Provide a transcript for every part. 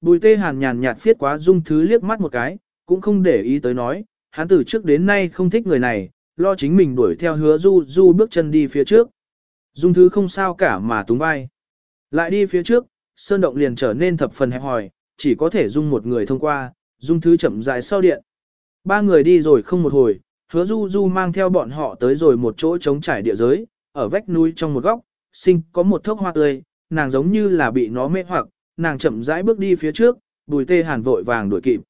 Bùi tê hàn nhàn nhạt phiết quá dung thứ liếc mắt một cái, cũng không để ý tới nói, hắn từ trước đến nay không thích người này, lo chính mình đuổi theo hứa du du bước chân đi phía trước. Dung thứ không sao cả mà túng vai. Lại đi phía trước, sơn động liền trở nên thập phần hẹp hòi, chỉ có thể dung một người thông qua, dung thứ chậm rãi sau điện. Ba người đi rồi không một hồi, hứa du du mang theo bọn họ tới rồi một chỗ trống trải địa giới, ở vách núi trong một góc, sinh có một thốc hoa tươi, nàng giống như là bị nó mê hoặc, nàng chậm rãi bước đi phía trước, bùi tê hàn vội vàng đuổi kịp.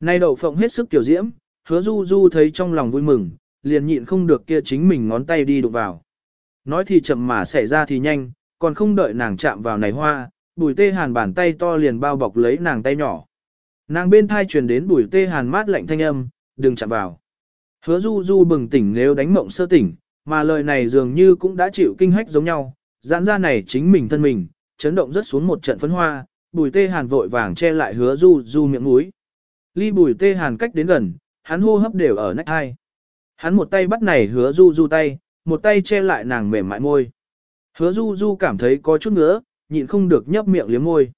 Nay đậu phộng hết sức tiểu diễm, hứa du du thấy trong lòng vui mừng, liền nhịn không được kia chính mình ngón tay đi đụng vào. Nói thì chậm mà xảy ra thì nhanh, còn không đợi nàng chạm vào này hoa, bùi tê hàn bàn tay to liền bao bọc lấy nàng tay nhỏ. Nàng bên thai truyền đến bùi tê hàn mát lạnh thanh âm, đừng chạm vào. Hứa du du bừng tỉnh nếu đánh mộng sơ tỉnh, mà lời này dường như cũng đã chịu kinh hách giống nhau, giãn ra này chính mình thân mình, chấn động rất xuống một trận phấn hoa, bùi tê hàn vội vàng che lại hứa du du miệng mũi. Ly bùi tê hàn cách đến gần, hắn hô hấp đều ở nách hai. Hắn một tay bắt này hứa du du tay, một tay che lại nàng mềm mại môi. Hứa du du cảm thấy có chút nữa, nhịn không được nhấp miệng liếm môi.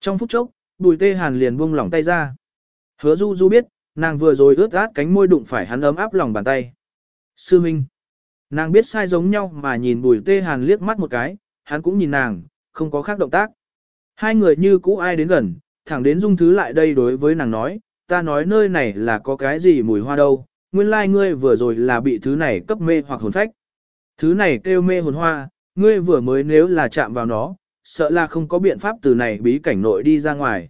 Trong phút chốc, bùi tê hàn liền buông lỏng tay ra. Hứa du du biết, nàng vừa rồi ướt át cánh môi đụng phải hắn ấm áp lòng bàn tay. Sư Minh. Nàng biết sai giống nhau mà nhìn bùi tê hàn liếc mắt một cái, hắn cũng nhìn nàng, không có khác động tác. Hai người như cũ ai đến gần, thẳng đến dung thứ lại đây đối với nàng nói, ta nói nơi này là có cái gì mùi hoa đâu, nguyên lai like ngươi vừa rồi là bị thứ này cấp mê hoặc hồn phách. Thứ này kêu mê hồn hoa, ngươi vừa mới nếu là chạm vào nó, sợ là không có biện pháp từ này bí cảnh nội đi ra ngoài.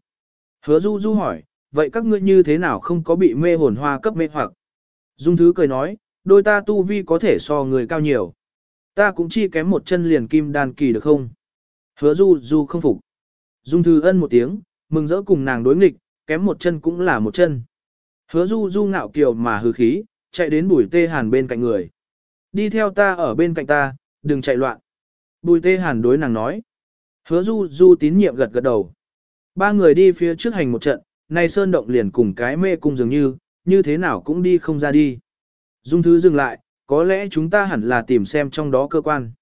Hứa du du hỏi, vậy các ngươi như thế nào không có bị mê hồn hoa cấp mê hoặc? Dung thứ cười nói, đôi ta tu vi có thể so người cao nhiều. Ta cũng chi kém một chân liền kim đàn kỳ được không? Hứa du du không phục. Dung thư ân một tiếng, mừng rỡ cùng nàng đối nghịch, kém một chân cũng là một chân. Hứa du du ngạo kiều mà hư khí, chạy đến bùi tê hàn bên cạnh người. Đi theo ta ở bên cạnh ta, đừng chạy loạn. Bùi tê hàn đối nàng nói. Hứa du du tín nhiệm gật gật đầu. Ba người đi phía trước hành một trận, nay sơn động liền cùng cái mê cung dường như, như thế nào cũng đi không ra đi. Dung thứ dừng lại, có lẽ chúng ta hẳn là tìm xem trong đó cơ quan.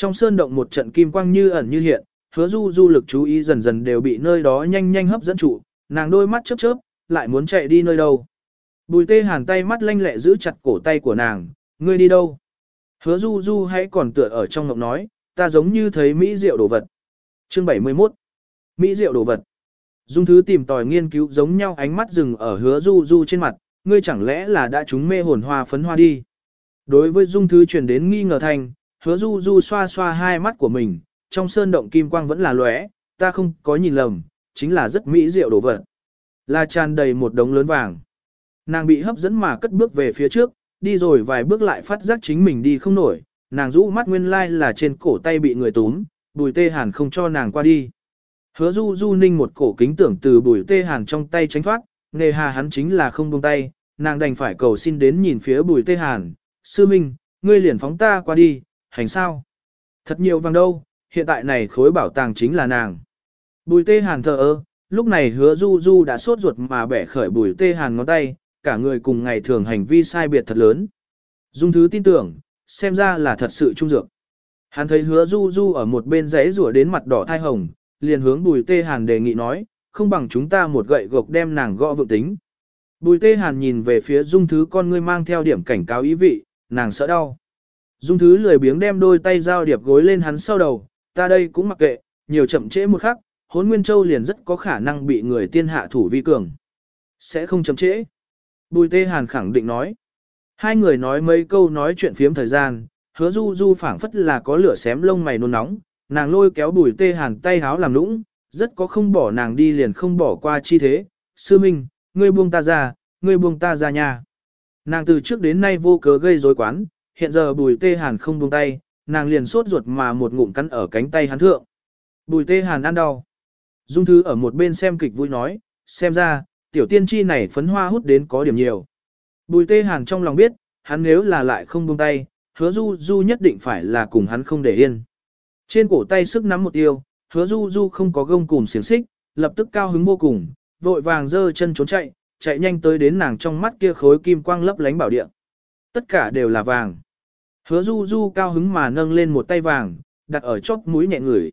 Trong sơn động một trận kim quang như ẩn như hiện, hứa du du lực chú ý dần dần đều bị nơi đó nhanh nhanh hấp dẫn trụ, nàng đôi mắt chớp chớp, lại muốn chạy đi nơi đâu. Bùi tê hàn tay mắt lanh lẹ giữ chặt cổ tay của nàng, ngươi đi đâu? Hứa du du hãy còn tựa ở trong ngọc nói, ta giống như thấy Mỹ rượu đồ vật. Chương 71 Mỹ rượu đồ vật Dung thứ tìm tòi nghiên cứu giống nhau ánh mắt dừng ở hứa du du trên mặt, ngươi chẳng lẽ là đã trúng mê hồn hoa phấn hoa đi. Đối với dung thứ truyền đến nghi ngờ thành, hứa du du xoa xoa hai mắt của mình, trong sơn động kim quang vẫn là lóe, ta không có nhìn lầm, chính là rất mỹ diệu đồ vật. Là tràn đầy một đống lớn vàng. Nàng bị hấp dẫn mà cất bước về phía trước, đi rồi vài bước lại phát giác chính mình đi không nổi, nàng rũ mắt nguyên lai là trên cổ tay bị người túm, bùi tê hàn không cho nàng qua đi. Hứa du du ninh một cổ kính tưởng từ bùi tê hàn trong tay tránh thoát, nề hà hắn chính là không buông tay, nàng đành phải cầu xin đến nhìn phía bùi tê hàn, sư minh, ngươi liền phóng ta qua đi, hành sao? Thật nhiều vàng đâu, hiện tại này khối bảo tàng chính là nàng. Bùi tê hàn thờ ơ, lúc này hứa du du đã sốt ruột mà bẻ khởi bùi tê hàn ngón tay, cả người cùng ngày thường hành vi sai biệt thật lớn. Dung thứ tin tưởng, xem ra là thật sự trung dược. Hắn thấy hứa du du ở một bên giấy rủa đến mặt đỏ thai hồng, liền hướng bùi tê hàn đề nghị nói, không bằng chúng ta một gậy gộc đem nàng gõ vượng tính. Bùi tê hàn nhìn về phía dung thứ con ngươi mang theo điểm cảnh cáo ý vị, nàng sợ đau. Dung thứ lười biếng đem đôi tay giao điệp gối lên hắn sau đầu, ta đây cũng mặc kệ, nhiều chậm trễ một khắc, hốn nguyên châu liền rất có khả năng bị người tiên hạ thủ vi cường. Sẽ không chậm trễ. Bùi tê hàn khẳng định nói. Hai người nói mấy câu nói chuyện phiếm thời gian, hứa du du phảng phất là có lửa xém lông mày nôn nóng, nàng lôi kéo bùi tê hàn tay háo làm lũng, rất có không bỏ nàng đi liền không bỏ qua chi thế. Sư Minh, ngươi buông ta ra, ngươi buông ta ra nhà. Nàng từ trước đến nay vô cớ gây rối quán, hiện giờ bùi tê hàn không buông tay, nàng liền sốt ruột mà một ngụm cắn ở cánh tay hắn thượng. Bùi tê hàn ăn đau. Dung thứ ở một bên xem kịch vui nói, xem ra, tiểu tiên tri này phấn hoa hút đến có điểm nhiều. Bùi tê hàn trong lòng biết, hắn nếu là lại không buông tay, hứa du du nhất định phải là cùng hắn không để yên. Trên cổ tay sức nắm một tiêu, hứa du du không có gông cùng xiềng xích, lập tức cao hứng vô cùng, vội vàng giơ chân trốn chạy, chạy nhanh tới đến nàng trong mắt kia khối kim quang lấp lánh bảo địa. Tất cả đều là vàng. Hứa du du cao hứng mà nâng lên một tay vàng, đặt ở chóp mũi nhẹ ngửi.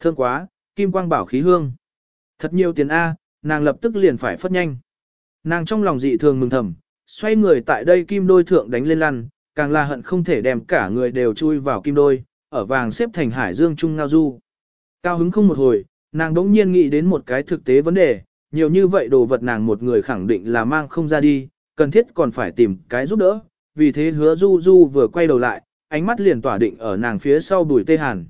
Thơm quá, kim quang bảo khí hương. Thật nhiều tiền A, nàng lập tức liền phải phất nhanh. Nàng trong lòng dị thường mừng thầm, xoay người tại đây kim đôi thượng đánh lên lăn, càng là hận không thể đem cả người đều chui vào kim đôi, ở vàng xếp thành hải dương trung ngao du. Cao hứng không một hồi, nàng đống nhiên nghĩ đến một cái thực tế vấn đề, nhiều như vậy đồ vật nàng một người khẳng định là mang không ra đi, cần thiết còn phải tìm cái giúp đỡ, vì thế hứa du du vừa quay đầu lại, ánh mắt liền tỏa định ở nàng phía sau bùi tê hàn.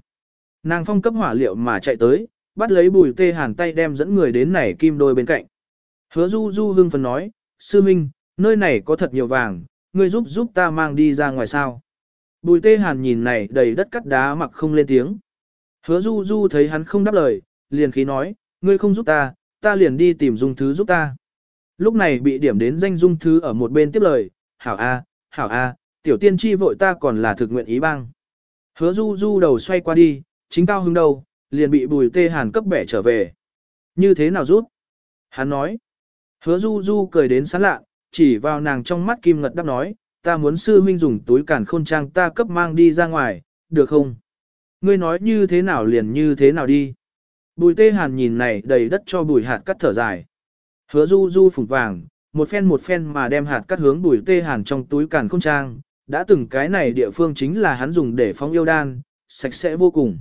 Nàng phong cấp hỏa liệu mà chạy tới, bắt lấy bùi tê hàn tay đem dẫn người đến này kim đôi bên cạnh. Hứa du du hưng phấn nói, sư minh, nơi này có thật nhiều vàng, ngươi giúp giúp ta mang đi ra ngoài sao. Bùi tê hàn nhìn này đầy đất cắt đá mặc không lên tiếng. Hứa du du thấy hắn không đáp lời, liền khí nói, ngươi không giúp ta, ta liền đi tìm dung thứ giúp ta. Lúc này bị điểm đến danh dung thứ ở một bên tiếp lời, hảo a, hảo a, tiểu tiên tri vội ta còn là thực nguyện ý băng. Hứa du du đầu xoay qua đi, chính cao hứng đầu, liền bị bùi tê hàn cấp bẻ trở về. Như thế nào rút? Hắn nói. Hứa du du cười đến sán lạ, chỉ vào nàng trong mắt kim ngật đáp nói, ta muốn sư huynh dùng túi cản khôn trang ta cấp mang đi ra ngoài, được không? Ngươi nói như thế nào liền như thế nào đi? Bùi tê hàn nhìn này đầy đất cho bùi hạt cắt thở dài. Hứa du du phủng vàng, một phen một phen mà đem hạt cắt hướng bùi tê hàn trong túi cản khôn trang, đã từng cái này địa phương chính là hắn dùng để phóng yêu đan, sạch sẽ vô cùng.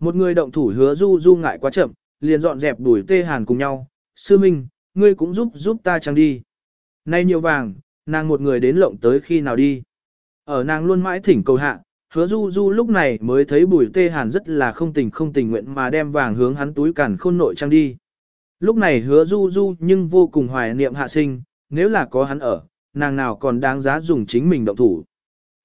Một người động thủ hứa du du ngại quá chậm, liền dọn dẹp bùi tê hàn cùng nhau, sư minh, ngươi cũng giúp giúp ta trang đi. Nay nhiều vàng, nàng một người đến lộng tới khi nào đi. Ở nàng luôn mãi thỉnh cầu hạ, hứa du du lúc này mới thấy bùi tê hàn rất là không tình không tình nguyện mà đem vàng hướng hắn túi cản khôn nội trang đi. Lúc này hứa du du nhưng vô cùng hoài niệm hạ sinh, nếu là có hắn ở, nàng nào còn đáng giá dùng chính mình động thủ.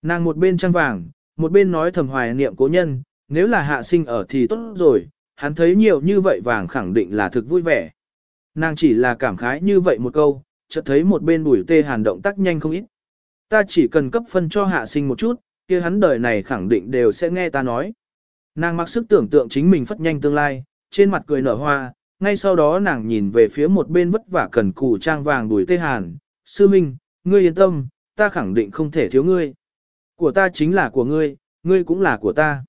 Nàng một bên trăng vàng, một bên nói thầm hoài niệm cố nhân, nếu là hạ sinh ở thì tốt rồi, hắn thấy nhiều như vậy vàng khẳng định là thực vui vẻ. Nàng chỉ là cảm khái như vậy một câu, chợt thấy một bên bùi tê hàn động tác nhanh không ít. Ta chỉ cần cấp phân cho hạ sinh một chút, kia hắn đời này khẳng định đều sẽ nghe ta nói. Nàng mặc sức tưởng tượng chính mình phất nhanh tương lai, trên mặt cười nở hoa, ngay sau đó nàng nhìn về phía một bên vất vả cần cù trang vàng bùi tê hàn, sư minh, ngươi yên tâm, ta khẳng định không thể thiếu ngươi. Của ta chính là của ngươi, ngươi cũng là của ta.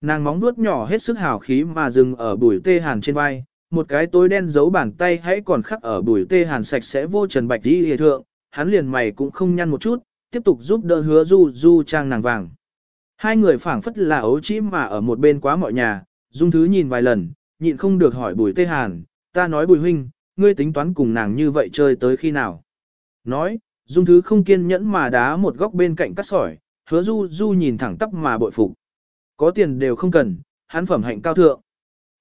Nàng móng nuốt nhỏ hết sức hào khí mà dừng ở bùi tê hàn trên vai, một cái tối đen giấu bàn tay hãy còn khắc ở bùi tê hàn sạch sẽ vô trần bạch đi hề thượng, hắn liền mày cũng không nhăn một chút, tiếp tục giúp đỡ hứa du du trang nàng vàng. Hai người phảng phất là ấu chỉ mà ở một bên quá mọi nhà, dung thứ nhìn vài lần, nhịn không được hỏi bùi tê hàn, ta nói bùi huynh, ngươi tính toán cùng nàng như vậy chơi tới khi nào. Nói, dung thứ không kiên nhẫn mà đá một góc bên cạnh cắt sỏi, hứa du du nhìn thẳng tắp mà bội phục. Có tiền đều không cần, hắn phẩm hạnh cao thượng.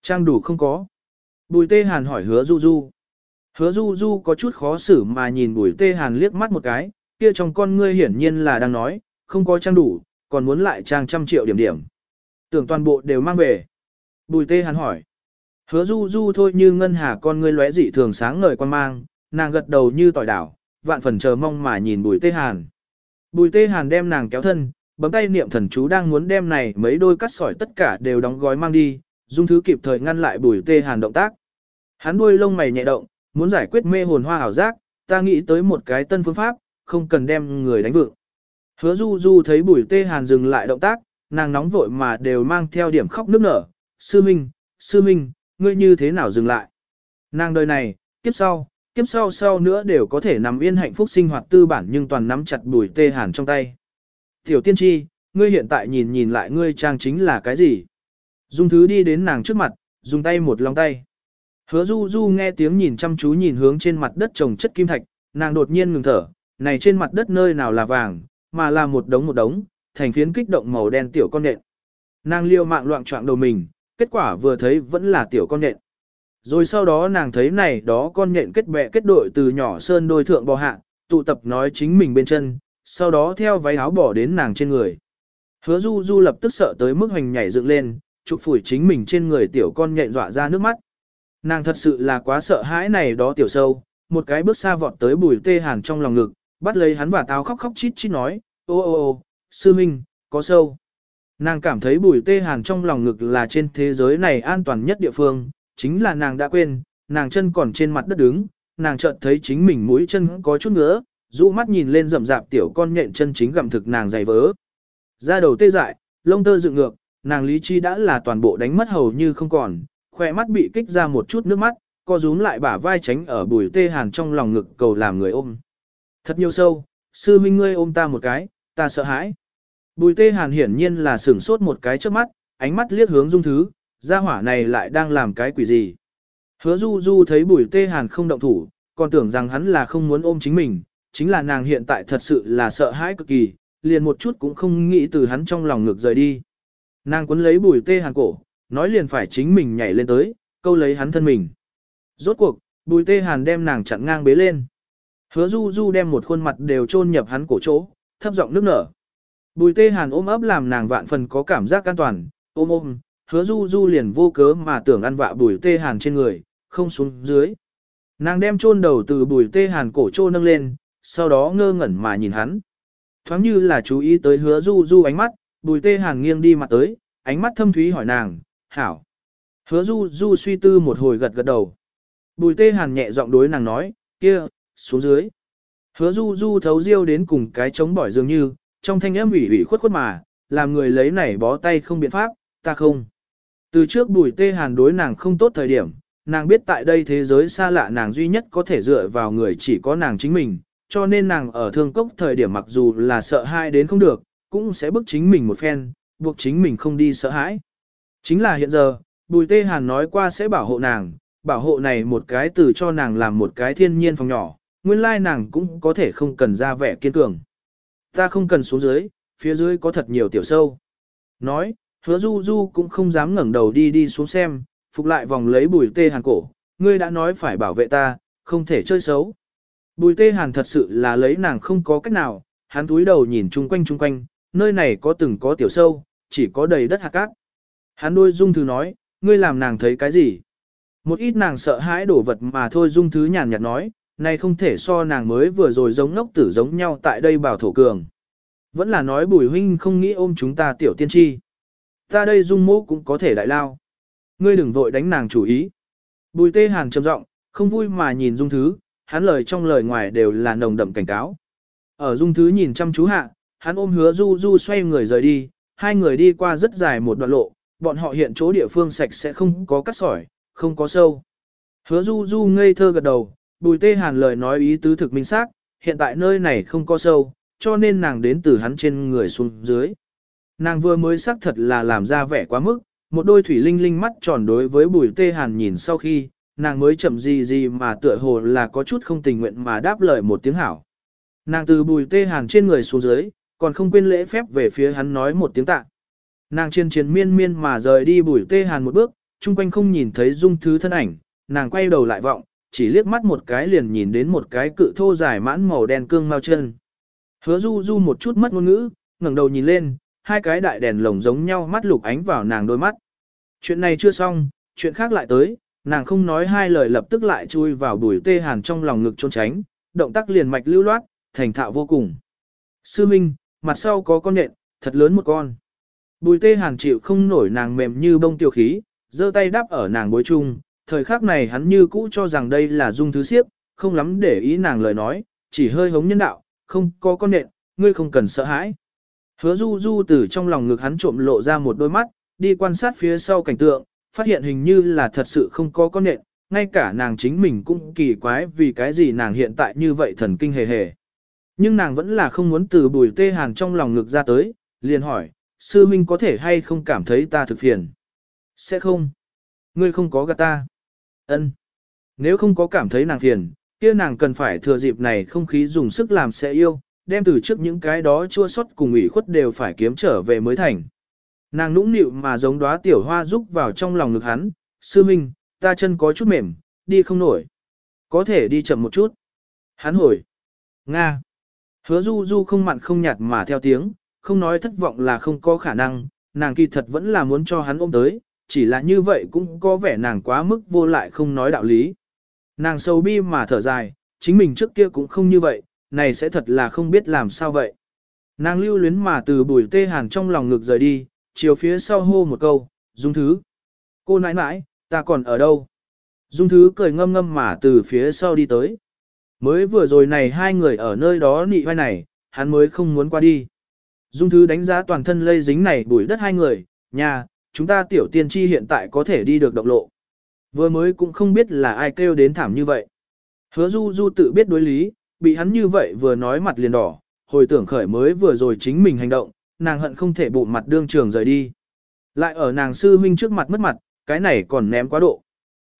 Trang đủ không có. Bùi tê hàn hỏi hứa du du. Hứa du du có chút khó xử mà nhìn bùi tê hàn liếc mắt một cái, kia trong con ngươi hiển nhiên là đang nói, không có trang đủ, còn muốn lại trang trăm triệu điểm điểm. Tưởng toàn bộ đều mang về. Bùi tê hàn hỏi. Hứa du du thôi như ngân hà con ngươi lóe dị thường sáng ngời quan mang, nàng gật đầu như tỏi đảo, vạn phần chờ mong mà nhìn bùi tê hàn. Bùi tê hàn đem nàng kéo thân, bấm tay niệm thần chú đang muốn đem này mấy đôi cắt sỏi tất cả đều đóng gói mang đi, dung thứ kịp thời ngăn lại bùi tê hàn động tác. Hắn đuôi lông mày nhẹ động, muốn giải quyết mê hồn hoa ảo giác, ta nghĩ tới một cái tân phương pháp, không cần đem người đánh vượng. Hứa du du thấy bùi tê hàn dừng lại động tác, nàng nóng vội mà đều mang theo điểm khóc nước nở. Sư Minh, Sư Minh, ngươi như thế nào dừng lại? Nàng đời này, kiếp sau, kiếp sau sau nữa đều có thể nằm yên hạnh phúc sinh hoạt tư bản nhưng toàn nắm chặt bùi tê hàn trong tay. Tiểu tiên tri, ngươi hiện tại nhìn nhìn lại ngươi trang chính là cái gì? Dung thứ đi đến nàng trước mặt, dùng tay một lòng tay. Hứa du du nghe tiếng nhìn chăm chú nhìn hướng trên mặt đất trồng chất kim thạch, nàng đột nhiên ngừng thở, này trên mặt đất nơi nào là vàng, mà là một đống một đống, thành phiến kích động màu đen tiểu con nện. Nàng liêu mạng loạn trọng đầu mình, kết quả vừa thấy vẫn là tiểu con nện. Rồi sau đó nàng thấy này đó con nhện kết bè kết đội từ nhỏ sơn đôi thượng bò hạ, tụ tập nói chính mình bên chân, sau đó theo váy áo bỏ đến nàng trên người. Hứa du du lập tức sợ tới mức hoành nhảy dựng lên, chụp phủi chính mình trên người tiểu con nhện dọa ra nước mắt. Nàng thật sự là quá sợ hãi này đó tiểu sâu, một cái bước xa vọt tới bùi tê hàn trong lòng ngực, bắt lấy hắn và tao khóc khóc chít chít nói, ô ô ô, sư minh, có sâu. Nàng cảm thấy bùi tê hàn trong lòng ngực là trên thế giới này an toàn nhất địa phương, chính là nàng đã quên, nàng chân còn trên mặt đất đứng, nàng chợt thấy chính mình mũi chân có chút nữa, rũ mắt nhìn lên rậm rạp tiểu con nhện chân chính gặm thực nàng dày vớ. Ra đầu tê dại, lông tơ dựng ngược, nàng lý trí đã là toàn bộ đánh mất hầu như không còn, khỏe mắt bị kích ra một chút nước mắt, co rúm lại bả vai tránh ở bùi tê hàn trong lòng ngực cầu làm người ôm. Thật nhiều sâu, sư huynh ngươi ôm ta một cái, ta sợ hãi. Bùi tê hàn hiển nhiên là sửng sốt một cái trước mắt, ánh mắt liếc hướng dung thứ, gia hỏa này lại đang làm cái quỷ gì. Hứa du du thấy bùi tê hàn không động thủ, còn tưởng rằng hắn là không muốn ôm chính mình, chính là nàng hiện tại thật sự là sợ hãi cực kỳ, liền một chút cũng không nghĩ từ hắn trong lòng ngược rời đi. Nàng cuốn lấy bùi tê hàn cổ, nói liền phải chính mình nhảy lên tới, câu lấy hắn thân mình. Rốt cuộc, bùi tê hàn đem nàng chặn ngang bế lên. Hứa du du đem một khuôn mặt đều chôn nhập hắn cổ chỗ, thấp giọng nước nở. Bùi tê hàn ôm ấp làm nàng vạn phần có cảm giác an toàn, ôm ôm, hứa du du liền vô cớ mà tưởng ăn vạ bùi tê hàn trên người, không xuống dưới. Nàng đem chôn đầu từ bùi tê hàn cổ trô nâng lên, sau đó ngơ ngẩn mà nhìn hắn. Thoáng như là chú ý tới hứa du du ánh mắt, bùi tê hàn nghiêng đi mặt tới, ánh mắt thâm thúy hỏi nàng, hảo. Hứa du du suy tư một hồi gật gật đầu. Bùi tê hàn nhẹ giọng đối nàng nói, kia, xuống dưới. Hứa du du thấu riêu đến cùng cái chống bỏi dường như, trong thanh âm ủy ủy khuất khuất mà, làm người lấy nảy bó tay không biện pháp, ta không. Từ trước bùi tê hàn đối nàng không tốt thời điểm, nàng biết tại đây thế giới xa lạ nàng duy nhất có thể dựa vào người chỉ có nàng chính mình, cho nên nàng ở thương cốc thời điểm mặc dù là sợ hãi đến không được, cũng sẽ bức chính mình một phen, buộc chính mình không đi sợ hãi. Chính là hiện giờ, bùi tê hàn nói qua sẽ bảo hộ nàng, bảo hộ này một cái từ cho nàng làm một cái thiên nhiên phòng nhỏ, nguyên lai nàng cũng có thể không cần ra vẻ kiên cường. Ta không cần xuống dưới, phía dưới có thật nhiều tiểu sâu. Nói, hứa du du cũng không dám ngẩng đầu đi đi xuống xem, phục lại vòng lấy bùi tê hàn cổ, ngươi đã nói phải bảo vệ ta, không thể chơi xấu. Bùi tê hàn thật sự là lấy nàng không có cách nào, hắn túi đầu nhìn chung quanh chung quanh, nơi này có từng có tiểu sâu, chỉ có đầy đất hạt cát. Hắn đôi dung thứ nói, ngươi làm nàng thấy cái gì? Một ít nàng sợ hãi đổ vật mà thôi dung thứ nhàn nhạt nói, này không thể so nàng mới vừa rồi giống ngốc tử giống nhau tại đây bảo thổ cường. Vẫn là nói bùi huynh không nghĩ ôm chúng ta tiểu tiên tri. Ta đây dung mô cũng có thể đại lao. Ngươi đừng vội đánh nàng chủ ý. Bùi tê hàng trầm giọng, không vui mà nhìn dung thứ, hắn lời trong lời ngoài đều là nồng đậm cảnh cáo. Ở dung thứ nhìn chăm chú hạ, hắn ôm hứa du du xoay người rời đi, hai người đi qua rất dài một đoạn lộ, bọn họ hiện chỗ địa phương sạch sẽ không có cắt sỏi, không có sâu. Hứa du du ngây thơ gật đầu, bùi tê hàn lời nói ý tứ thực minh xác hiện tại nơi này không có sâu, cho nên nàng đến từ hắn trên người xuống dưới. Nàng vừa mới xác thật là làm ra vẻ quá mức, một đôi thủy linh linh mắt tròn đối với bùi tê hàn nhìn sau khi, nàng mới chậm gì gì mà tựa hồ là có chút không tình nguyện mà đáp lời một tiếng hảo. Nàng từ bùi tê hàn trên người xuống dưới, còn không quên lễ phép về phía hắn nói một tiếng tạ. Nàng chiên chiến miên miên mà rời đi bùi tê hàn một bước, chung quanh không nhìn thấy dung thứ thân ảnh, nàng quay đầu lại vọng, chỉ liếc mắt một cái liền nhìn đến một cái cự thô dài mãn màu đen cương mau chân. Hứa du du một chút mất ngôn ngữ, ngẩng đầu nhìn lên, hai cái đại đèn lồng giống nhau mắt lục ánh vào nàng đôi mắt. Chuyện này chưa xong, chuyện khác lại tới, nàng không nói hai lời lập tức lại chui vào bùi tê hàn trong lòng ngực trốn tránh, động tác liền mạch lưu loát, thành thạo vô cùng. Sư Minh, mặt sau có con nện, thật lớn một con. Bùi tê hàn chịu không nổi nàng mềm như bông tiêu khí, giơ tay đắp ở nàng bối chung, thời khắc này hắn như cũ cho rằng đây là dung thứ siếp, không lắm để ý nàng lời nói, chỉ hơi hống nhân đạo, không có con nện, ngươi không cần sợ hãi. Hứa du du từ trong lòng ngực hắn trộm lộ ra một đôi mắt, đi quan sát phía sau cảnh tượng, phát hiện hình như là thật sự không có con nện, ngay cả nàng chính mình cũng kỳ quái vì cái gì nàng hiện tại như vậy thần kinh hề hề. Nhưng nàng vẫn là không muốn từ bùi tê hàn trong lòng ngực ra tới, liền hỏi, sư minh có thể hay không cảm thấy ta thực phiền? Sẽ không. Ngươi không có gạt ta. Ân. Nếu không có cảm thấy nàng phiền, kia nàng cần phải thừa dịp này không khí dùng sức làm sẽ yêu, đem từ trước những cái đó chua xót cùng ủy khuất đều phải kiếm trở về mới thành. Nàng nũng nịu mà giống đóa tiểu hoa rúc vào trong lòng ngực hắn, sư minh, ta chân có chút mềm, đi không nổi. Có thể đi chậm một chút. Hắn hồi. Nga. Hứa du du không mặn không nhạt mà theo tiếng, không nói thất vọng là không có khả năng, nàng kỳ thật vẫn là muốn cho hắn ôm tới, chỉ là như vậy cũng có vẻ nàng quá mức vô lại không nói đạo lý. Nàng sâu bi mà thở dài, chính mình trước kia cũng không như vậy, này sẽ thật là không biết làm sao vậy. Nàng lưu luyến mà từ bùi tê hàn trong lòng ngực rời đi, chiều phía sau hô một câu, dung thứ. Cô nãi nãi, ta còn ở đâu? Dung thứ cười ngâm ngâm mà từ phía sau đi tới. Mới vừa rồi này hai người ở nơi đó nị vai này, hắn mới không muốn qua đi. Dung thứ đánh giá toàn thân lây dính này bùi đất hai người, nhà, chúng ta tiểu tiên tri hiện tại có thể đi được độc lộ. Vừa mới cũng không biết là ai kêu đến thảm như vậy. Hứa du du tự biết đối lý, bị hắn như vậy vừa nói mặt liền đỏ, hồi tưởng khởi mới vừa rồi chính mình hành động, nàng hận không thể bụng mặt đương trường rời đi. Lại ở nàng sư huynh trước mặt mất mặt, cái này còn ném quá độ.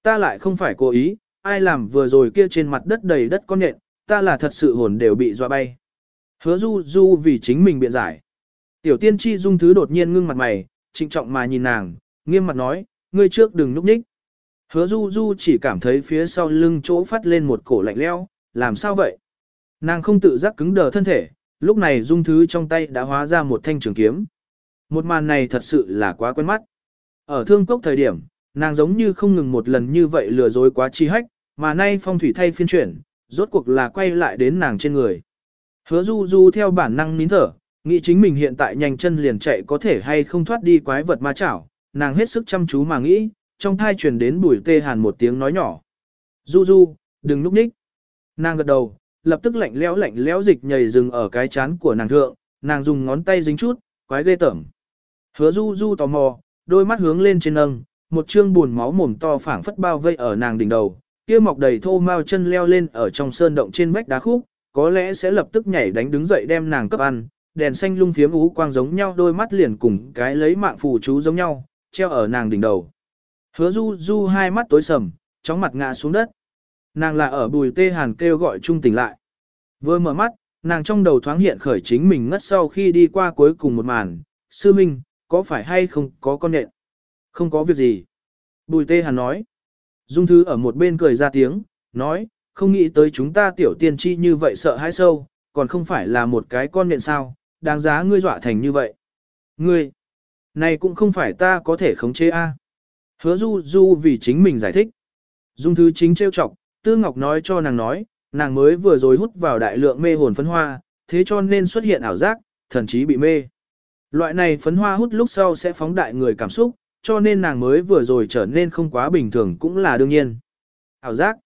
Ta lại không phải cố ý, ai làm vừa rồi kia trên mặt đất đầy đất con nhện, ta là thật sự hồn đều bị dọa bay. Hứa du du vì chính mình biện giải. Tiểu tiên tri dung thứ đột nhiên ngưng mặt mày, trịnh trọng mà nhìn nàng, nghiêm mặt nói, ngươi trước đừng núp nhích. Hứa du du chỉ cảm thấy phía sau lưng chỗ phát lên một cổ lạnh leo, làm sao vậy? Nàng không tự giác cứng đờ thân thể, lúc này dung thứ trong tay đã hóa ra một thanh trường kiếm. Một màn này thật sự là quá quen mắt. Ở thương cốc thời điểm, nàng giống như không ngừng một lần như vậy lừa dối quá chi hách, mà nay phong thủy thay phiên chuyển, rốt cuộc là quay lại đến nàng trên người. Hứa du du theo bản năng nín thở, nghĩ chính mình hiện tại nhanh chân liền chạy có thể hay không thoát đi quái vật ma chảo, nàng hết sức chăm chú mà nghĩ, trong thai truyền đến bùi tê hàn một tiếng nói nhỏ. Du du, đừng núp ních. Nàng gật đầu, lập tức lạnh lẽo lạnh lẽo dịch nhảy dừng ở cái chán của nàng thượng, nàng dùng ngón tay dính chút, quái ghê tởm. Hứa du du tò mò, đôi mắt hướng lên trên nâng, một chương buồn máu mồm to phảng phất bao vây ở nàng đỉnh đầu, kia mọc đầy thô mao chân leo lên ở trong sơn động trên vách đá khúc, có lẽ sẽ lập tức nhảy đánh đứng dậy đem nàng cấp ăn, đèn xanh lung phiếm ú quang giống nhau đôi mắt liền cùng cái lấy mạng phù chú giống nhau, treo ở nàng đỉnh đầu. Hứa du du hai mắt tối sầm, chóng mặt ngã xuống đất. Nàng là ở bùi tê hàn kêu gọi trung tỉnh lại. Vừa mở mắt, nàng trong đầu thoáng hiện khởi chính mình ngất sau khi đi qua cuối cùng một màn. Sư Minh, có phải hay không có con nện? Không có việc gì. Bùi tê hàn nói. Dung Thư ở một bên cười ra tiếng, nói, không nghĩ tới chúng ta tiểu tiên tri như vậy sợ hãi sâu, còn không phải là một cái con nện sao, đáng giá ngươi dọa thành như vậy. Ngươi, này cũng không phải ta có thể khống chế a. Hứa du du vì chính mình giải thích. Dung Thứ chính trêu chọc, Tư Ngọc nói cho nàng nói, nàng mới vừa rồi hút vào đại lượng mê hồn phấn hoa, thế cho nên xuất hiện ảo giác, thần chí bị mê. Loại này phấn hoa hút lúc sau sẽ phóng đại người cảm xúc, cho nên nàng mới vừa rồi trở nên không quá bình thường cũng là đương nhiên. Ảo giác.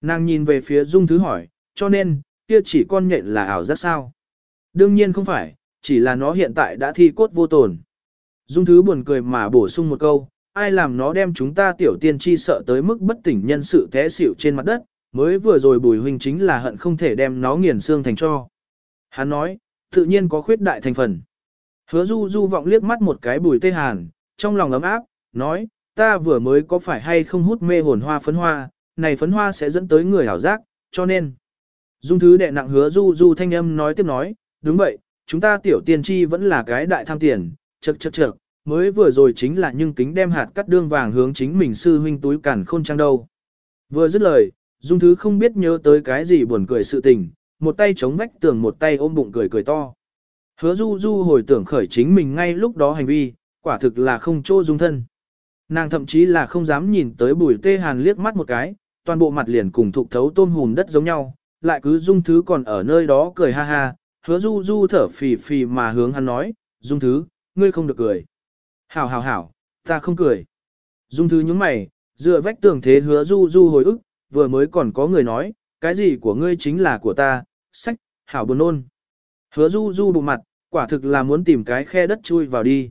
Nàng nhìn về phía Dung Thứ hỏi, cho nên, kia chỉ con nhện là ảo giác sao? Đương nhiên không phải, chỉ là nó hiện tại đã thi cốt vô tồn. Dung Thứ buồn cười mà bổ sung một câu, ai làm nó đem chúng ta tiểu tiên tri sợ tới mức bất tỉnh nhân sự té xỉu trên mặt đất, mới vừa rồi bùi huynh chính là hận không thể đem nó nghiền xương thành cho. Hắn nói, tự nhiên có khuyết đại thành phần. Hứa du du vọng liếc mắt một cái bùi tê hàn, trong lòng ấm áp, nói, ta vừa mới có phải hay không hút mê hồn hoa phấn hoa, này phấn hoa sẽ dẫn tới người hảo giác, cho nên. Dung thứ đệ nặng hứa du du thanh âm nói tiếp nói, đúng vậy, chúng ta tiểu tiên tri vẫn là cái đại tham tiền, chật chật chật, mới vừa rồi chính là nhưng kính đem hạt cắt đương vàng hướng chính mình sư huynh túi cản khôn trang đâu. Vừa dứt lời, Dung Thứ không biết nhớ tới cái gì buồn cười sự tình, một tay chống vách tường một tay ôm bụng cười cười to. Hứa Du Du hồi tưởng khởi chính mình ngay lúc đó hành vi, quả thực là không chỗ dung thân. Nàng thậm chí là không dám nhìn tới bùi tê hàn liếc mắt một cái, toàn bộ mặt liền cùng thục thấu tôm hùm đất giống nhau, lại cứ Dung Thứ còn ở nơi đó cười ha ha, hứa Du Du thở phì phì mà hướng hắn nói, Dung Thứ, ngươi không được cười. Hảo hảo hảo, ta không cười. Dung Thứ nhướng mày, dựa vách tường thế hứa Du Du hồi ức, vừa mới còn có người nói, cái gì của ngươi chính là của ta, sách, hảo buồn nôn. Hứa du du bụng mặt, quả thực là muốn tìm cái khe đất chui vào đi.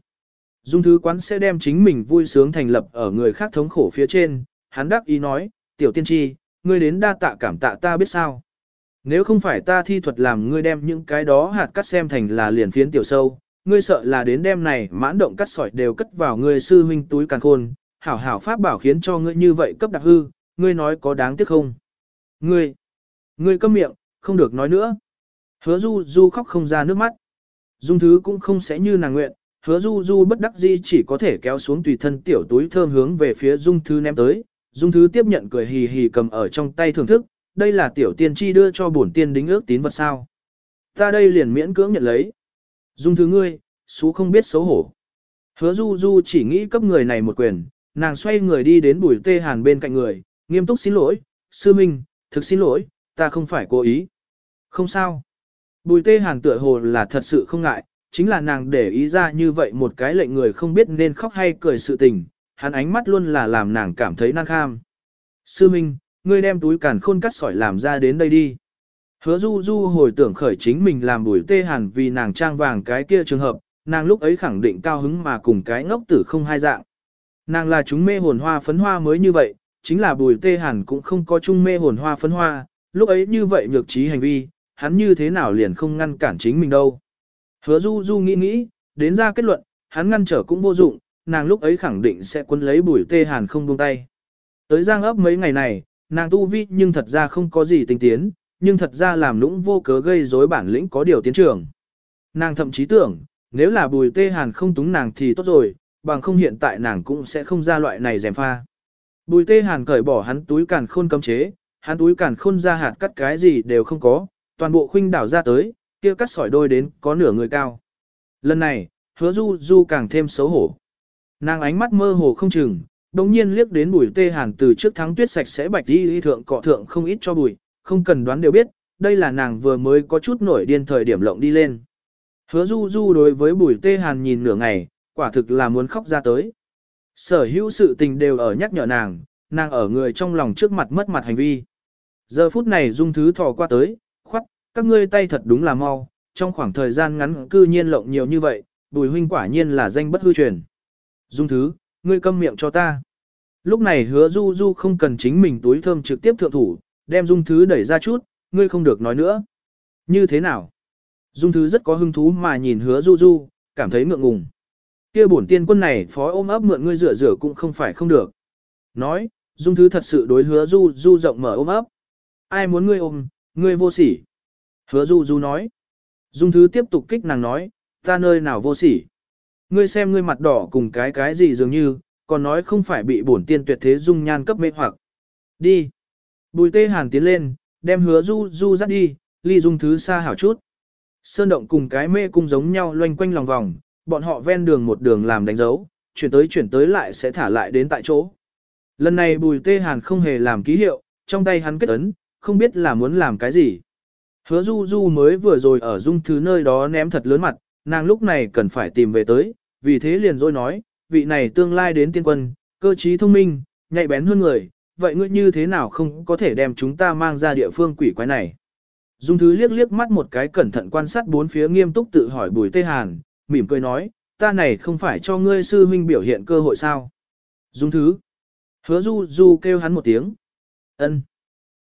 Dung thứ quán sẽ đem chính mình vui sướng thành lập ở người khác thống khổ phía trên, hắn đắc ý nói, tiểu tiên tri, ngươi đến đa tạ cảm tạ ta biết sao. Nếu không phải ta thi thuật làm ngươi đem những cái đó hạt cắt xem thành là liền phiến tiểu sâu, ngươi sợ là đến đêm này mãn động cắt sỏi đều cất vào ngươi sư huynh túi càng khôn, hảo hảo pháp bảo khiến cho ngươi như vậy cấp đặc hư, ngươi nói có đáng tiếc không? Ngươi, ngươi câm miệng, không được nói nữa. Hứa du du khóc không ra nước mắt. Dung thứ cũng không sẽ như nàng nguyện, hứa du du bất đắc dĩ chỉ có thể kéo xuống tùy thân tiểu túi thơm hướng về phía dung thứ ném tới. Dung thứ tiếp nhận cười hì hì cầm ở trong tay thưởng thức, đây là tiểu tiên tri đưa cho bổn tiên đính ước tín vật sao. Ta đây liền miễn cưỡng nhận lấy. Dung thứ ngươi, xú không biết xấu hổ. Hứa du du chỉ nghĩ cấp người này một quyền, nàng xoay người đi đến bùi tê hàn bên cạnh người, nghiêm túc xin lỗi, sư minh, thực xin lỗi, ta không phải cố ý. Không sao. Bùi tê hàn tựa hồ là thật sự không ngại, chính là nàng để ý ra như vậy một cái lệnh người không biết nên khóc hay cười sự tình, hắn ánh mắt luôn là làm nàng cảm thấy năng kham. Sư minh, ngươi đem túi càn khôn cắt sỏi làm ra đến đây đi. Hứa du du hồi tưởng khởi chính mình làm bùi tê hàn vì nàng trang vàng cái kia trường hợp, nàng lúc ấy khẳng định cao hứng mà cùng cái ngốc tử không hai dạng. Nàng là chúng mê hồn hoa phấn hoa mới như vậy, chính là bùi tê hàn cũng không có chung mê hồn hoa phấn hoa, lúc ấy như vậy nhược trí hành vi, hắn như thế nào liền không ngăn cản chính mình đâu. Hứa du du nghĩ nghĩ, đến ra kết luận, hắn ngăn trở cũng vô dụng, nàng lúc ấy khẳng định sẽ quân lấy bùi tê hàn không buông tay. Tới giang ấp mấy ngày này, nàng tu vi nhưng thật ra không có gì tinh tiến, nhưng thật ra làm lũng vô cớ gây rối bản lĩnh có điều tiến trưởng. Nàng thậm chí tưởng, nếu là bùi tê hàn không túng nàng thì tốt rồi, bằng không hiện tại nàng cũng sẽ không ra loại này dèm pha. Bùi tê hàn cởi bỏ hắn túi càn khôn cấm chế, hắn túi càn khôn ra hạt cắt cái gì đều không có, toàn bộ khuynh đảo ra tới, kia cắt sỏi đôi đến có nửa người cao. Lần này, hứa du du càng thêm xấu hổ. Nàng ánh mắt mơ hồ không chừng, đồng nhiên liếc đến bùi tê hàn từ trước thắng tuyết sạch sẽ bạch đi y thượng cọ thượng không ít cho bùi, không cần đoán đều biết, đây là nàng vừa mới có chút nổi điên thời điểm lộng đi lên. Hứa du du đối với bùi tê hàn nhìn nửa ngày, quả thực là muốn khóc ra tới. Sở hữu sự tình đều ở nhắc nhở nàng, nàng ở người trong lòng trước mặt mất mặt hành vi. Giờ phút này dung thứ thò qua tới, khoắt, các ngươi tay thật đúng là mau, trong khoảng thời gian ngắn cư nhiên lộng nhiều như vậy, bùi huynh quả nhiên là danh bất hư truyền. Dung thứ, ngươi câm miệng cho ta. Lúc này hứa du du không cần chính mình túi thơm trực tiếp thượng thủ, đem dung thứ đẩy ra chút, ngươi không được nói nữa. Như thế nào? Dung thứ rất có hứng thú mà nhìn hứa du du, cảm thấy ngượng ngùng. kia bổn tiên quân này phó ôm ấp mượn ngươi rửa rửa cũng không phải không được. Nói, dung thứ thật sự đối hứa du du rộng mở ôm ấp. Ai muốn ngươi ôm, ngươi vô sỉ. Hứa du du nói. Dung thứ tiếp tục kích nàng nói, ta nơi nào vô sỉ. Ngươi xem ngươi mặt đỏ cùng cái cái gì dường như, còn nói không phải bị bổn tiên tuyệt thế dung nhan cấp mê hoặc. Đi. Bùi tê hàn tiến lên, đem hứa du du dắt đi, ly dung thứ xa hảo chút. Sơn động cùng cái mê cung giống nhau loanh quanh lòng vòng, bọn họ ven đường một đường làm đánh dấu, chuyển tới chuyển tới lại sẽ thả lại đến tại chỗ. Lần này bùi tê hàn không hề làm ký hiệu, trong tay hắn kết ấn, không biết là muốn làm cái gì. Hứa du du mới vừa rồi ở dung thứ nơi đó ném thật lớn mặt, nàng lúc này cần phải tìm về tới, vì thế liền rồi nói, vị này tương lai đến tiên quân, cơ trí thông minh, nhạy bén hơn người, vậy ngươi như thế nào không có thể đem chúng ta mang ra địa phương quỷ quái này. Dung thứ liếc liếc mắt một cái cẩn thận quan sát bốn phía nghiêm túc tự hỏi bùi tê hàn, mỉm cười nói, ta này không phải cho ngươi sư huynh biểu hiện cơ hội sao. Dung thứ. Hứa du du kêu hắn một tiếng. ân.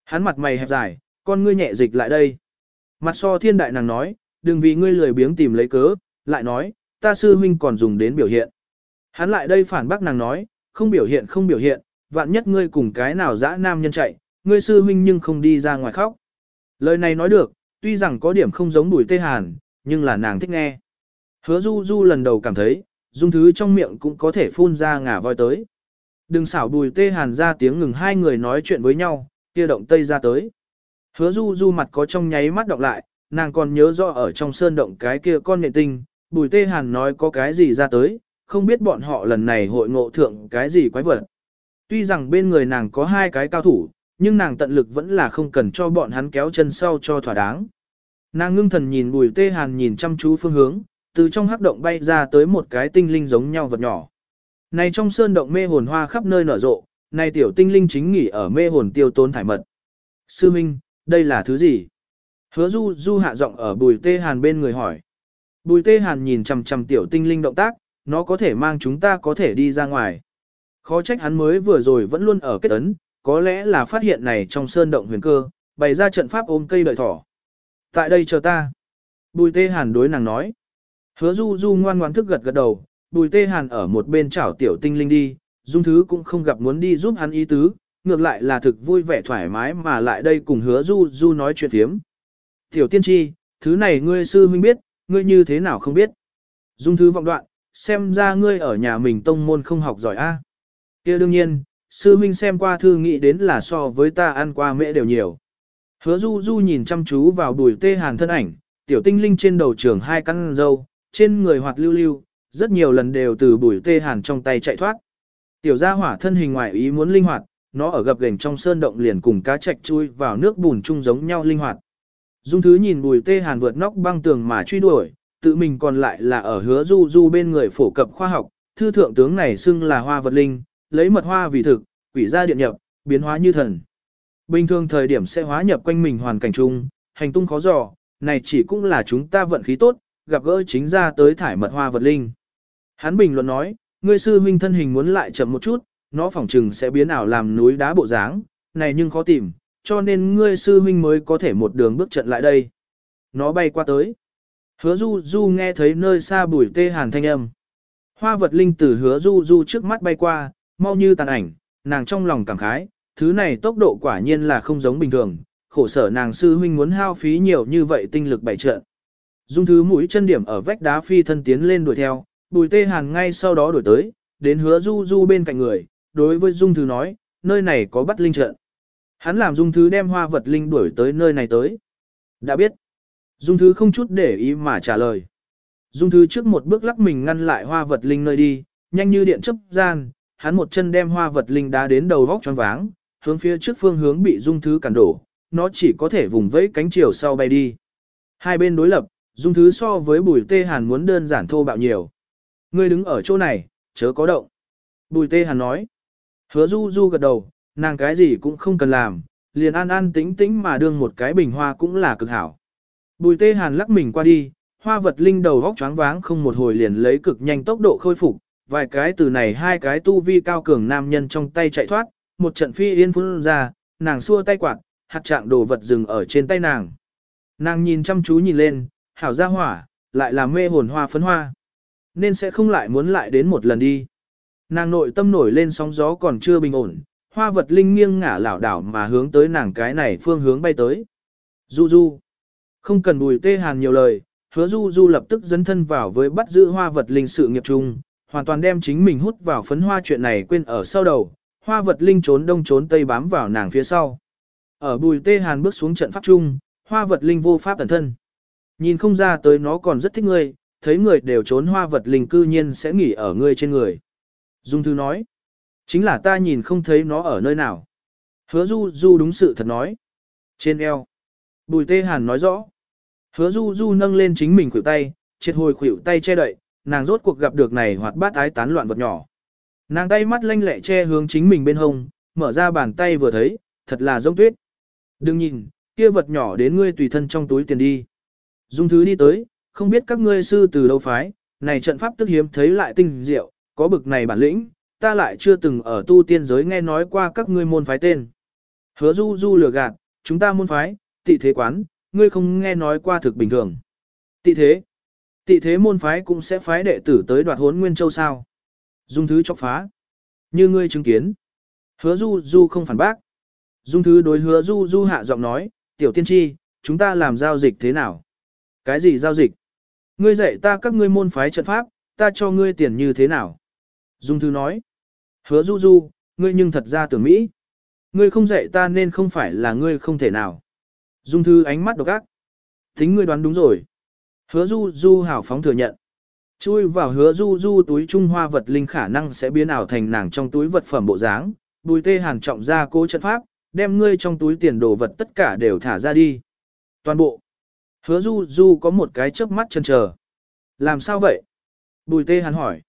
Hắn mặt mày hẹp dài, con ngươi nhẹ dịch lại đây. Mặt so thiên đại nàng nói, đừng vì ngươi lười biếng tìm lấy cớ, lại nói, ta sư huynh còn dùng đến biểu hiện. Hắn lại đây phản bác nàng nói, không biểu hiện không biểu hiện, vạn nhất ngươi cùng cái nào dã nam nhân chạy, ngươi sư huynh nhưng không đi ra ngoài khóc. Lời này nói được, tuy rằng có điểm không giống bùi tê hàn, nhưng là nàng thích nghe. Hứa du du lần đầu cảm thấy, dung thứ trong miệng cũng có thể phun ra ngả voi tới. Đừng xảo bùi tê hàn ra tiếng ngừng hai người nói chuyện với nhau, kia động tây ra tới. Hứa du du mặt có trong nháy mắt đọc lại, nàng còn nhớ rõ ở trong sơn động cái kia con nhện tinh, bùi tê hàn nói có cái gì ra tới, không biết bọn họ lần này hội ngộ thượng cái gì quái vật. Tuy rằng bên người nàng có hai cái cao thủ, nhưng nàng tận lực vẫn là không cần cho bọn hắn kéo chân sau cho thỏa đáng. Nàng ngưng thần nhìn bùi tê hàn nhìn chăm chú phương hướng, từ trong hắc động bay ra tới một cái tinh linh giống nhau vật nhỏ. Này trong sơn động mê hồn hoa khắp nơi nở rộ, này tiểu tinh linh chính nghỉ ở mê hồn tiêu tốn thải mật. Sư Minh, đây là thứ gì? Hứa du du hạ giọng ở bùi tê hàn bên người hỏi. Bùi tê hàn nhìn chằm chằm tiểu tinh linh động tác, nó có thể mang chúng ta có thể đi ra ngoài. Khó trách hắn mới vừa rồi vẫn luôn ở kết ấn, có lẽ là phát hiện này trong sơn động huyền cơ, bày ra trận pháp ôm cây đợi thỏ. Tại đây chờ ta. Bùi tê hàn đối nàng nói. Hứa du du ngoan ngoan thức gật gật đầu, bùi tê hàn ở một bên chảo tiểu tinh linh đi, dung thứ cũng không gặp muốn đi giúp hắn ý tứ, ngược lại là thực vui vẻ thoải mái mà lại đây cùng hứa du du nói chuyện thiếm. Tiểu tiên tri, thứ này ngươi sư huynh biết, ngươi như thế nào không biết. Dung thứ vọng đoạn, xem ra ngươi ở nhà mình tông môn không học giỏi a. kia đương nhiên, sư huynh xem qua thư nghĩ đến là so với ta ăn qua mễ đều nhiều. Hứa du du nhìn chăm chú vào đùi tê hàn thân ảnh, tiểu tinh linh trên đầu trường hai căn dâu, trên người hoạt lưu lưu, rất nhiều lần đều từ bùi tê hàn trong tay chạy thoát. Tiểu gia hỏa thân hình ngoại ý muốn linh hoạt, nó ở gập gành trong sơn động liền cùng cá trạch chui vào nước bùn chung giống nhau linh hoạt. Dung thứ nhìn bùi tê hàn vượt nóc băng tường mà truy đuổi, tự mình còn lại là ở hứa du du bên người phổ cập khoa học, thư thượng tướng này xưng là hoa vật linh, lấy mật hoa vì thực, quỷ ra điện nhập, biến hóa như thần. Bình thường thời điểm sẽ hóa nhập quanh mình hoàn cảnh chung, hành tung khó dò, này chỉ cũng là chúng ta vận khí tốt, gặp gỡ chính ra tới thải mật hoa vật linh. Hắn bình luận nói, ngươi sư huynh thân hình muốn lại chậm một chút, nó phỏng trừng sẽ biến ảo làm núi đá bộ dáng, này nhưng khó tìm, cho nên ngươi sư huynh mới có thể một đường bước trận lại đây. Nó bay qua tới. Hứa du du nghe thấy nơi xa bùi tê hàn thanh âm. Hoa vật linh từ hứa du du trước mắt bay qua, mau như tàn ảnh, nàng trong lòng cảm khái, thứ này tốc độ quả nhiên là không giống bình thường, khổ sở nàng sư huynh muốn hao phí nhiều như vậy tinh lực bảy trận. Dung thứ mũi chân điểm ở vách đá phi thân tiến lên đuổi theo, bùi tê hàn ngay sau đó đuổi tới, đến hứa du du bên cạnh người, đối với Dung thứ nói, nơi này có bắt linh trận. Hắn làm Dung thứ đem hoa vật linh đuổi tới nơi này tới. Đã biết. Dung thứ không chút để ý mà trả lời. Dung thứ trước một bước lắc mình ngăn lại hoa vật linh nơi đi, nhanh như điện chấp gian, hắn một chân đem hoa vật linh đá đến đầu vóc tròn váng, hướng phía trước phương hướng bị Dung thứ cản đổ, nó chỉ có thể vùng vẫy cánh chiều sau bay đi. Hai bên đối lập, Dung thứ so với bùi tê hàn muốn đơn giản thô bạo nhiều. Ngươi đứng ở chỗ này, chớ có động. Bùi tê hàn nói. Hứa du du gật đầu, nàng cái gì cũng không cần làm, liền an an tĩnh tĩnh mà đương một cái bình hoa cũng là cực hảo. Bùi tê hàn lắc mình qua đi, hoa vật linh đầu góc choáng váng không một hồi liền lấy cực nhanh tốc độ khôi phục, vài cái từ này hai cái tu vi cao cường nam nhân trong tay chạy thoát, một trận phi yên phun ra, nàng xua tay quạt, hạt trạng đồ vật dừng ở trên tay nàng. Nàng nhìn chăm chú nhìn lên, hảo ra hỏa, lại là mê hồn hoa phấn hoa. Nên sẽ không lại muốn lại đến một lần đi. Nàng nội tâm nổi lên sóng gió còn chưa bình ổn, hoa vật linh nghiêng ngả lảo đảo mà hướng tới nàng cái này phương hướng bay tới. Du du. Không cần bùi tê hàn nhiều lời, hứa du du lập tức dấn thân vào với bắt giữ hoa vật linh sự nghiệp chung, hoàn toàn đem chính mình hút vào phấn hoa chuyện này quên ở sau đầu, hoa vật linh trốn đông trốn tây bám vào nàng phía sau. Ở bùi tê hàn bước xuống trận pháp chung, hoa vật linh vô pháp tẩn thân. Nhìn không ra tới nó còn rất thích ngươi, thấy người đều trốn hoa vật linh cư nhiên sẽ nghỉ ở ngươi trên người. Dung Thư nói, chính là ta nhìn không thấy nó ở nơi nào. Hứa Du Du đúng sự thật nói. Trên eo. Bùi Tê Hàn nói rõ. Hứa Du Du nâng lên chính mình khuỷu tay, triệt hồi khuỷu tay che đậy, nàng rốt cuộc gặp được này hoạt bát ái tán loạn vật nhỏ. Nàng tay mắt lanh lẹ che hướng chính mình bên hông, mở ra bàn tay vừa thấy, thật là giống tuyết. Đừng nhìn, kia vật nhỏ đến ngươi tùy thân trong túi tiền đi. Dung thứ đi tới, không biết các ngươi sư từ đâu phái, này trận pháp tức hiếm thấy lại tinh diệu, có bực này bản lĩnh, ta lại chưa từng ở tu tiên giới nghe nói qua các ngươi môn phái tên. Hứa du du lừa gạt, chúng ta môn phái, tị thế quán, ngươi không nghe nói qua thực bình thường. Tị thế, tị thế môn phái cũng sẽ phái đệ tử tới đoạt hốn nguyên châu sao. Dung thứ chọc phá. Như ngươi chứng kiến. Hứa du du không phản bác. Dung thứ đối hứa du du hạ giọng nói, tiểu tiên tri, chúng ta làm giao dịch thế nào? Cái gì giao dịch? Ngươi dạy ta các ngươi môn phái trận pháp, ta cho ngươi tiền như thế nào? Dung Thư nói, hứa du du, ngươi nhưng thật ra tưởng Mỹ. Ngươi không dạy ta nên không phải là ngươi không thể nào. Dung Thư ánh mắt độc ác. Tính ngươi đoán đúng rồi. Hứa du du hảo phóng thừa nhận. Chui vào hứa du du túi trung hoa vật linh khả năng sẽ biến ảo thành nàng trong túi vật phẩm bộ dáng. Bùi tê hàn trọng ra cố trận pháp, đem ngươi trong túi tiền đồ vật tất cả đều thả ra đi. Toàn bộ. Hứa du du có một cái chớp mắt chân chờ. Làm sao vậy? Bùi tê hàn hỏi.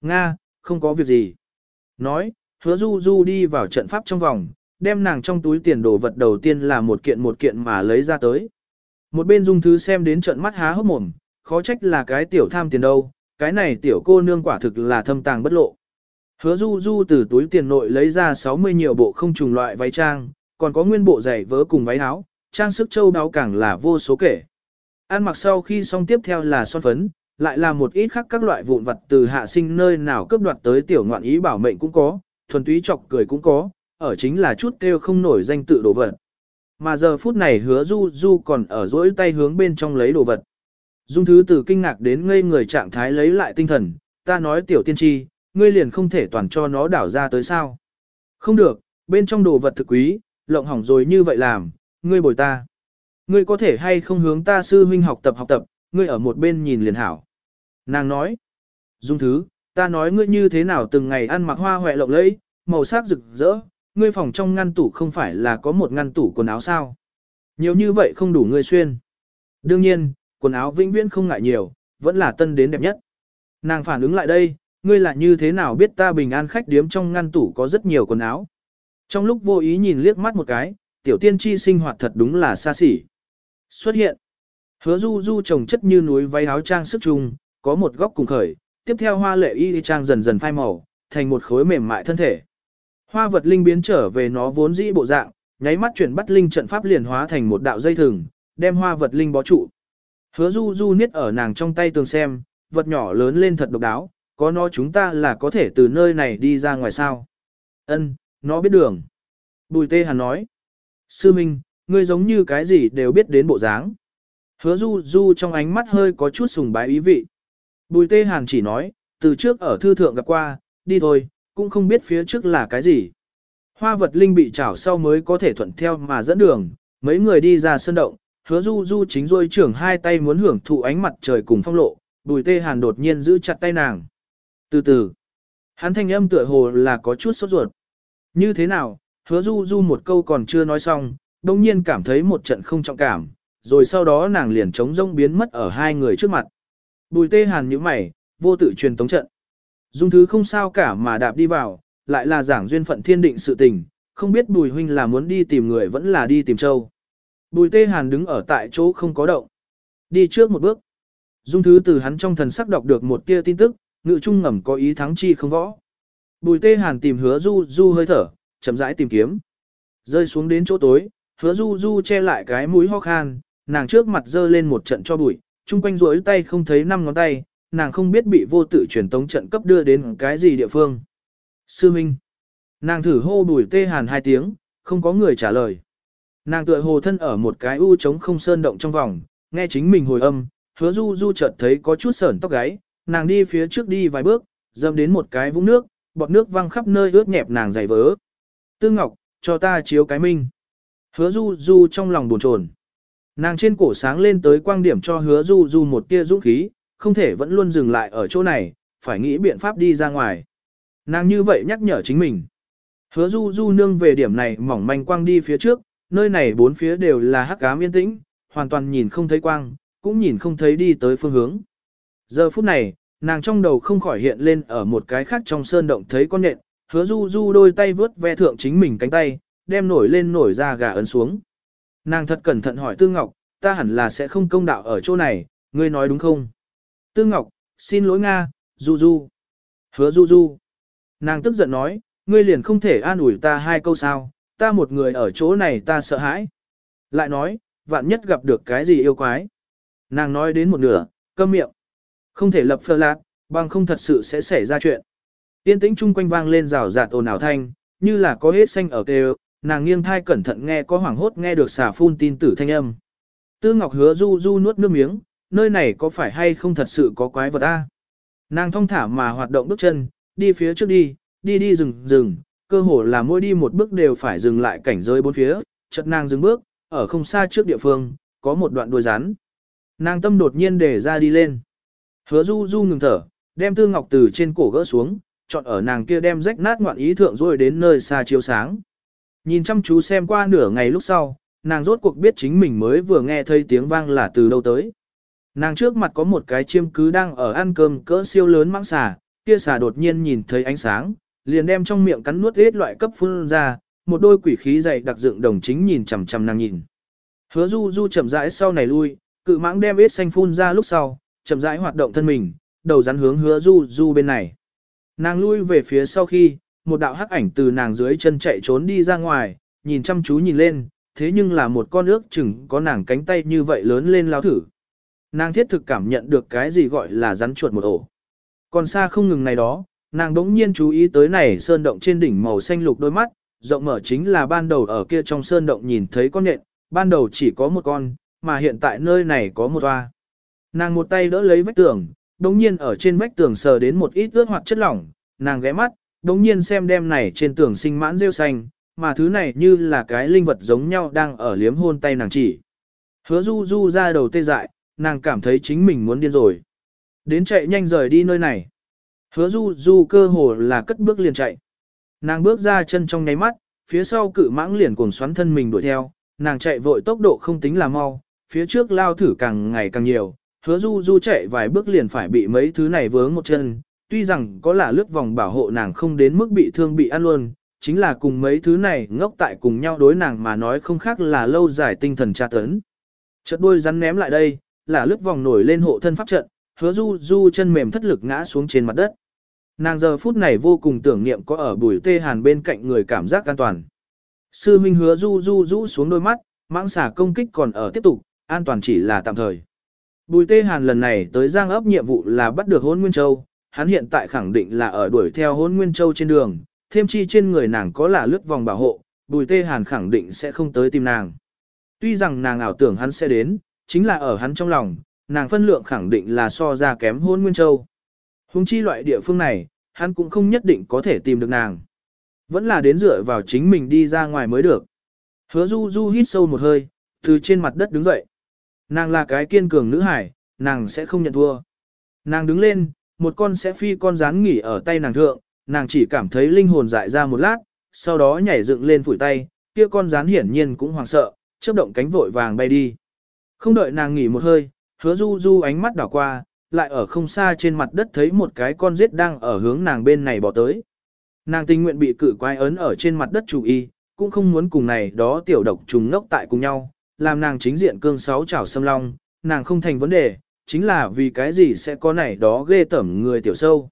Nga, không có việc gì. Nói, hứa du du đi vào trận pháp trong vòng, đem nàng trong túi tiền đồ vật đầu tiên là một kiện một kiện mà lấy ra tới. Một bên dung thứ xem đến trận mắt há hốc mồm, khó trách là cái tiểu tham tiền đâu, cái này tiểu cô nương quả thực là thâm tàng bất lộ. Hứa du du từ túi tiền nội lấy ra 60 nhiều bộ không trùng loại váy trang, còn có nguyên bộ giày vớ cùng váy áo, trang sức châu đáo càng là vô số kể. Ăn mặc sau khi xong tiếp theo là son phấn, lại là một ít khác các loại vụn vật từ hạ sinh nơi nào cướp đoạt tới tiểu ngoạn ý bảo mệnh cũng có, thuần túy chọc cười cũng có, ở chính là chút kêu không nổi danh tự đồ vật. Mà giờ phút này hứa du du còn ở dỗi tay hướng bên trong lấy đồ vật. Dung thứ từ kinh ngạc đến ngây người trạng thái lấy lại tinh thần, ta nói tiểu tiên tri, ngươi liền không thể toàn cho nó đảo ra tới sao. Không được, bên trong đồ vật thực quý, lộng hỏng rồi như vậy làm, ngươi bồi ta. Ngươi có thể hay không hướng ta sư huynh học tập học tập, ngươi ở một bên nhìn liền hảo. Nàng nói, Dung thứ, ta nói ngươi như thế nào từng ngày ăn mặc hoa hoẹ lộng lẫy, màu sắc rực rỡ, ngươi phòng trong ngăn tủ không phải là có một ngăn tủ quần áo sao. Nhiều như vậy không đủ ngươi xuyên. Đương nhiên, quần áo vĩnh viễn không ngại nhiều, vẫn là tân đến đẹp nhất. Nàng phản ứng lại đây, ngươi là như thế nào biết ta bình an khách điếm trong ngăn tủ có rất nhiều quần áo. Trong lúc vô ý nhìn liếc mắt một cái, tiểu tiên tri sinh hoạt thật đúng là xa xỉ. Xuất hiện. Hứa du du trồng chất như núi váy áo trang sức trùng, có một góc cùng khởi, tiếp theo hoa lệ y trang dần dần phai màu, thành một khối mềm mại thân thể. Hoa vật linh biến trở về nó vốn dĩ bộ dạng, nháy mắt chuyển bắt linh trận pháp liền hóa thành một đạo dây thừng, đem hoa vật linh bó trụ. Hứa du du niết ở nàng trong tay tường xem, vật nhỏ lớn lên thật độc đáo, có nó chúng ta là có thể từ nơi này đi ra ngoài sao. Ân, nó biết đường. Bùi tê hàn nói. Sư Minh, ngươi giống như cái gì đều biết đến bộ dáng. Hứa du du trong ánh mắt hơi có chút sùng bái ý vị. Bùi tê hàn chỉ nói, từ trước ở thư thượng gặp qua, đi thôi, cũng không biết phía trước là cái gì. Hoa vật linh bị chảo sau mới có thể thuận theo mà dẫn đường, mấy người đi ra sân động, hứa du du chính rôi trưởng hai tay muốn hưởng thụ ánh mặt trời cùng phong lộ, bùi tê hàn đột nhiên giữ chặt tay nàng. Từ từ, hắn thanh âm tựa hồ là có chút sốt ruột. Như thế nào, hứa du du một câu còn chưa nói xong, đồng nhiên cảm thấy một trận không trọng cảm, rồi sau đó nàng liền trống rông biến mất ở hai người trước mặt. Bùi tê hàn như mày, vô tự truyền tống trận. Dung thứ không sao cả mà đạp đi vào, lại là giảng duyên phận thiên định sự tình, không biết bùi huynh là muốn đi tìm người vẫn là đi tìm châu. Bùi tê hàn đứng ở tại chỗ không có động. Đi trước một bước. Dung thứ từ hắn trong thần sắc đọc được một tia tin tức, ngự trung ngầm có ý thắng chi không võ. Bùi tê hàn tìm hứa du du hơi thở, chậm rãi tìm kiếm. Rơi xuống đến chỗ tối, hứa du du che lại cái mũi ho khan, nàng trước mặt dơ lên một trận cho bụi, chung quanh rối tay không thấy năm ngón tay, nàng không biết bị vô tự truyền tống trận cấp đưa đến cái gì địa phương. Sư Minh. Nàng thử hô bùi tê hàn hai tiếng, không có người trả lời. Nàng tựa hồ thân ở một cái u trống không sơn động trong vòng, nghe chính mình hồi âm, hứa du du chợt thấy có chút sởn tóc gáy, nàng đi phía trước đi vài bước, dâm đến một cái vũng nước, bọt nước văng khắp nơi ướt nhẹp nàng giày vớ. Tư Ngọc, cho ta chiếu cái minh. Hứa du du trong lòng buồn chồn. Nàng trên cổ sáng lên tới quang điểm cho hứa du du một tia dũng khí, không thể vẫn luôn dừng lại ở chỗ này, phải nghĩ biện pháp đi ra ngoài. Nàng như vậy nhắc nhở chính mình. Hứa du du nương về điểm này mỏng manh quang đi phía trước, nơi này bốn phía đều là hắc ám yên tĩnh, hoàn toàn nhìn không thấy quang, cũng nhìn không thấy đi tới phương hướng. Giờ phút này, nàng trong đầu không khỏi hiện lên ở một cái khác trong sơn động thấy con nện, hứa du du đôi tay vướt ve thượng chính mình cánh tay, đem nổi lên nổi ra gà ấn xuống. Nàng thật cẩn thận hỏi Tư Ngọc, ta hẳn là sẽ không công đạo ở chỗ này, ngươi nói đúng không? Tư Ngọc, xin lỗi Nga, Du Du. Hứa Du Du. Nàng tức giận nói, ngươi liền không thể an ủi ta hai câu sao, ta một người ở chỗ này ta sợ hãi. Lại nói, vạn nhất gặp được cái gì yêu quái. Nàng nói đến một nửa, câm miệng. Không thể lập phơ lạc, bằng không thật sự sẽ xảy ra chuyện. Tiên tĩnh chung quanh vang lên rào rạt ồn ào thanh, như là có hết xanh ở kêu, nàng nghiêng thai cẩn thận nghe có hoảng hốt nghe được xà phun tin tử thanh âm. Tư Ngọc hứa du du nuốt nước miếng, nơi này có phải hay không thật sự có quái vật a? Nàng thong thả mà hoạt động bước chân, đi phía trước đi, đi đi dừng dừng cơ hồ là mỗi đi một bước đều phải dừng lại cảnh giới bốn phía, chợt nàng dừng bước, ở không xa trước địa phương, có một đoạn đuôi rắn. Nàng tâm đột nhiên để ra đi lên. Hứa du du ngừng thở, đem tư ngọc từ trên cổ gỡ xuống, chọn ở nàng kia đem rách nát ngoạn ý thượng rồi đến nơi xa chiếu sáng. Nhìn chăm chú xem qua nửa ngày lúc sau, nàng rốt cuộc biết chính mình mới vừa nghe thấy tiếng vang là từ đâu tới. Nàng trước mặt có một cái chiêm cứ đang ở ăn cơm cỡ siêu lớn mãng xà, kia xà đột nhiên nhìn thấy ánh sáng, liền đem trong miệng cắn nuốt hết loại cấp phun ra, một đôi quỷ khí dày đặc dựng đồng chính nhìn chằm chằm nàng nhìn. Hứa Du Du chậm rãi sau này lui, cự mãng đem ít xanh phun ra lúc sau, chậm rãi hoạt động thân mình, đầu rắn hướng Hứa Du Du bên này. Nàng lui về phía sau khi, một đạo hắc ảnh từ nàng dưới chân chạy trốn đi ra ngoài, nhìn chăm chú nhìn lên, thế nhưng là một con ước chừng có nàng cánh tay như vậy lớn lên lao thử. Nàng thiết thực cảm nhận được cái gì gọi là rắn chuột một ổ. Còn xa không ngừng này đó, nàng đống nhiên chú ý tới này sơn động trên đỉnh màu xanh lục đôi mắt, rộng mở chính là ban đầu ở kia trong sơn động nhìn thấy con nện, ban đầu chỉ có một con, mà hiện tại nơi này có một toa. Nàng một tay đỡ lấy vách tường, đống nhiên ở trên vách tường sờ đến một ít ướt hoặc chất lỏng, nàng ghé mắt, đống nhiên xem đem này trên tường sinh mãn rêu xanh, mà thứ này như là cái linh vật giống nhau đang ở liếm hôn tay nàng chỉ. Hứa du du ra đầu tê dại, nàng cảm thấy chính mình muốn điên rồi. Đến chạy nhanh rời đi nơi này. Hứa du du cơ hồ là cất bước liền chạy. Nàng bước ra chân trong nháy mắt, phía sau cự mãng liền cuồng xoắn thân mình đuổi theo, nàng chạy vội tốc độ không tính là mau, phía trước lao thử càng ngày càng nhiều, hứa du du chạy vài bước liền phải bị mấy thứ này vướng một chân, tuy rằng có là lướt vòng bảo hộ nàng không đến mức bị thương bị ăn luôn, chính là cùng mấy thứ này ngốc tại cùng nhau đối nàng mà nói không khác là lâu dài tinh thần tra tấn. Chợt đôi rắn ném lại đây, là lướt vòng nổi lên hộ thân pháp trận, hứa du du chân mềm thất lực ngã xuống trên mặt đất. Nàng giờ phút này vô cùng tưởng niệm có ở bùi tê hàn bên cạnh người cảm giác an toàn. Sư Minh hứa du du rũ xuống đôi mắt, mãng xả công kích còn ở tiếp tục, an toàn chỉ là tạm thời. Bùi tê hàn lần này tới giang ấp nhiệm vụ là bắt được hôn Nguyên Châu, hắn hiện tại khẳng định là ở đuổi theo hôn Nguyên Châu trên đường, thêm chi trên người nàng có là lướt vòng bảo hộ, bùi tê hàn khẳng định sẽ không tới tìm nàng. Tuy rằng nàng ảo tưởng hắn sẽ đến, chính là ở hắn trong lòng, nàng phân lượng khẳng định là so ra kém hôn Nguyên Châu. Hùng chi loại địa phương này, hắn cũng không nhất định có thể tìm được nàng. Vẫn là đến dựa vào chính mình đi ra ngoài mới được. Hứa du du hít sâu một hơi, từ trên mặt đất đứng dậy. Nàng là cái kiên cường nữ hải, nàng sẽ không nhận thua. Nàng đứng lên, một con sẽ phi con rán nghỉ ở tay nàng thượng, nàng chỉ cảm thấy linh hồn dại ra một lát, sau đó nhảy dựng lên phủi tay, kia con rán hiển nhiên cũng hoảng sợ, chớp động cánh vội vàng bay đi. Không đợi nàng nghỉ một hơi, hứa du du ánh mắt đảo qua, lại ở không xa trên mặt đất thấy một cái con rết đang ở hướng nàng bên này bỏ tới. Nàng tình nguyện bị cử quái ấn ở trên mặt đất chủ y, cũng không muốn cùng này đó tiểu độc trùng ngốc tại cùng nhau, làm nàng chính diện cương sáu chảo xâm long, nàng không thành vấn đề, chính là vì cái gì sẽ có này đó ghê tẩm người tiểu sâu.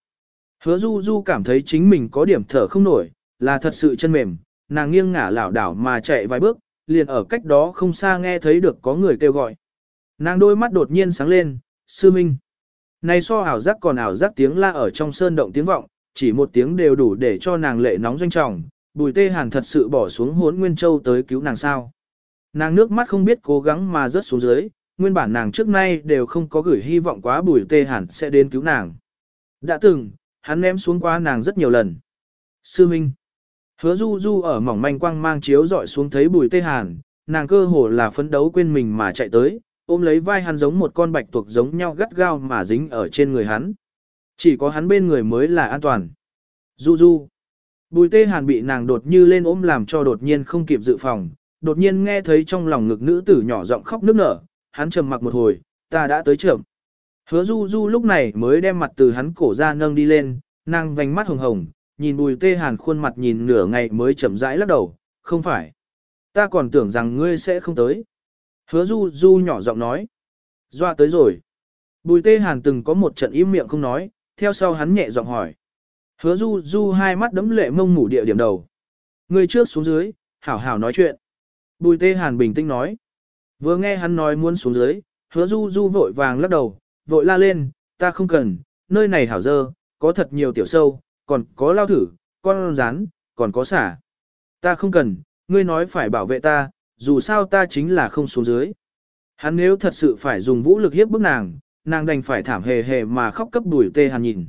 Hứa du du cảm thấy chính mình có điểm thở không nổi, là thật sự chân mềm, nàng nghiêng ngả lảo đảo mà chạy vài bước, liền ở cách đó không xa nghe thấy được có người kêu gọi. Nàng đôi mắt đột nhiên sáng lên, sư minh. Này so ảo giác còn ảo giác tiếng la ở trong sơn động tiếng vọng, chỉ một tiếng đều đủ để cho nàng lệ nóng doanh trọng, bùi tê hàn thật sự bỏ xuống hốn Nguyên Châu tới cứu nàng sao. Nàng nước mắt không biết cố gắng mà rớt xuống dưới, nguyên bản nàng trước nay đều không có gửi hy vọng quá bùi tê hẳn sẽ đến cứu nàng. Đã từng, hắn ném xuống qua nàng rất nhiều lần. Sư Minh Hứa du du ở mỏng manh quang mang chiếu dọi xuống thấy bùi tê hàn, nàng cơ hồ là phấn đấu quên mình mà chạy tới, ôm lấy vai hắn giống một con bạch tuộc giống nhau gắt gao mà dính ở trên người hắn. Chỉ có hắn bên người mới là an toàn. Du du. Bùi tê hàn bị nàng đột như lên ôm làm cho đột nhiên không kịp dự phòng, đột nhiên nghe thấy trong lòng ngực nữ tử nhỏ giọng khóc nức nở, hắn trầm mặc một hồi, ta đã tới trưởng. Hứa du du lúc này mới đem mặt từ hắn cổ ra nâng đi lên, nàng vành mắt hồng hồng, nhìn bùi tê hàn khuôn mặt nhìn nửa ngày mới chậm rãi lắc đầu, không phải. Ta còn tưởng rằng ngươi sẽ không tới. Hứa du du nhỏ giọng nói. Doa tới rồi. Bùi tê hàn từng có một trận im miệng không nói, theo sau hắn nhẹ giọng hỏi. Hứa du du hai mắt đấm lệ mông mủ địa điểm đầu. Ngươi trước xuống dưới, hảo hảo nói chuyện. Bùi tê hàn bình tĩnh nói. Vừa nghe hắn nói muốn xuống dưới, hứa du du vội vàng lắc đầu, vội la lên, ta không cần, nơi này hảo dơ, có thật nhiều tiểu sâu, còn có lao thử, con rán, còn có xả. Ta không cần, ngươi nói phải bảo vệ ta, dù sao ta chính là không xuống dưới. Hắn nếu thật sự phải dùng vũ lực hiếp bức nàng, nàng đành phải thảm hề hề mà khóc cấp đuổi tê hàn nhìn.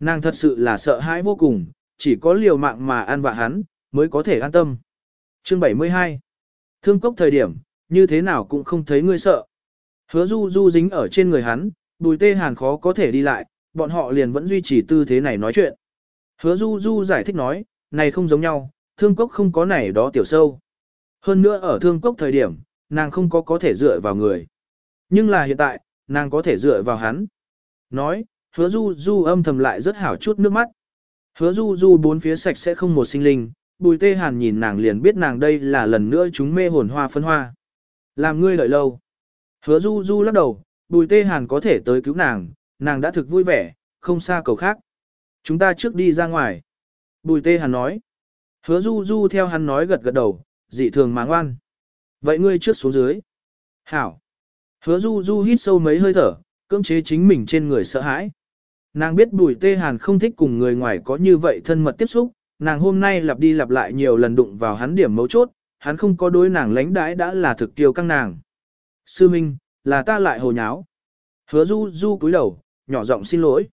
Nàng thật sự là sợ hãi vô cùng, chỉ có liều mạng mà ăn vạ hắn, mới có thể an tâm. Chương 72 Thương cốc thời điểm, như thế nào cũng không thấy ngươi sợ. Hứa du du dính ở trên người hắn, bùi tê hàn khó có thể đi lại, bọn họ liền vẫn duy trì tư thế này nói chuyện. Hứa du du giải thích nói, này không giống nhau, thương cốc không có này đó tiểu sâu. Hơn nữa ở thương cốc thời điểm, nàng không có có thể dựa vào người. Nhưng là hiện tại, nàng có thể dựa vào hắn. Nói, hứa du du âm thầm lại rất hảo chút nước mắt. Hứa du du bốn phía sạch sẽ không một sinh linh, bùi tê hàn nhìn nàng liền biết nàng đây là lần nữa chúng mê hồn hoa phân hoa. Làm ngươi đợi lâu. Hứa du du lắc đầu, bùi tê hàn có thể tới cứu nàng, nàng đã thực vui vẻ, không xa cầu khác. Chúng ta trước đi ra ngoài. Bùi tê hàn nói. Hứa du du theo hắn nói gật gật đầu, dị thường máng oan. Vậy ngươi trước xuống dưới. Hảo. Hứa du du hít sâu mấy hơi thở, cưỡng chế chính mình trên người sợ hãi. Nàng biết bùi tê hàn không thích cùng người ngoài có như vậy thân mật tiếp xúc, nàng hôm nay lặp đi lặp lại nhiều lần đụng vào hắn điểm mấu chốt, hắn không có đối nàng lãnh đãi đã là thực tiêu căng nàng. Sư Minh, là ta lại hồ nháo. Hứa du du cúi đầu, nhỏ giọng xin lỗi.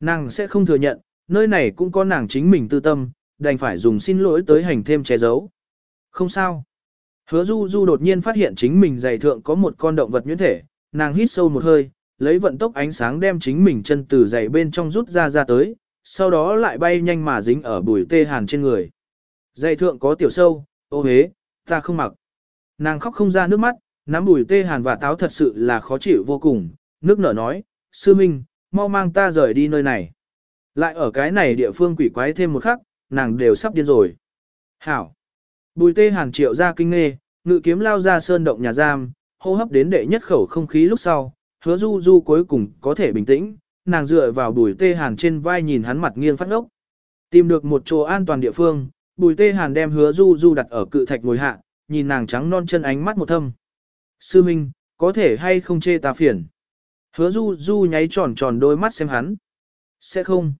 Nàng sẽ không thừa nhận, nơi này cũng có nàng chính mình tư tâm, đành phải dùng xin lỗi tới hành thêm che giấu. Không sao. Hứa du du đột nhiên phát hiện chính mình giày thượng có một con động vật nhuyễn thể, nàng hít sâu một hơi, lấy vận tốc ánh sáng đem chính mình chân từ giày bên trong rút ra ra tới, sau đó lại bay nhanh mà dính ở bùi tê hàn trên người. Giày thượng có tiểu sâu, ô hế, ta không mặc. Nàng khóc không ra nước mắt, nắm bùi tê hàn và táo thật sự là khó chịu vô cùng, nước nở nói, sư minh, mau mang ta rời đi nơi này. Lại ở cái này địa phương quỷ quái thêm một khắc, nàng đều sắp điên rồi. Hảo. Bùi tê hàn triệu ra kinh nghê, ngự kiếm lao ra sơn động nhà giam, hô hấp đến đệ nhất khẩu không khí lúc sau, hứa du du cuối cùng có thể bình tĩnh, nàng dựa vào bùi tê hàn trên vai nhìn hắn mặt nghiêng phát ngốc. Tìm được một chỗ an toàn địa phương, bùi tê hàn đem hứa du du đặt ở cự thạch ngồi hạ, nhìn nàng trắng non chân ánh mắt một thâm. Sư Minh, có thể hay không chê ta phiền? Hứa du du nháy tròn tròn đôi mắt xem hắn. Sẽ không.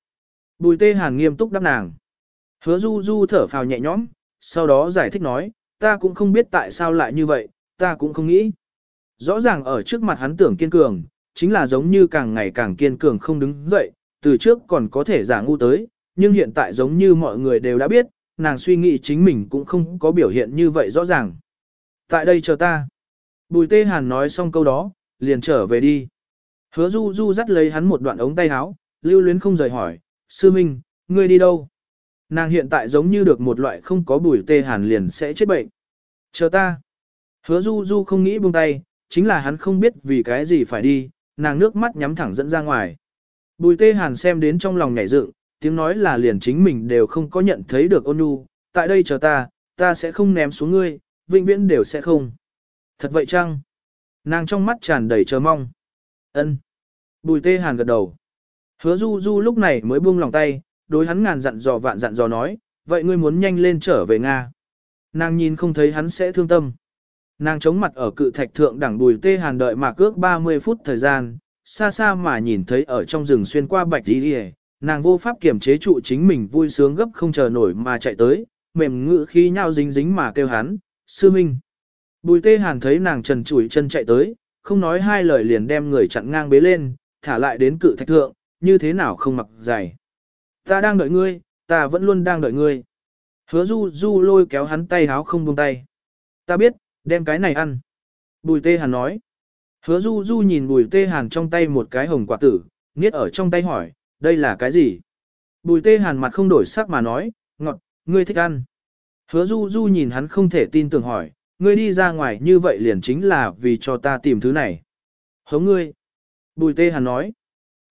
Bùi tê hàn nghiêm túc đáp nàng. Hứa du du thở phào nhẹ nhõm, sau đó giải thích nói, ta cũng không biết tại sao lại như vậy, ta cũng không nghĩ. Rõ ràng ở trước mặt hắn tưởng kiên cường, chính là giống như càng ngày càng kiên cường không đứng dậy, từ trước còn có thể giả ngu tới, nhưng hiện tại giống như mọi người đều đã biết, nàng suy nghĩ chính mình cũng không có biểu hiện như vậy rõ ràng. Tại đây chờ ta. Bùi tê hàn nói xong câu đó, liền trở về đi. Hứa du du dắt lấy hắn một đoạn ống tay áo, lưu luyến không rời hỏi, sư minh, ngươi đi đâu? Nàng hiện tại giống như được một loại không có bùi tê hàn liền sẽ chết bệnh. Chờ ta. Hứa du du không nghĩ buông tay, chính là hắn không biết vì cái gì phải đi, nàng nước mắt nhắm thẳng dẫn ra ngoài. Bùi tê hàn xem đến trong lòng nhảy dựng, tiếng nói là liền chính mình đều không có nhận thấy được ôn nhu, tại đây chờ ta, ta sẽ không ném xuống ngươi, vĩnh viễn đều sẽ không. Thật vậy chăng? Nàng trong mắt tràn đầy chờ mong. Ân. Bùi tê hàn gật đầu. Hứa du du lúc này mới buông lòng tay, đối hắn ngàn dặn dò vạn dặn dò nói, vậy ngươi muốn nhanh lên trở về Nga. Nàng nhìn không thấy hắn sẽ thương tâm. Nàng chống mặt ở cự thạch thượng đẳng bùi tê hàn đợi mà cước 30 phút thời gian, xa xa mà nhìn thấy ở trong rừng xuyên qua bạch đi đi nàng vô pháp kiểm chế trụ chính mình vui sướng gấp không chờ nổi mà chạy tới, mềm ngự khi nhau dính dính mà kêu hắn, sư minh. Bùi tê hàn thấy nàng trần chủi chân chạy tới, không nói hai lời liền đem người chặn ngang bế lên, thả lại đến cự thạch thượng, như thế nào không mặc giày. Ta đang đợi ngươi, ta vẫn luôn đang đợi ngươi. Hứa du du lôi kéo hắn tay háo không buông tay. Ta biết, đem cái này ăn. Bùi tê hàn nói. Hứa du du nhìn bùi tê hàn trong tay một cái hồng quả tử, niết ở trong tay hỏi, đây là cái gì? Bùi tê hàn mặt không đổi sắc mà nói, ngọt, ngươi thích ăn. Hứa du du nhìn hắn không thể tin tưởng hỏi, ngươi đi ra ngoài như vậy liền chính là vì cho ta tìm thứ này. Hống ngươi. Bùi tê hàn nói.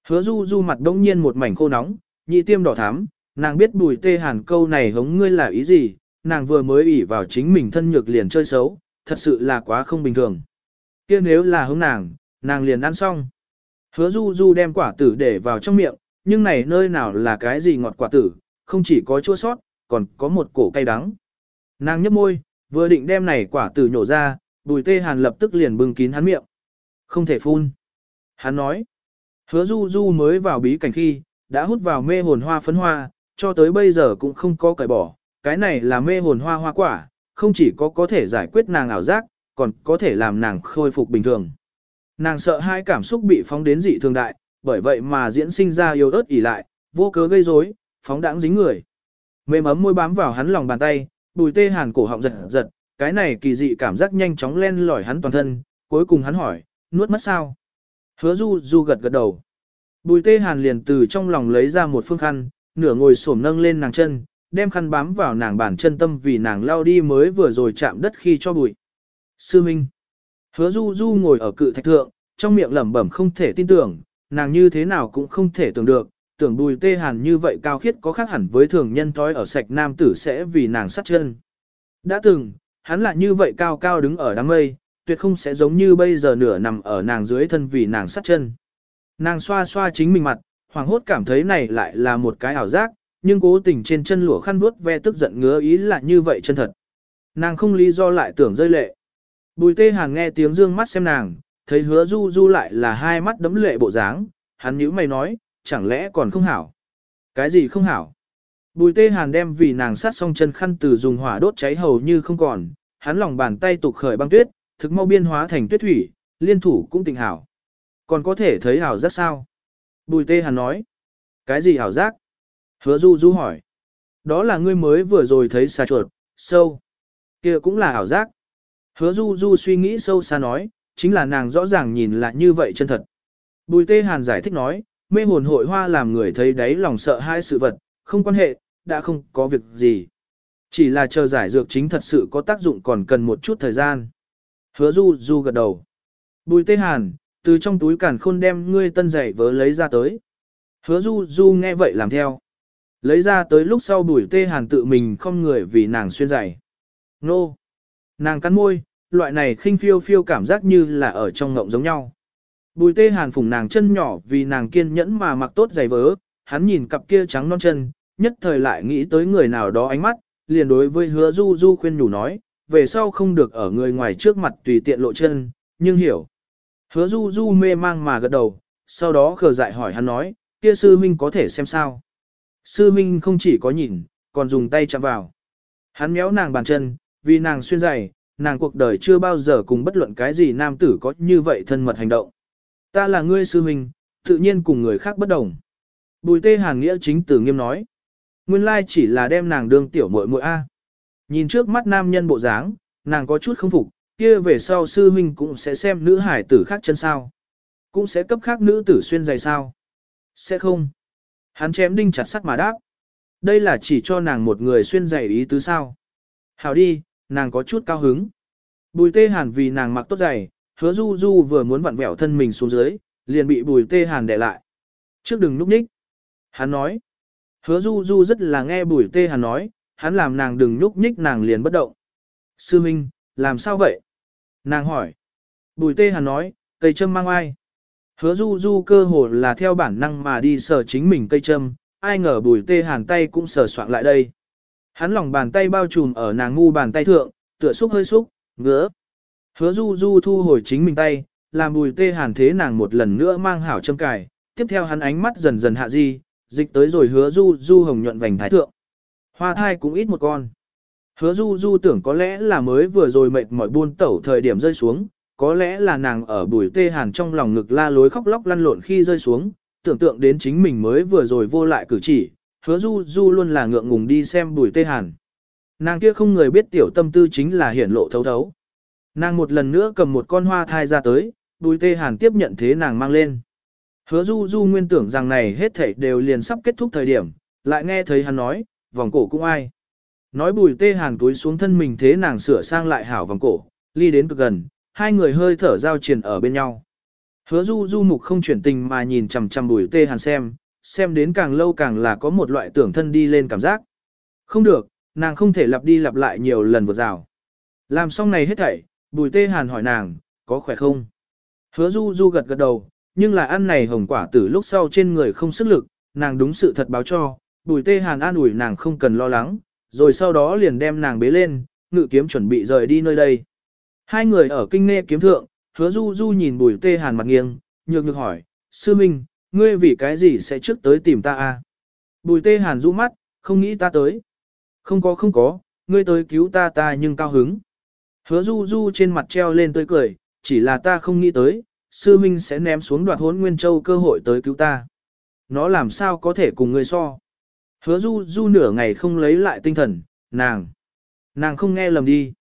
Hứa du du mặt đông nhiên một mảnh khô nóng, nhị tiêm đỏ thắm, nàng biết bùi tê hàn câu này hống ngươi là ý gì, nàng vừa mới ủy vào chính mình thân nhược liền chơi xấu, thật sự là quá không bình thường. kia nếu là hống nàng, nàng liền ăn xong. Hứa du du đem quả tử để vào trong miệng, nhưng này nơi nào là cái gì ngọt quả tử, không chỉ có chua sót, còn có một cổ cay đắng. Nàng nhấp môi, vừa định đem này quả tử nhổ ra, bùi tê hàn lập tức liền bưng kín hắn miệng. Không thể phun. Hắn nói, hứa du du mới vào bí cảnh khi, đã hút vào mê hồn hoa phấn hoa, cho tới bây giờ cũng không có cải bỏ. Cái này là mê hồn hoa hoa quả, không chỉ có có thể giải quyết nàng ảo giác, còn có thể làm nàng khôi phục bình thường. Nàng sợ hai cảm xúc bị phóng đến dị thường đại, bởi vậy mà diễn sinh ra yêu ớt ỉ lại, vô cớ gây rối, phóng đãng dính người. Mềm ấm môi bám vào hắn lòng bàn tay, bùi tê hàn cổ họng giật giật, cái này kỳ dị cảm giác nhanh chóng len lỏi hắn toàn thân, cuối cùng hắn hỏi, nuốt mất sao? Hứa du du gật gật đầu. Bùi tê hàn liền từ trong lòng lấy ra một phương khăn, nửa ngồi xổm nâng lên nàng chân, đem khăn bám vào nàng bàn chân tâm vì nàng lao đi mới vừa rồi chạm đất khi cho bụi. Sư Minh. Hứa du du ngồi ở cự thạch thượng, trong miệng lẩm bẩm không thể tin tưởng, nàng như thế nào cũng không thể tưởng được, tưởng bùi tê hàn như vậy cao khiết có khác hẳn với thường nhân thói ở sạch nam tử sẽ vì nàng sát chân. Đã từng, hắn là như vậy cao cao đứng ở đám mây, tuyệt không sẽ giống như bây giờ nửa nằm ở nàng dưới thân vì nàng sát chân. Nàng xoa xoa chính mình mặt, hoàng hốt cảm thấy này lại là một cái ảo giác, nhưng cố tình trên chân lụa khăn vuốt ve tức giận ngứa ý là như vậy chân thật. Nàng không lý do lại tưởng rơi lệ. Bùi tê hàn nghe tiếng dương mắt xem nàng, thấy hứa du du lại là hai mắt đấm lệ bộ dáng, hắn nhíu mày nói, chẳng lẽ còn không hảo. Cái gì không hảo? Bùi tê hàn đem vì nàng sát xong chân khăn từ dùng hỏa đốt cháy hầu như không còn, hắn lòng bàn tay tục khởi băng tuyết, thực mau biên hóa thành tuyết thủy, liên thủ cũng tình hảo. Còn có thể thấy hảo giác sao? Bùi tê hàn nói. Cái gì hảo giác? Hứa du du hỏi. Đó là ngươi mới vừa rồi thấy xà chuột, sâu. kia cũng là hảo giác. Hứa du du suy nghĩ sâu xa nói, chính là nàng rõ ràng nhìn lại như vậy chân thật. Bùi tê hàn giải thích nói, mê hồn hội hoa làm người thấy đáy lòng sợ hai sự vật, không quan hệ, đã không có việc gì. Chỉ là chờ giải dược chính thật sự có tác dụng còn cần một chút thời gian. Hứa du du gật đầu. Bùi tê hàn, từ trong túi cản khôn đem ngươi tân giày vớ lấy ra tới. Hứa du du nghe vậy làm theo. Lấy ra tới lúc sau bùi tê hàn tự mình không người vì nàng xuyên giày. Nô! Nàng cắn môi, loại này khinh phiêu phiêu cảm giác như là ở trong ngộng giống nhau. Bùi tê hàn phủng nàng chân nhỏ vì nàng kiên nhẫn mà mặc tốt giày vớ, hắn nhìn cặp kia trắng non chân, nhất thời lại nghĩ tới người nào đó ánh mắt, liền đối với hứa du du khuyên nhủ nói, về sau không được ở người ngoài trước mặt tùy tiện lộ chân, nhưng hiểu. Hứa du du mê mang mà gật đầu, sau đó khờ dại hỏi hắn nói, kia sư minh có thể xem sao. Sư minh không chỉ có nhìn, còn dùng tay chạm vào. Hắn méo nàng bàn chân, vì nàng xuyên giày, nàng cuộc đời chưa bao giờ cùng bất luận cái gì nam tử có như vậy thân mật hành động. Ta là ngươi sư huynh tự nhiên cùng người khác bất đồng. Bùi tê hàn nghĩa chính tử nghiêm nói. Nguyên lai chỉ là đem nàng đương tiểu muội muội A. Nhìn trước mắt nam nhân bộ dáng, nàng có chút không phục, kia về sau sư huynh cũng sẽ xem nữ hải tử khác chân sao. Cũng sẽ cấp khác nữ tử xuyên giày sao. Sẽ không. Hắn chém đinh chặt sắt mà đáp. Đây là chỉ cho nàng một người xuyên giày ý tứ sao. hảo đi, nàng có chút cao hứng. Bùi tê hàn vì nàng mặc tốt giày, hứa du du vừa muốn vặn vẹo thân mình xuống dưới, liền bị bùi tê hàn đè lại. Trước đừng núp ních. Hắn nói. Hứa du du rất là nghe bùi tê hàn nói, hắn làm nàng đừng núp nhích nàng liền bất động. Sư Minh, làm sao vậy? Nàng hỏi. Bùi tê hàn nói, cây châm mang ai? Hứa du du cơ hồ là theo bản năng mà đi sờ chính mình cây châm, ai ngờ bùi tê hàn tay cũng sờ soạn lại đây. Hắn lòng bàn tay bao trùm ở nàng ngu bàn tay thượng, tựa xúc hơi xúc, ngứa. Hứa du du thu hồi chính mình tay, làm bùi tê hàn thế nàng một lần nữa mang hảo châm cài, tiếp theo hắn ánh mắt dần dần hạ di, dịch tới rồi hứa du du hồng nhuận vành thái thượng. Hoa thai cũng ít một con. Hứa du du tưởng có lẽ là mới vừa rồi mệt mỏi buôn tẩu thời điểm rơi xuống, có lẽ là nàng ở bùi tê hàn trong lòng ngực la lối khóc lóc lăn lộn khi rơi xuống, tưởng tượng đến chính mình mới vừa rồi vô lại cử chỉ, hứa du du luôn là ngượng ngùng đi xem bùi tê hàn. Nàng kia không người biết tiểu tâm tư chính là hiển lộ thấu thấu. Nàng một lần nữa cầm một con hoa thai ra tới, bùi tê hàn tiếp nhận thế nàng mang lên. Hứa du du nguyên tưởng rằng này hết thảy đều liền sắp kết thúc thời điểm, lại nghe thấy hắn nói, vòng cổ cũng ai. Nói bùi tê hàn túi xuống thân mình thế nàng sửa sang lại hảo vòng cổ, ly đến cực gần, hai người hơi thở giao truyền ở bên nhau. Hứa du du mục không chuyển tình mà nhìn chằm chằm bùi tê hàn xem, xem đến càng lâu càng là có một loại tưởng thân đi lên cảm giác. Không được, nàng không thể lặp đi lặp lại nhiều lần vượt rào. Làm xong này hết thảy, bùi tê hàn hỏi nàng, có khỏe không? Hứa du du gật gật đầu, nhưng là ăn này hồng quả tử lúc sau trên người không sức lực, nàng đúng sự thật báo cho, bùi tê hàn an ủi nàng không cần lo lắng, rồi sau đó liền đem nàng bế lên, ngự kiếm chuẩn bị rời đi nơi đây. Hai người ở kinh nghe kiếm thượng, hứa du du nhìn bùi tê hàn mặt nghiêng, nhược nhược hỏi, sư minh, ngươi vì cái gì sẽ trước tới tìm ta a? Bùi tê hàn rũ mắt, không nghĩ ta tới. Không có không có, ngươi tới cứu ta ta nhưng cao hứng. Hứa du du trên mặt treo lên tươi cười, chỉ là ta không nghĩ tới, sư minh sẽ ném xuống đoạt hốn nguyên châu cơ hội tới cứu ta. Nó làm sao có thể cùng ngươi so. Hứa du du nửa ngày không lấy lại tinh thần, nàng. Nàng không nghe lầm đi.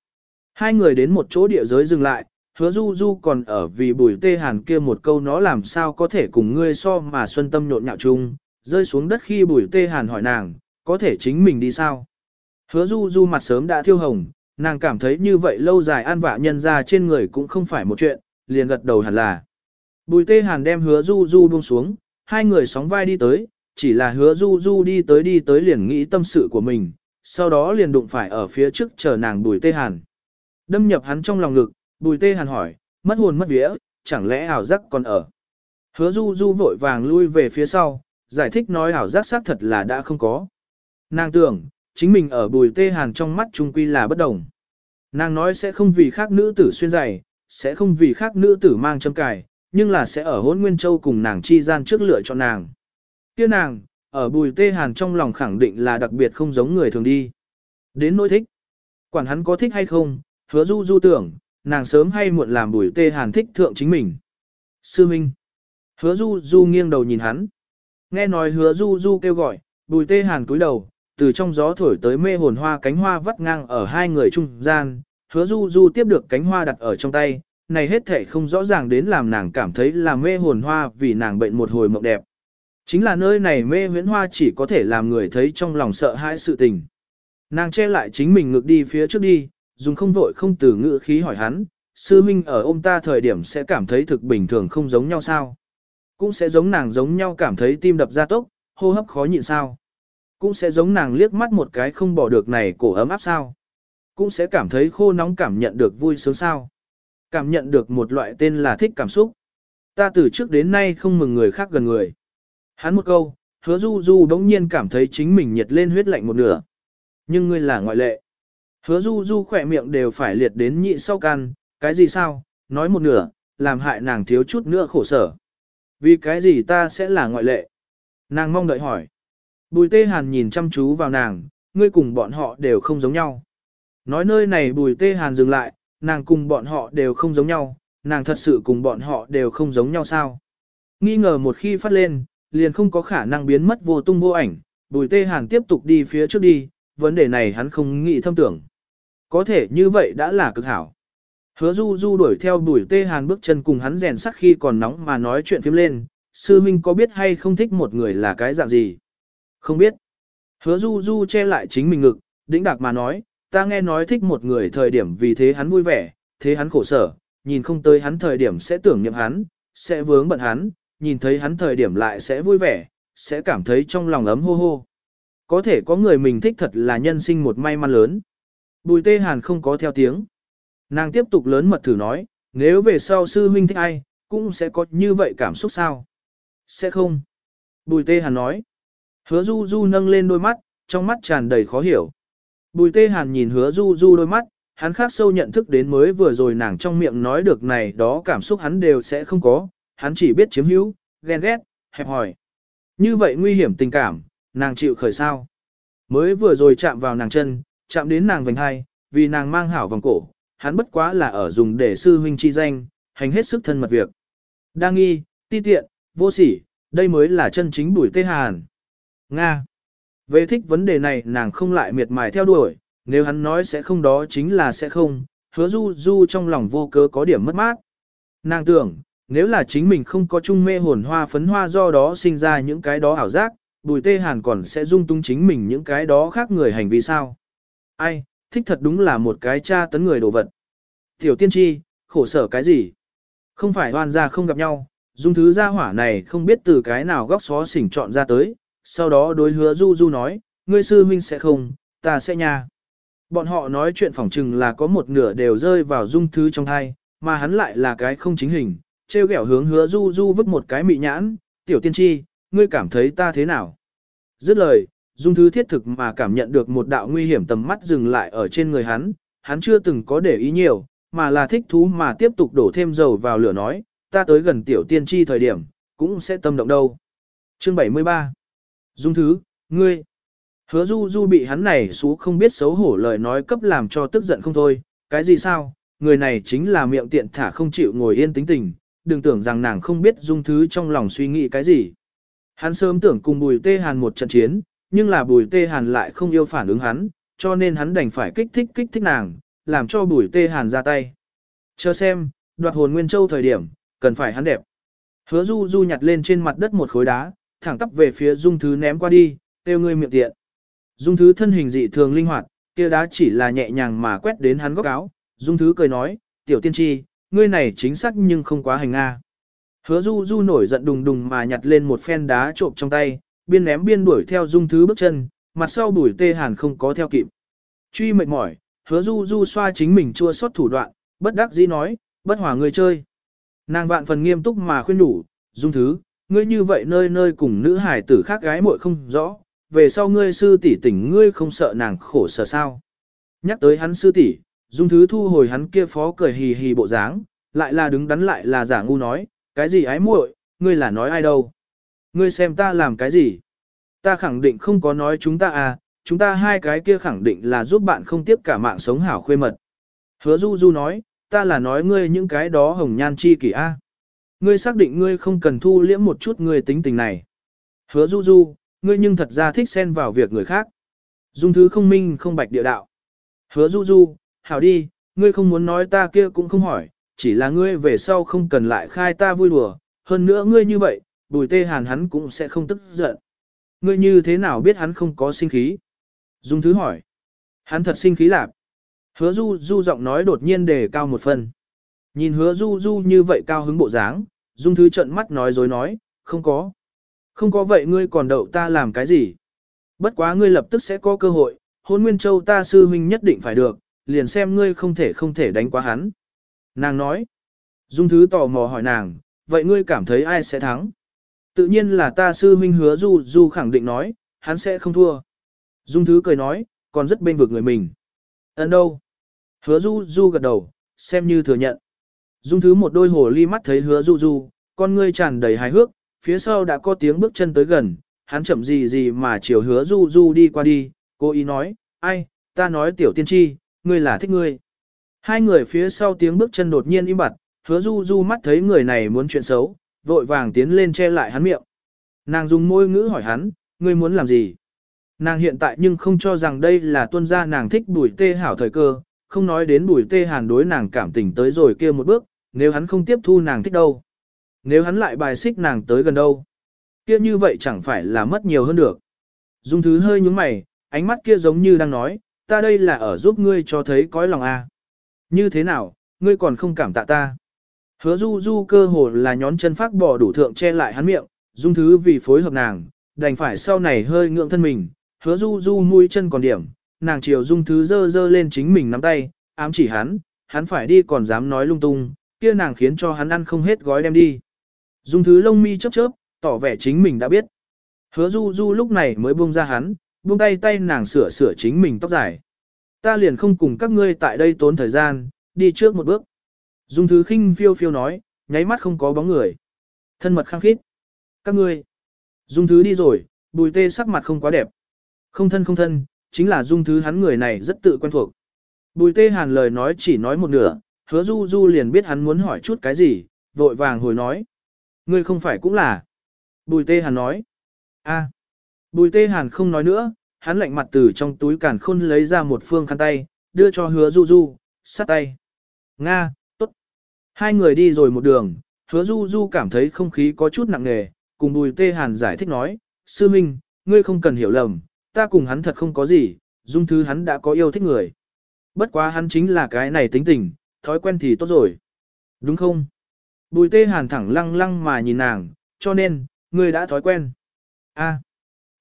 Hai người đến một chỗ địa giới dừng lại, hứa du du còn ở vì bùi tê hàn kia một câu nó làm sao có thể cùng ngươi so mà xuân tâm nhộn nhạo chung, rơi xuống đất khi bùi tê hàn hỏi nàng, có thể chính mình đi sao. Hứa du du mặt sớm đã thiêu hồng, nàng cảm thấy như vậy lâu dài an vạ nhân ra trên người cũng không phải một chuyện, liền gật đầu hẳn là. Bùi tê hàn đem hứa du du buông xuống, hai người sóng vai đi tới, chỉ là hứa du du đi tới đi tới liền nghĩ tâm sự của mình, sau đó liền đụng phải ở phía trước chờ nàng bùi tê hàn. Đâm nhập hắn trong lòng ngực, bùi tê hàn hỏi, mất hồn mất vía, chẳng lẽ ảo giác còn ở. Hứa du du vội vàng lui về phía sau, giải thích nói ảo giác xác thật là đã không có. Nàng tưởng, chính mình ở bùi tê hàn trong mắt trung quy là bất đồng. Nàng nói sẽ không vì khác nữ tử xuyên giày, sẽ không vì khác nữ tử mang châm cài, nhưng là sẽ ở hôn nguyên châu cùng nàng chi gian trước lựa chọn nàng. Kia nàng, ở bùi tê hàn trong lòng khẳng định là đặc biệt không giống người thường đi. Đến nỗi thích. Quản hắn có thích hay không, hứa du du tưởng, nàng sớm hay muộn làm bùi tê hàn thích thượng chính mình. Sư Minh. Hứa du du nghiêng đầu nhìn hắn. Nghe nói hứa du du kêu gọi, bùi tê hàn cúi đầu, từ trong gió thổi tới mê hồn hoa cánh hoa vắt ngang ở hai người trung gian, hứa du du tiếp được cánh hoa đặt ở trong tay, này hết thể không rõ ràng đến làm nàng cảm thấy là mê hồn hoa vì nàng bệnh một hồi mộng đẹp. Chính là nơi này mê huyễn hoa chỉ có thể làm người thấy trong lòng sợ hãi sự tình. Nàng che lại chính mình ngược đi phía trước đi, dùng không vội không từ ngữ khí hỏi hắn, sư minh ở ôm ta thời điểm sẽ cảm thấy thực bình thường không giống nhau sao? Cũng sẽ giống nàng giống nhau cảm thấy tim đập ra tốc, hô hấp khó nhịn sao? Cũng sẽ giống nàng liếc mắt một cái không bỏ được này cổ ấm áp sao? Cũng sẽ cảm thấy khô nóng cảm nhận được vui sướng sao? Cảm nhận được một loại tên là thích cảm xúc. Ta từ trước đến nay không mừng người khác gần người. Hắn một câu, hứa du du đống nhiên cảm thấy chính mình nhiệt lên huyết lạnh một nửa. Nhưng ngươi là ngoại lệ. Hứa du du khỏe miệng đều phải liệt đến nhị sau can, cái gì sao, nói một nửa, làm hại nàng thiếu chút nữa khổ sở. Vì cái gì ta sẽ là ngoại lệ? Nàng mong đợi hỏi. Bùi tê hàn nhìn chăm chú vào nàng, ngươi cùng bọn họ đều không giống nhau. Nói nơi này bùi tê hàn dừng lại, nàng cùng bọn họ đều không giống nhau, nàng thật sự cùng bọn họ đều không giống nhau sao? Nghi ngờ một khi phát lên, liền không có khả năng biến mất vô tung vô ảnh, bùi tê hàn tiếp tục đi phía trước đi, vấn đề này hắn không nghĩ thâm tưởng. Có thể như vậy đã là cực hảo. Hứa du du đuổi theo đuổi tê hàn bước chân cùng hắn rèn sắc khi còn nóng mà nói chuyện phím lên, sư minh có biết hay không thích một người là cái dạng gì? Không biết. Hứa du du che lại chính mình ngực, đĩnh đạc mà nói, ta nghe nói thích một người thời điểm vì thế hắn vui vẻ, thế hắn khổ sở, nhìn không tới hắn thời điểm sẽ tưởng niệm hắn, sẽ vướng bận hắn, nhìn thấy hắn thời điểm lại sẽ vui vẻ, sẽ cảm thấy trong lòng ấm hô hô. Có thể có người mình thích thật là nhân sinh một may mắn lớn. Bùi tê hàn không có theo tiếng. Nàng tiếp tục lớn mật thử nói, nếu về sau sư huynh thích ai, cũng sẽ có như vậy cảm xúc sao? Sẽ không. Bùi tê hàn nói. Hứa du du nâng lên đôi mắt, trong mắt tràn đầy khó hiểu. Bùi tê hàn nhìn hứa du du đôi mắt, hắn khác sâu nhận thức đến mới vừa rồi nàng trong miệng nói được này đó cảm xúc hắn đều sẽ không có, hắn chỉ biết chiếm hữu, ghen ghét, hẹp hỏi. Như vậy nguy hiểm tình cảm, nàng chịu khởi sao. Mới vừa rồi chạm vào nàng chân, chạm đến nàng vành hai, vì nàng mang hảo vòng cổ, hắn bất quá là ở dùng để sư huynh chi danh, hành hết sức thân mật việc. Đa nghi, ti tiện, vô sỉ, đây mới là chân chính bùi tê hàn. Nga. Về thích vấn đề này nàng không lại miệt mài theo đuổi, nếu hắn nói sẽ không đó chính là sẽ không, hứa du du trong lòng vô cớ có điểm mất mát. Nàng tưởng, nếu là chính mình không có chung mê hồn hoa phấn hoa do đó sinh ra những cái đó ảo giác, bùi tê hàn còn sẽ dung tung chính mình những cái đó khác người hành vi sao. Ai, thích thật đúng là một cái cha tấn người đồ vật. Tiểu tiên tri, khổ sở cái gì? Không phải hoan ra không gặp nhau, dung thứ gia hỏa này không biết từ cái nào góc xó xỉnh chọn ra tới, sau đó đối hứa du du nói, ngươi sư huynh sẽ không, ta sẽ nha. Bọn họ nói chuyện phỏng chừng là có một nửa đều rơi vào dung thứ trong thai, mà hắn lại là cái không chính hình, treo ghẹo hướng hứa du du vứt một cái mị nhãn, tiểu tiên tri, ngươi cảm thấy ta thế nào? Dứt lời, dung thứ thiết thực mà cảm nhận được một đạo nguy hiểm tầm mắt dừng lại ở trên người hắn, hắn chưa từng có để ý nhiều, mà là thích thú mà tiếp tục đổ thêm dầu vào lửa nói, ta tới gần tiểu tiên tri thời điểm, cũng sẽ tâm động đâu. Chương 73 Dung thứ, ngươi. Hứa du du bị hắn này xú không biết xấu hổ lời nói cấp làm cho tức giận không thôi, cái gì sao, người này chính là miệng tiện thả không chịu ngồi yên tính tình, đừng tưởng rằng nàng không biết dung thứ trong lòng suy nghĩ cái gì. Hắn sớm tưởng cùng bùi tê hàn một trận chiến, nhưng là bùi tê hàn lại không yêu phản ứng hắn, cho nên hắn đành phải kích thích kích thích nàng, làm cho bùi tê hàn ra tay. Chờ xem, đoạt hồn Nguyên Châu thời điểm, cần phải hắn đẹp. Hứa du du nhặt lên trên mặt đất một khối đá, thẳng tắp về phía dung thứ ném qua đi, tiêu ngươi miệng tiện. Dung thứ thân hình dị thường linh hoạt, kia đá chỉ là nhẹ nhàng mà quét đến hắn góc áo. Dung thứ cười nói, tiểu tiên tri, ngươi này chính xác nhưng không quá hành nga. Hứa du du nổi giận đùng đùng mà nhặt lên một phen đá trộm trong tay, biên ném biên đuổi theo dung thứ bước chân, mặt sau bùi tê hàn không có theo kịp. Truy mệt mỏi, hứa du du xoa chính mình chua xót thủ đoạn, bất đắc dĩ nói, bất hòa người chơi. Nàng vạn phần nghiêm túc mà khuyên đủ, dung thứ, ngươi như vậy nơi nơi cùng nữ hải tử khác gái muội không rõ, về sau ngươi sư tỷ tỉnh ngươi không sợ nàng khổ sở sao. Nhắc tới hắn sư tỷ, dung thứ thu hồi hắn kia phó cười hì hì bộ dáng, lại là đứng đắn lại là giả ngu nói, cái gì ái muội, ngươi là nói ai đâu. Ngươi xem ta làm cái gì? Ta khẳng định không có nói chúng ta à, chúng ta hai cái kia khẳng định là giúp bạn không tiếp cả mạng sống hảo khuê mật. Hứa Du Du nói, ta là nói ngươi những cái đó hồng nhan chi kỷ a. Ngươi xác định ngươi không cần thu liễm một chút ngươi tính tình này. Hứa Du Du, ngươi nhưng thật ra thích xen vào việc người khác. Dung thứ không minh không bạch địa đạo. Hứa Du Du, hảo đi, ngươi không muốn nói ta kia cũng không hỏi, chỉ là ngươi về sau không cần lại khai ta vui đùa, hơn nữa ngươi như vậy, bùi tê hàn hắn cũng sẽ không tức giận. Ngươi như thế nào biết hắn không có sinh khí? Dung thứ hỏi. Hắn thật sinh khí lạc. Hứa du du giọng nói đột nhiên đề cao một phần. Nhìn hứa du du như vậy cao hứng bộ dáng, dung thứ trận mắt nói dối nói, không có. Không có vậy ngươi còn đậu ta làm cái gì? Bất quá ngươi lập tức sẽ có cơ hội, hôn nguyên châu ta sư huynh nhất định phải được, liền xem ngươi không thể không thể đánh quá hắn. Nàng nói. Dung thứ tò mò hỏi nàng, vậy ngươi cảm thấy ai sẽ thắng? Tự nhiên là ta sư huynh hứa du du khẳng định nói, hắn sẽ không thua. Dung thứ cười nói, còn rất bên vực người mình. Ấn đâu? Hứa du du gật đầu, xem như thừa nhận. Dung thứ một đôi hồ ly mắt thấy hứa du du, con ngươi tràn đầy hài hước, phía sau đã có tiếng bước chân tới gần, hắn chậm gì gì mà chiều hứa du du đi qua đi, cô ý nói, ai, ta nói tiểu tiên tri, ngươi là thích ngươi. Hai người phía sau tiếng bước chân đột nhiên im bặt, hứa du du mắt thấy người này muốn chuyện xấu, vội vàng tiến lên che lại hắn miệng. Nàng dùng môi ngữ hỏi hắn, ngươi muốn làm gì? Nàng hiện tại nhưng không cho rằng đây là tuân gia nàng thích bùi tê hảo thời cơ, không nói đến bùi tê hàn đối nàng cảm tình tới rồi kia một bước, nếu hắn không tiếp thu nàng thích đâu. Nếu hắn lại bài xích nàng tới gần đâu. Kia như vậy chẳng phải là mất nhiều hơn được. Dung thứ hơi nhúng mày, ánh mắt kia giống như đang nói, ta đây là ở giúp ngươi cho thấy cõi lòng a. À. Như thế nào, ngươi còn không cảm tạ ta. Hứa du du cơ hồ là nhón chân phát bỏ đủ thượng che lại hắn miệng, dung thứ vì phối hợp nàng, đành phải sau này hơi ngượng thân mình, hứa du du mũi chân còn điểm, nàng chiều dung thứ dơ dơ lên chính mình nắm tay, ám chỉ hắn, hắn phải đi còn dám nói lung tung, kia nàng khiến cho hắn ăn không hết gói đem đi. Dung thứ lông mi chớp chớp, tỏ vẻ chính mình đã biết. Hứa du du lúc này mới buông ra hắn, buông tay tay nàng sửa sửa chính mình tóc dài. Ta liền không cùng các ngươi tại đây tốn thời gian, đi trước một bước. Dung thứ khinh phiêu phiêu nói, nháy mắt không có bóng người. Thân mật khăng khít. Các ngươi. Dung thứ đi rồi, bùi tê sắc mặt không quá đẹp. Không thân không thân, chính là dung thứ hắn người này rất tự quen thuộc. Bùi tê hàn lời nói chỉ nói một nửa, hứa du du liền biết hắn muốn hỏi chút cái gì, vội vàng hồi nói. Ngươi không phải cũng là. Bùi tê hàn nói. a Bùi tê hàn không nói nữa, hắn lạnh mặt từ trong túi càn khôn lấy ra một phương khăn tay, đưa cho hứa du du, sát tay. Nga. Hai người đi rồi một đường, hứa du du cảm thấy không khí có chút nặng nề, cùng bùi tê hàn giải thích nói, sư minh, ngươi không cần hiểu lầm, ta cùng hắn thật không có gì, dung thứ hắn đã có yêu thích người. Bất quá hắn chính là cái này tính tình, thói quen thì tốt rồi. Đúng không? Bùi tê hàn thẳng lăng lăng mà nhìn nàng, cho nên, ngươi đã thói quen. a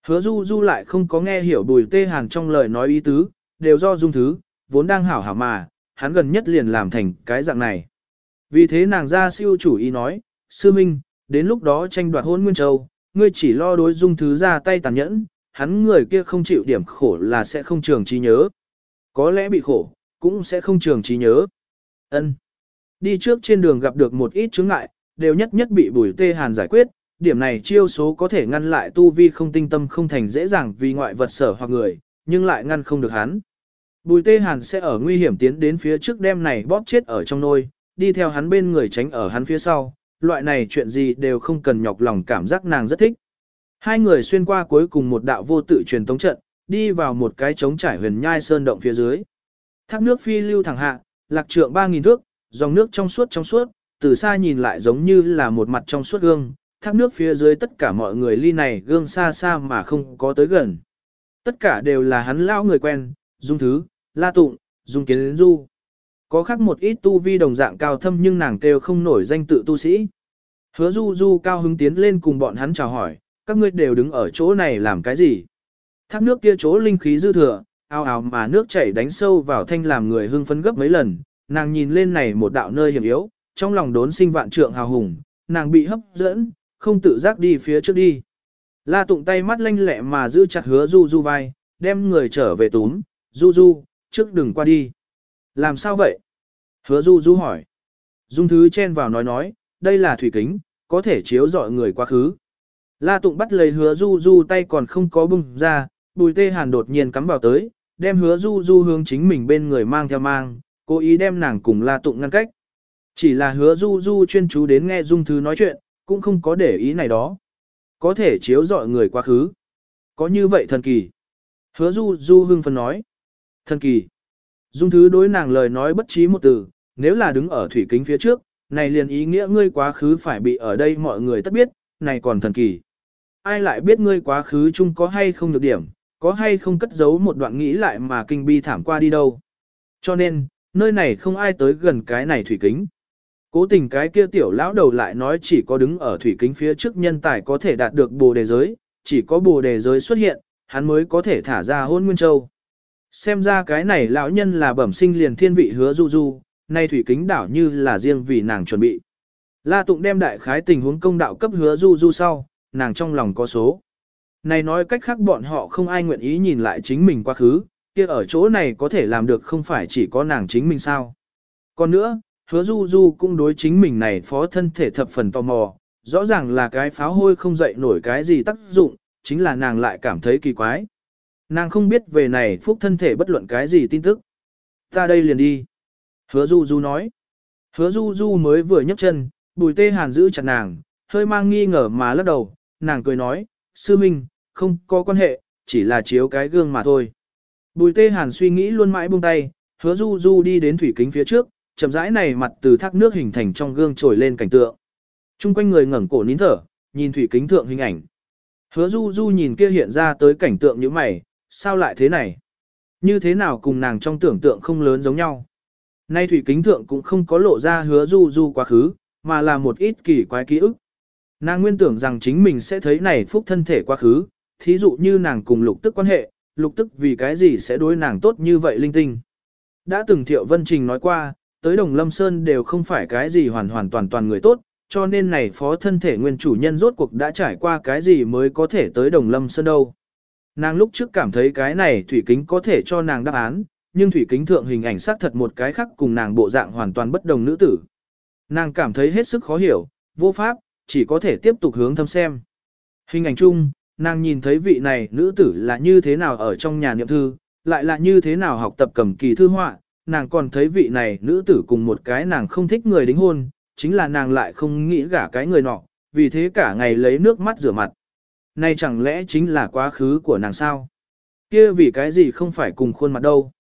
Hứa du du lại không có nghe hiểu bùi tê hàn trong lời nói ý tứ, đều do dung thứ, vốn đang hảo hảo mà, hắn gần nhất liền làm thành cái dạng này. Vì thế nàng ra siêu chủ ý nói, sư minh, đến lúc đó tranh đoạt hôn Nguyên Châu, ngươi chỉ lo đối dung thứ ra tay tàn nhẫn, hắn người kia không chịu điểm khổ là sẽ không trường trí nhớ. Có lẽ bị khổ, cũng sẽ không trường trí nhớ. Ân. Đi trước trên đường gặp được một ít chướng ngại, đều nhất nhất bị bùi tê hàn giải quyết, điểm này chiêu số có thể ngăn lại tu vi không tinh tâm không thành dễ dàng vì ngoại vật sở hoặc người, nhưng lại ngăn không được hắn. Bùi tê hàn sẽ ở nguy hiểm tiến đến phía trước đêm này bóp chết ở trong nôi, đi theo hắn bên người tránh ở hắn phía sau, loại này chuyện gì đều không cần nhọc lòng cảm giác nàng rất thích. Hai người xuyên qua cuối cùng một đạo vô tự truyền tống trận, đi vào một cái trống trải huyền nhai sơn động phía dưới. Thác nước phi lưu thẳng hạ, lạc trượng 3.000 thước, dòng nước trong suốt trong suốt, từ xa nhìn lại giống như là một mặt trong suốt gương, thác nước phía dưới tất cả mọi người ly này gương xa xa mà không có tới gần. Tất cả đều là hắn lao người quen, dung thứ, la tụng, dung kiến du. Có khác một ít tu vi đồng dạng cao thâm nhưng nàng kêu không nổi danh tự tu sĩ. Hứa du du cao hứng tiến lên cùng bọn hắn chào hỏi, các ngươi đều đứng ở chỗ này làm cái gì? Thác nước kia chỗ linh khí dư thừa, ao ào mà nước chảy đánh sâu vào thanh làm người hưng phấn gấp mấy lần, nàng nhìn lên này một đạo nơi hiểm yếu, trong lòng đốn sinh vạn trượng hào hùng, nàng bị hấp dẫn, không tự giác đi phía trước đi. La tụng tay mắt lanh lẹ mà giữ chặt hứa du du vai, đem người trở về túm, du du, trước đừng qua đi. Làm sao vậy? Hứa du du hỏi. Dung thứ chen vào nói nói, đây là thủy kính, có thể chiếu dọi người quá khứ. La tụng bắt lấy hứa du du tay còn không có bung ra, bùi tê hàn đột nhiên cắm vào tới, đem hứa du du hướng chính mình bên người mang theo mang, cố ý đem nàng cùng la tụng ngăn cách. Chỉ là hứa du du chuyên chú đến nghe dung thứ nói chuyện, cũng không có để ý này đó. Có thể chiếu dọi người quá khứ. Có như vậy thần kỳ. Hứa du du hưng phấn nói. Thần kỳ. Dung thứ đối nàng lời nói bất trí một từ, nếu là đứng ở thủy kính phía trước, này liền ý nghĩa ngươi quá khứ phải bị ở đây mọi người tất biết, này còn thần kỳ. Ai lại biết ngươi quá khứ chung có hay không được điểm, có hay không cất giấu một đoạn nghĩ lại mà kinh bi thảm qua đi đâu. Cho nên, nơi này không ai tới gần cái này thủy kính. Cố tình cái kia tiểu lão đầu lại nói chỉ có đứng ở thủy kính phía trước nhân tài có thể đạt được bồ đề giới, chỉ có bồ đề giới xuất hiện, hắn mới có thể thả ra hôn nguyên châu. Xem ra cái này lão nhân là bẩm sinh liền thiên vị hứa du du, nay thủy kính đảo như là riêng vì nàng chuẩn bị. La Tụng đem đại khái tình huống công đạo cấp hứa du du sau, nàng trong lòng có số. Này nói cách khác bọn họ không ai nguyện ý nhìn lại chính mình quá khứ, kia ở chỗ này có thể làm được không phải chỉ có nàng chính mình sao. Còn nữa, hứa du du cũng đối chính mình này phó thân thể thập phần tò mò, rõ ràng là cái pháo hôi không dậy nổi cái gì tác dụng, chính là nàng lại cảm thấy kỳ quái. Nàng không biết về này phúc thân thể bất luận cái gì tin tức. Ta đây liền đi. Hứa du du nói. Hứa du du mới vừa nhấc chân, bùi tê hàn giữ chặt nàng, hơi mang nghi ngờ mà lắc đầu, nàng cười nói, sư minh, không có quan hệ, chỉ là chiếu cái gương mà thôi. Bùi tê hàn suy nghĩ luôn mãi buông tay, hứa du du đi đến thủy kính phía trước, chậm rãi này mặt từ thác nước hình thành trong gương trồi lên cảnh tượng. Trung quanh người ngẩng cổ nín thở, nhìn thủy kính thượng hình ảnh. Hứa du du nhìn kia hiện ra tới cảnh tượng như mày, sao lại thế này? Như thế nào cùng nàng trong tưởng tượng không lớn giống nhau? Nay thủy kính thượng cũng không có lộ ra hứa du du quá khứ, mà là một ít kỳ quái ký ức. Nàng nguyên tưởng rằng chính mình sẽ thấy này phúc thân thể quá khứ, thí dụ như nàng cùng lục tức quan hệ, lục tức vì cái gì sẽ đối nàng tốt như vậy linh tinh. Đã từng Thiệu Vân Trình nói qua, tới Đồng Lâm Sơn đều không phải cái gì hoàn hoàn toàn toàn người tốt, cho nên này phó thân thể nguyên chủ nhân rốt cuộc đã trải qua cái gì mới có thể tới Đồng Lâm Sơn đâu. Nàng lúc trước cảm thấy cái này thủy kính có thể cho nàng đáp án, nhưng thủy kính thượng hình ảnh xác thật một cái khác cùng nàng bộ dạng hoàn toàn bất đồng nữ tử. Nàng cảm thấy hết sức khó hiểu, vô pháp, chỉ có thể tiếp tục hướng thâm xem. Hình ảnh chung, nàng nhìn thấy vị này nữ tử là như thế nào ở trong nhà niệm thư, lại là như thế nào học tập cầm kỳ thư họa, nàng còn thấy vị này nữ tử cùng một cái nàng không thích người đính hôn, chính là nàng lại không nghĩ gả cái người nọ, vì thế cả ngày lấy nước mắt rửa mặt. Này chẳng lẽ chính là quá khứ của nàng sao? Kia vì cái gì không phải cùng khuôn mặt đâu?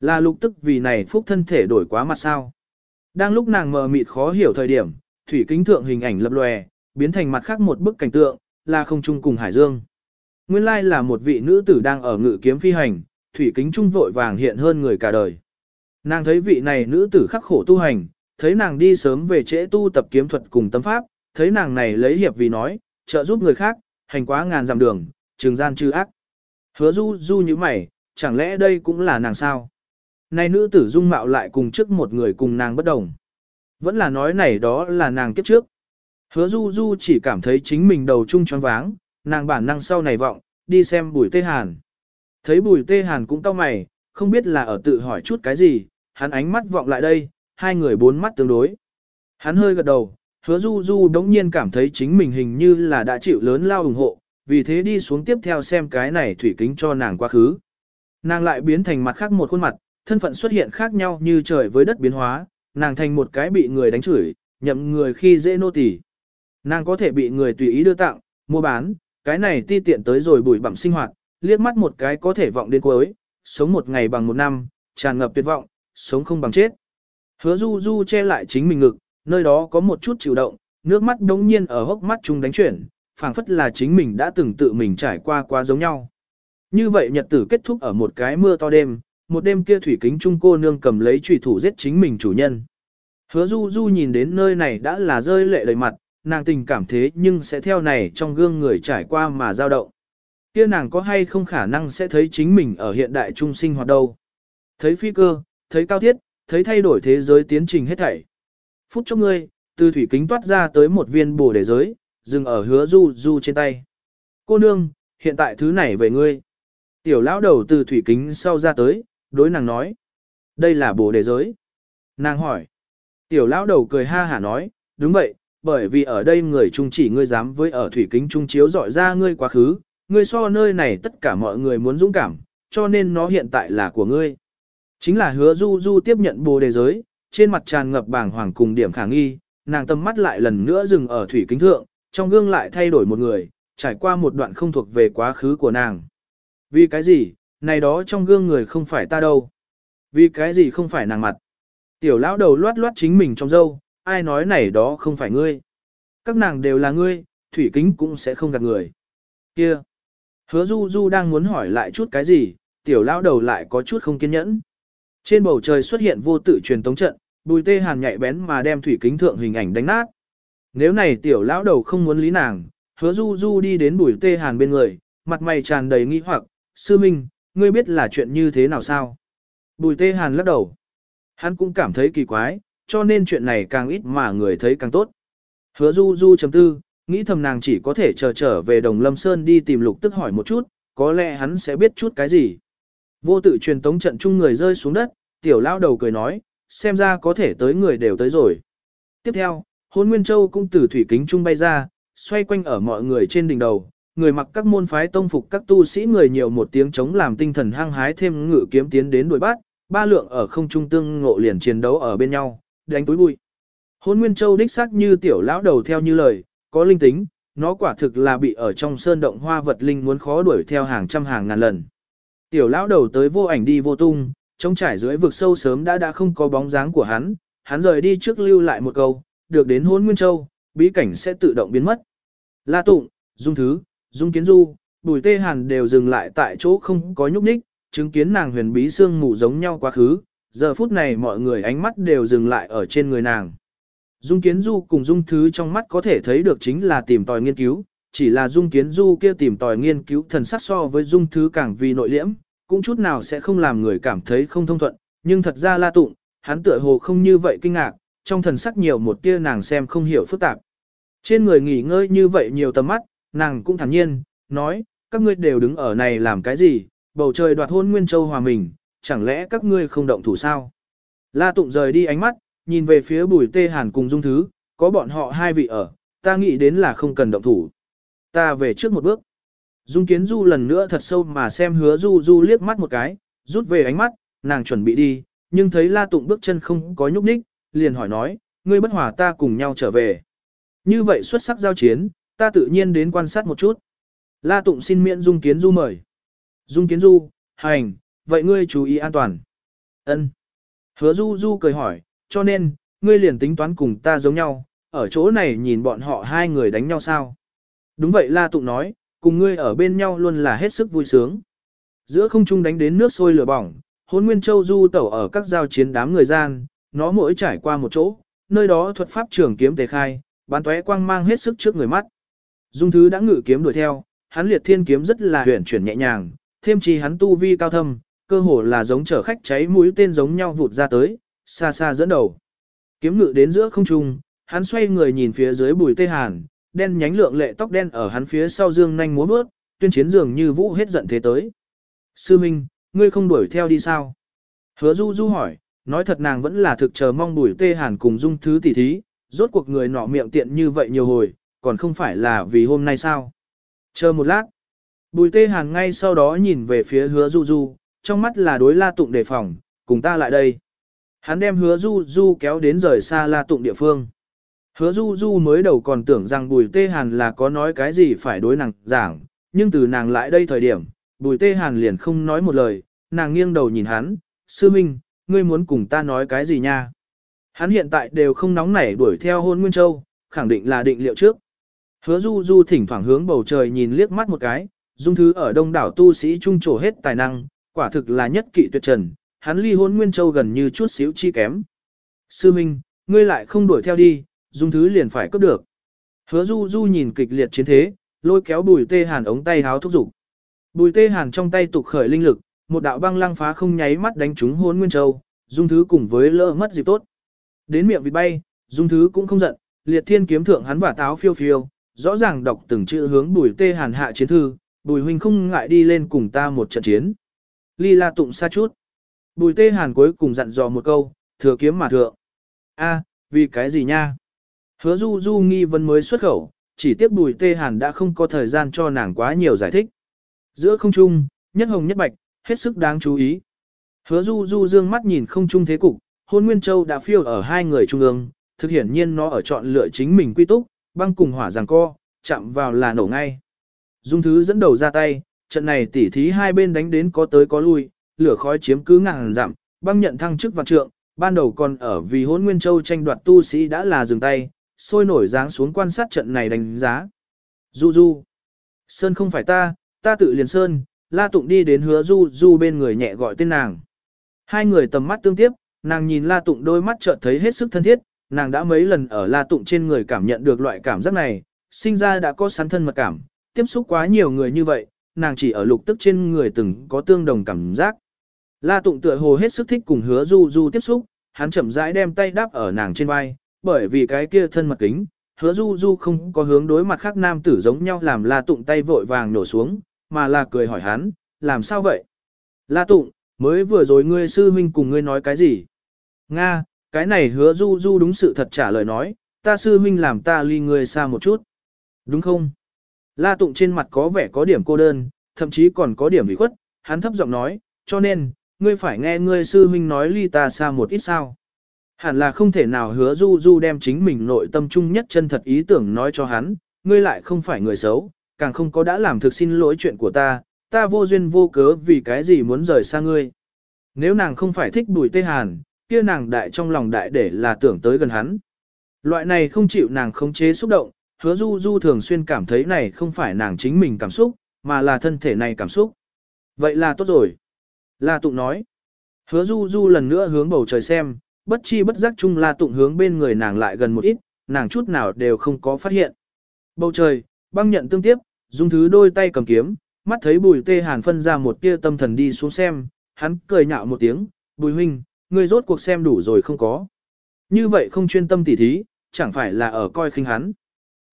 Là lục tức vì này phúc thân thể đổi quá mặt sao? Đang lúc nàng mờ mịt khó hiểu thời điểm, thủy kính thượng hình ảnh lập lòe, biến thành mặt khác một bức cảnh tượng, là không chung cùng hải dương. Nguyên lai là một vị nữ tử đang ở ngự kiếm phi hành, thủy kính trung vội vàng hiện hơn người cả đời. Nàng thấy vị này nữ tử khắc khổ tu hành, thấy nàng đi sớm về trễ tu tập kiếm thuật cùng tâm pháp, thấy nàng này lấy hiệp vì nói, trợ giúp người khác, hành quá ngàn dặm đường, trường gian trừ ác. Hứa du du như mày, chẳng lẽ đây cũng là nàng sao? Này nữ tử dung mạo lại cùng trước một người cùng nàng bất đồng. Vẫn là nói này đó là nàng kiếp trước. Hứa du du chỉ cảm thấy chính mình đầu trung choáng váng, nàng bản năng sau này vọng, đi xem bùi tê hàn. Thấy bùi tê hàn cũng cau mày, không biết là ở tự hỏi chút cái gì, hắn ánh mắt vọng lại đây, hai người bốn mắt tương đối. Hắn hơi gật đầu, hứa du du đống nhiên cảm thấy chính mình hình như là đã chịu lớn lao ủng hộ, vì thế đi xuống tiếp theo xem cái này thủy kính cho nàng quá khứ. Nàng lại biến thành mặt khác một khuôn mặt, thân phận xuất hiện khác nhau như trời với đất biến hóa, nàng thành một cái bị người đánh chửi, nhậm người khi dễ nô tỳ. Nàng có thể bị người tùy ý đưa tặng, mua bán, cái này ti tiện tới rồi bùi bặm sinh hoạt, liếc mắt một cái có thể vọng đến cuối, sống một ngày bằng một năm, tràn ngập tuyệt vọng, sống không bằng chết. Hứa du du che lại chính mình ngực, nơi đó có một chút chịu động, nước mắt đống nhiên ở hốc mắt chúng đánh chuyển, phảng phất là chính mình đã từng tự mình trải qua quá giống nhau. Như vậy nhật tử kết thúc ở một cái mưa to đêm, một đêm kia thủy kính trung cô nương cầm lấy trùy thủ giết chính mình chủ nhân. Hứa du du nhìn đến nơi này đã là rơi lệ đầy mặt, nàng tình cảm thế nhưng sẽ theo này trong gương người trải qua mà dao động. Kia nàng có hay không khả năng sẽ thấy chính mình ở hiện đại trung sinh hoạt đâu. Thấy phi cơ, thấy cao thiết, thấy thay đổi thế giới tiến trình hết thảy. Phút cho ngươi, từ thủy kính toát ra tới một viên bồ đề giới, dừng ở hứa du du trên tay. Cô nương, hiện tại thứ này về ngươi. Tiểu lão đầu từ thủy kính sau ra tới, đối nàng nói. Đây là bồ đề giới. Nàng hỏi. Tiểu lão đầu cười ha hả nói, đúng vậy, bởi vì ở đây người trung chỉ ngươi dám với ở thủy kính trung chiếu dọi ra ngươi quá khứ, ngươi so nơi này tất cả mọi người muốn dũng cảm, cho nên nó hiện tại là của ngươi. Chính là hứa du du tiếp nhận bồ đề giới, trên mặt tràn ngập bảng hoàng cùng điểm khả nghi, nàng tâm mắt lại lần nữa dừng ở thủy kính thượng, trong gương lại thay đổi một người, trải qua một đoạn không thuộc về quá khứ của nàng. Vì cái gì, này đó trong gương người không phải ta đâu. Vì cái gì không phải nàng mặt. Tiểu lão đầu loát loát chính mình trong dâu, ai nói này đó không phải ngươi. Các nàng đều là ngươi, thủy kính cũng sẽ không gạt người. Kia! Hứa du du đang muốn hỏi lại chút cái gì, tiểu lão đầu lại có chút không kiên nhẫn. Trên bầu trời xuất hiện vô tự truyền tống trận, bùi tê hàn nhạy bén mà đem thủy kính thượng hình ảnh đánh nát. Nếu này tiểu lão đầu không muốn lý nàng, hứa du du đi đến bùi tê hàn bên người, mặt mày tràn đầy nghi hoặc, sư minh, ngươi biết là chuyện như thế nào sao? Bùi tê hàn lắc đầu. Hắn cũng cảm thấy kỳ quái, cho nên chuyện này càng ít mà người thấy càng tốt. Hứa du du chấm tư, nghĩ thầm nàng chỉ có thể chờ trở về Đồng Lâm Sơn đi tìm lục tức hỏi một chút, có lẽ hắn sẽ biết chút cái gì. Vô tự truyền tống trận chung người rơi xuống đất, tiểu lao đầu cười nói, xem ra có thể tới người đều tới rồi. Tiếp theo, hôn Nguyên Châu cũng từ thủy kính trung bay ra, xoay quanh ở mọi người trên đỉnh đầu, người mặc các môn phái tông phục các tu sĩ người nhiều một tiếng chống làm tinh thần hăng hái thêm ngự kiếm tiến đến đuổi bắt, ba lượng ở không trung tương ngộ liền chiến đấu ở bên nhau, đánh túi bụi. Hôn Nguyên Châu đích xác như tiểu lão đầu theo như lời, có linh tính, nó quả thực là bị ở trong sơn động hoa vật linh muốn khó đuổi theo hàng trăm hàng ngàn lần. Tiểu lão đầu tới vô ảnh đi vô tung, trong trải dưới vực sâu sớm đã đã không có bóng dáng của hắn, hắn rời đi trước lưu lại một câu, được đến hôn Nguyên Châu, bí cảnh sẽ tự động biến mất. La Tụng, Dung Thứ, Dung Kiến Du, Bùi Tê Hàn đều dừng lại tại chỗ không có nhúc nhích, chứng kiến nàng huyền bí xương mù giống nhau quá khứ, giờ phút này mọi người ánh mắt đều dừng lại ở trên người nàng. Dung Kiến Du cùng Dung Thứ trong mắt có thể thấy được chính là tìm tòi nghiên cứu, chỉ là Dung Kiến Du kia tìm tòi nghiên cứu thần sắc so với Dung Thứ càng vì nội liễm, cũng chút nào sẽ không làm người cảm thấy không thông thuận, nhưng thật ra La Tụng, hắn tựa hồ không như vậy kinh ngạc, trong thần sắc nhiều một tia nàng xem không hiểu phức tạp. Trên người nghỉ ngơi như vậy nhiều tầm mắt, nàng cũng thản nhiên, nói, các ngươi đều đứng ở này làm cái gì, bầu trời đoạt hôn Nguyên Châu hòa mình, chẳng lẽ các ngươi không động thủ sao? La Tụng rời đi ánh mắt, nhìn về phía bùi tê hàn cùng dung thứ, có bọn họ hai vị ở, ta nghĩ đến là không cần động thủ. Ta về trước một bước. Dung kiến du lần nữa thật sâu mà xem hứa du du liếc mắt một cái, rút về ánh mắt, nàng chuẩn bị đi, nhưng thấy la tụng bước chân không có nhúc nhích, liền hỏi nói, ngươi bất hòa ta cùng nhau trở về. Như vậy xuất sắc giao chiến, ta tự nhiên đến quan sát một chút. La tụng xin miễn dung kiến du mời. Dung kiến du, hành, vậy ngươi chú ý an toàn. Ân. Hứa du du cười hỏi, cho nên, ngươi liền tính toán cùng ta giống nhau, ở chỗ này nhìn bọn họ hai người đánh nhau sao. Đúng vậy La Tụng nói, cùng ngươi ở bên nhau luôn là hết sức vui sướng. Giữa không trung đánh đến nước sôi lửa bỏng, hôn nguyên châu du tẩu ở các giao chiến đám người gian, nó mỗi trải qua một chỗ, nơi đó thuật pháp trường kiếm tề khai, bán tóe quang mang hết sức trước người mắt. Dung thứ đã ngự kiếm đuổi theo, hắn liệt thiên kiếm rất là huyền chuyển nhẹ nhàng, thêm chi hắn tu vi cao thâm, cơ hồ là giống chở khách cháy mũi tên giống nhau vụt ra tới, xa xa dẫn đầu. Kiếm ngự đến giữa không trung, hắn xoay người nhìn phía dưới bùi tê hàn, đen nhánh lượng lệ tóc đen ở hắn phía sau dương nhanh múa bước, tuyên chiến dường như vũ hết giận thế tới. Sư Minh, ngươi không đuổi theo đi sao? Hứa Du Du hỏi, nói thật nàng vẫn là thực chờ mong đuổi tê hàn cùng dung thứ tỷ thí, rốt cuộc người nọ miệng tiện như vậy nhiều hồi, còn không phải là vì hôm nay sao? Chờ một lát. Bùi tê hàn ngay sau đó nhìn về phía hứa Du Du, trong mắt là đối la tụng đề phòng, cùng ta lại đây. Hắn đem hứa du du kéo đến rời xa la tụng địa phương. Hứa du du mới đầu còn tưởng rằng bùi tê hàn là có nói cái gì phải đối nàng giảng, nhưng từ nàng lại đây thời điểm, bùi tê hàn liền không nói một lời, nàng nghiêng đầu nhìn hắn, sư minh, ngươi muốn cùng ta nói cái gì nha? Hắn hiện tại đều không nóng nảy đuổi theo hôn Nguyên Châu, khẳng định là định liệu trước. Hứa du du thỉnh thoảng hướng bầu trời nhìn liếc mắt một cái, dung thứ ở đông đảo tu sĩ trung trổ hết tài năng, quả thực là nhất kỵ tuyệt trần, hắn ly hôn Nguyên Châu gần như chút xíu chi kém. Sư Minh, ngươi lại không đuổi theo đi, dung thứ liền phải cướp được. Hứa Du Du nhìn kịch liệt chiến thế, lôi kéo bùi tê hàn ống tay háo thúc giục. Bùi tê hàn trong tay tục khởi linh lực, một đạo băng lăng phá không nháy mắt đánh trúng hôn Nguyên Châu, dung thứ cùng với lỡ mất dịp tốt. Đến miệng vịt bay, dung thứ cũng không giận, liệt thiên kiếm thượng hắn và táo phiêu phiêu, rõ ràng đọc từng chữ hướng bùi tê hàn hạ chiến thư, bùi huynh không ngại đi lên cùng ta một trận chiến. Ly la tụng xa chút. Bùi tê hàn cuối cùng dặn dò một câu, thừa kiếm mà thượng. a vì cái gì nha? Hứa du du nghi vấn mới xuất khẩu, chỉ tiếc bùi tê hàn đã không có thời gian cho nàng quá nhiều giải thích. Giữa không trung, nhất hồng nhất bạch, hết sức đáng chú ý. Hứa du du dương mắt nhìn không trung thế cục, hôn Nguyên Châu đã phiêu ở hai người trung ương, thực hiển nhiên nó ở chọn lựa chính mình quy túc, băng cùng hỏa giằng co, chạm vào là nổ ngay. Dung thứ dẫn đầu ra tay, trận này tỉ thí hai bên đánh đến có tới có lui, lửa khói chiếm cứ ngàn dặm, băng nhận thăng chức vạn trượng, ban đầu còn ở vì hôn Nguyên Châu tranh đoạt tu sĩ đã là dừng tay, sôi nổi dáng xuống quan sát trận này đánh giá. Du Du. Sơn không phải ta, ta tự liền Sơn, La Tụng đi đến hứa Du Du bên người nhẹ gọi tên nàng. Hai người tầm mắt tương tiếp, nàng nhìn La Tụng đôi mắt chợt thấy hết sức thân thiết, nàng đã mấy lần ở La Tụng trên người cảm nhận được loại cảm giác này, sinh ra đã có sắn thân mật cảm, tiếp xúc quá nhiều người như vậy, nàng chỉ ở lục tức trên người từng có tương đồng cảm giác. La Tụng tựa hồ hết sức thích cùng hứa du du tiếp xúc, hắn chậm rãi đem tay đáp ở nàng trên vai, bởi vì cái kia thân mật kính, hứa du du không có hướng đối mặt khác nam tử giống nhau làm la tụng tay vội vàng nổ xuống, mà là cười hỏi hắn, làm sao vậy? La tụng, mới vừa rồi ngươi sư huynh cùng ngươi nói cái gì? Nga, cái này hứa du du đúng sự thật trả lời nói, ta sư huynh làm ta ly ngươi xa một chút. Đúng không? La tụng trên mặt có vẻ có điểm cô đơn, thậm chí còn có điểm bị khuất, hắn thấp giọng nói, cho nên, ngươi phải nghe ngươi sư huynh nói ly ta xa một ít sao. Hẳn là không thể nào hứa du du đem chính mình nội tâm trung nhất chân thật ý tưởng nói cho hắn, ngươi lại không phải người xấu, càng không có đã làm thực xin lỗi chuyện của ta, ta vô duyên vô cớ vì cái gì muốn rời xa ngươi. Nếu nàng không phải thích bùi tê hàn, kia nàng đại trong lòng đại để là tưởng tới gần hắn. Loại này không chịu nàng khống chế xúc động, hứa du du thường xuyên cảm thấy này không phải nàng chính mình cảm xúc, mà là thân thể này cảm xúc. Vậy là tốt rồi. La Tụng nói. Hứa du du lần nữa hướng bầu trời xem, bất chi bất giác chung La Tụng hướng bên người nàng lại gần một ít, nàng chút nào đều không có phát hiện. Bầu trời, băng nhận tương tiếp, dung thứ đôi tay cầm kiếm, mắt thấy bùi tê hàn phân ra một tia tâm thần đi xuống xem, hắn cười nhạo một tiếng, bùi huynh, ngươi rốt cuộc xem đủ rồi không có. Như vậy không chuyên tâm tỉ thí, chẳng phải là ở coi khinh hắn.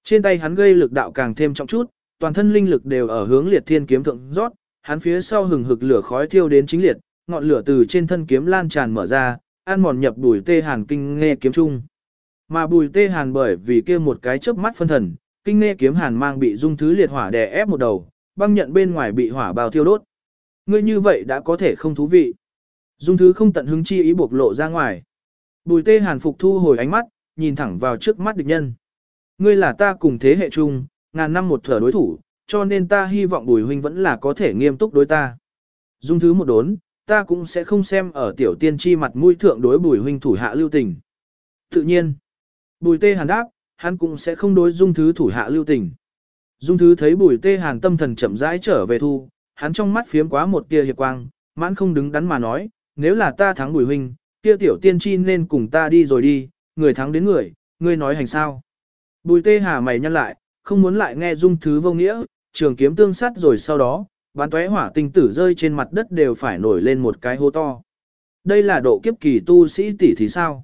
Trên tay hắn gây lực đạo càng thêm trọng chút, toàn thân linh lực đều ở hướng liệt thiên kiếm thượng rót, hắn phía sau hừng hực lửa khói thiêu đến chính liệt, ngọn lửa từ trên thân kiếm lan tràn mở ra, ăn mòn nhập bùi tê hàn kinh nghe kiếm trung, Mà bùi tê hàn bởi vì kia một cái chớp mắt phân thần, kinh nghe kiếm hàn mang bị dung thứ liệt hỏa đè ép một đầu, băng nhận bên ngoài bị hỏa bào thiêu đốt. Ngươi như vậy đã có thể không thú vị. Dung thứ không tận hứng chi ý buộc lộ ra ngoài. Bùi tê hàn phục thu hồi ánh mắt, nhìn thẳng vào trước mắt địch nhân. Ngươi là ta cùng thế hệ chung, ngàn năm một thở đối thủ, cho nên ta hy vọng bùi huynh vẫn là có thể nghiêm túc đối ta. Dung thứ một đốn, ta cũng sẽ không xem ở tiểu tiên tri mặt mũi thượng đối bùi huynh thủ hạ lưu tình. Tự nhiên, bùi tê hàn đáp, hắn cũng sẽ không đối dung thứ thủ hạ lưu tình. Dung thứ thấy bùi tê hàn tâm thần chậm rãi trở về thu, hắn trong mắt phiếm quá một tia hiệp quang, mãn không đứng đắn mà nói, nếu là ta thắng bùi huynh, kia tiểu tiên tri nên cùng ta đi rồi đi, người thắng đến người, ngươi nói hành sao. Bùi tê hà mày nhăn lại, không muốn lại nghe dung thứ vô nghĩa, trường kiếm tương sát rồi sau đó, bán tóe hỏa tinh tử rơi trên mặt đất đều phải nổi lên một cái hố to. Đây là độ kiếp kỳ tu sĩ tỷ thì sao?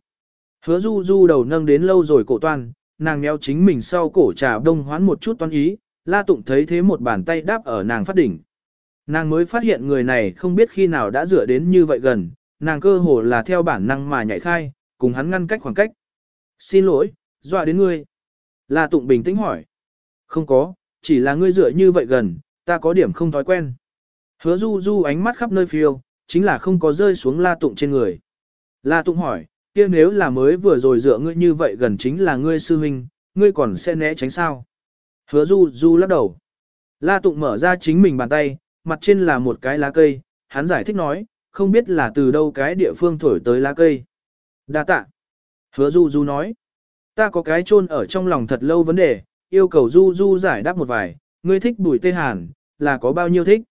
Hứa du du đầu nâng đến lâu rồi cổ toan, nàng méo chính mình sau cổ trà đông hoán một chút toan ý, la tụng thấy thế một bàn tay đáp ở nàng phát đỉnh. Nàng mới phát hiện người này không biết khi nào đã dựa đến như vậy gần, nàng cơ hồ là theo bản năng mà nhảy khai, cùng hắn ngăn cách khoảng cách. Xin lỗi, dọa đến ngươi. La Tụng bình tĩnh hỏi. Không có, chỉ là ngươi dựa như vậy gần, ta có điểm không thói quen. Hứa du du ánh mắt khắp nơi phiêu, chính là không có rơi xuống La Tụng trên người. La Tụng hỏi, kia nếu là mới vừa rồi dựa ngươi như vậy gần chính là ngươi sư huynh, ngươi còn sẽ né tránh sao? Hứa du du lắc đầu. La Tụng mở ra chính mình bàn tay, mặt trên là một cái lá cây, hắn giải thích nói, không biết là từ đâu cái địa phương thổi tới lá cây. Đa tạ. Hứa du du nói, ta có cái chôn ở trong lòng thật lâu vấn đề, yêu cầu du du giải đáp một vài, ngươi thích bùi tê hàn, là có bao nhiêu thích.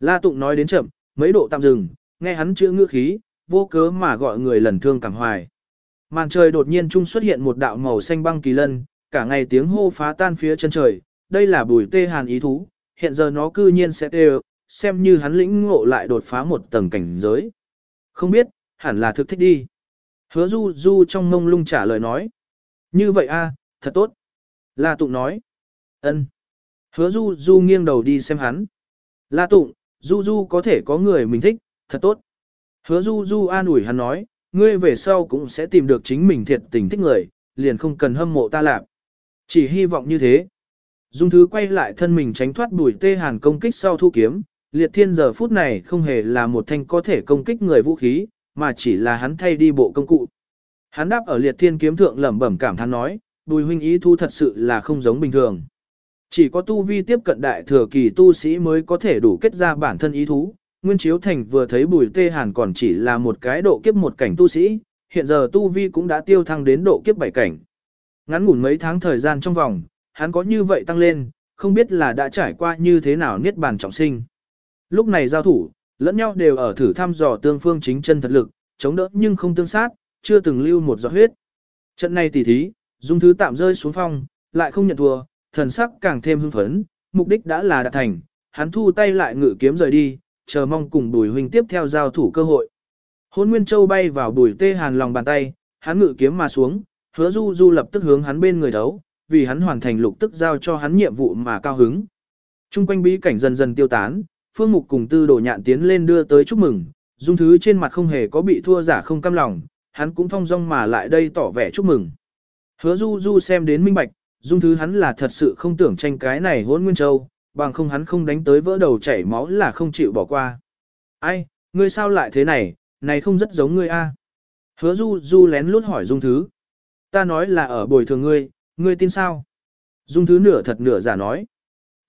La Tụng nói đến chậm, mấy độ tạm dừng, nghe hắn chữ ngữ khí, vô cớ mà gọi người lần thương cảm hoài. Màn trời đột nhiên trung xuất hiện một đạo màu xanh băng kỳ lân, cả ngày tiếng hô phá tan phía chân trời, đây là bùi tê hàn ý thú, hiện giờ nó cư nhiên sẽ tê xem như hắn lĩnh ngộ lại đột phá một tầng cảnh giới. Không biết, hẳn là thực thích đi. Hứa du du trong mông lung trả lời nói. Như vậy a, thật tốt. La Tụng nói. ân. Hứa du du nghiêng đầu đi xem hắn. La Tụng, du du có thể có người mình thích, thật tốt. Hứa du du an ủi hắn nói, ngươi về sau cũng sẽ tìm được chính mình thiệt tình thích người, liền không cần hâm mộ ta làm. Chỉ hy vọng như thế. Dung thứ quay lại thân mình tránh thoát bùi tê hàn công kích sau thu kiếm, liệt thiên giờ phút này không hề là một thanh có thể công kích người vũ khí, mà chỉ là hắn thay đi bộ công cụ. Hắn đáp ở liệt thiên kiếm thượng lẩm bẩm cảm thán nói, bùi huynh ý thu thật sự là không giống bình thường. Chỉ có tu vi tiếp cận đại thừa kỳ tu sĩ mới có thể đủ kết ra bản thân ý thú. Nguyên Chiếu Thành vừa thấy bùi tê hàn còn chỉ là một cái độ kiếp một cảnh tu sĩ, hiện giờ tu vi cũng đã tiêu thăng đến độ kiếp bảy cảnh. Ngắn ngủn mấy tháng thời gian trong vòng, hắn có như vậy tăng lên, không biết là đã trải qua như thế nào niết bàn trọng sinh. Lúc này giao thủ, lẫn nhau đều ở thử thăm dò tương phương chính chân thật lực, chống đỡ nhưng không tương sát, chưa từng lưu một giọt huyết. Trận này tỉ thí, dung thứ tạm rơi xuống phong, lại không nhận thua, thần sắc càng thêm hưng phấn, mục đích đã là đạt thành, hắn thu tay lại ngự kiếm rời đi, chờ mong cùng bùi huynh tiếp theo giao thủ cơ hội. Hôn Nguyên Châu bay vào bùi tê hàn lòng bàn tay, hắn ngự kiếm mà xuống, hứa du du lập tức hướng hắn bên người đấu, vì hắn hoàn thành lục tức giao cho hắn nhiệm vụ mà cao hứng. Trung quanh bí cảnh dần dần tiêu tán, Phương Mục cùng Tư Đồ Nhạn tiến lên đưa tới chúc mừng, Dung Thứ trên mặt không hề có bị thua giả không cam lòng, hắn cũng thong dong mà lại đây tỏ vẻ chúc mừng. Hứa Du Du xem đến minh bạch, Dung Thứ hắn là thật sự không tưởng tranh cái này hôn Nguyên Châu, bằng không hắn không đánh tới vỡ đầu chảy máu là không chịu bỏ qua. Ai, ngươi sao lại thế này, này không rất giống ngươi a? Hứa Du Du lén lút hỏi Dung Thứ. Ta nói là ở bồi thường ngươi, ngươi tin sao? Dung Thứ nửa thật nửa giả nói.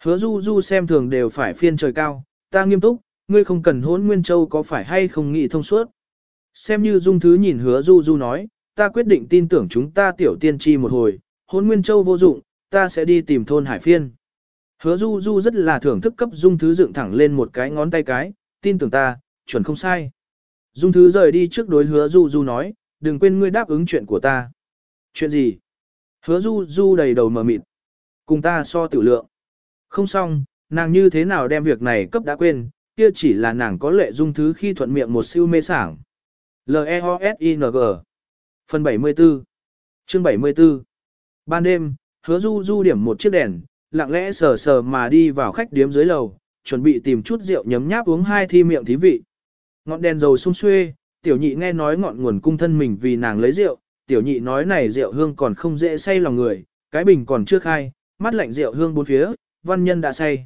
Hứa Du Du xem thường đều phải phiên trời cao, ta nghiêm túc, ngươi không cần hỗn Nguyên Châu có phải hay không nghĩ thông suốt. Xem như Dung Thứ nhìn hứa Du Du nói, ta quyết định tin tưởng chúng ta tiểu tiên tri một hồi, Hôn Nguyên Châu vô dụng, ta sẽ đi tìm thôn Hải Phiên. Hứa Du Du rất là thưởng thức cấp Dung Thứ dựng thẳng lên một cái ngón tay cái, tin tưởng ta, chuẩn không sai. Dung Thứ rời đi trước đối hứa Du Du nói, đừng quên ngươi đáp ứng chuyện của ta. Chuyện gì? Hứa Du Du đầy đầu mờ mịt. Cùng ta so tiểu lượng. Không xong, nàng như thế nào đem việc này cấp đã quên, kia chỉ là nàng có lệ dung thứ khi thuận miệng một siêu mê sảng. L-E-O-S-I-N-G Phần 74 Chương 74 Ban đêm, hứa du du điểm một chiếc đèn, lặng lẽ sờ sờ mà đi vào khách điếm dưới lầu, chuẩn bị tìm chút rượu nhấm nháp uống hai thi miệng thí vị. Ngọn đèn dầu sung xuê, tiểu nhị nghe nói ngọn nguồn cung thân mình vì nàng lấy rượu, tiểu nhị nói này rượu hương còn không dễ say lòng người, cái bình còn chưa khai, mắt lạnh rượu hương bốn phía, văn nhân đã say.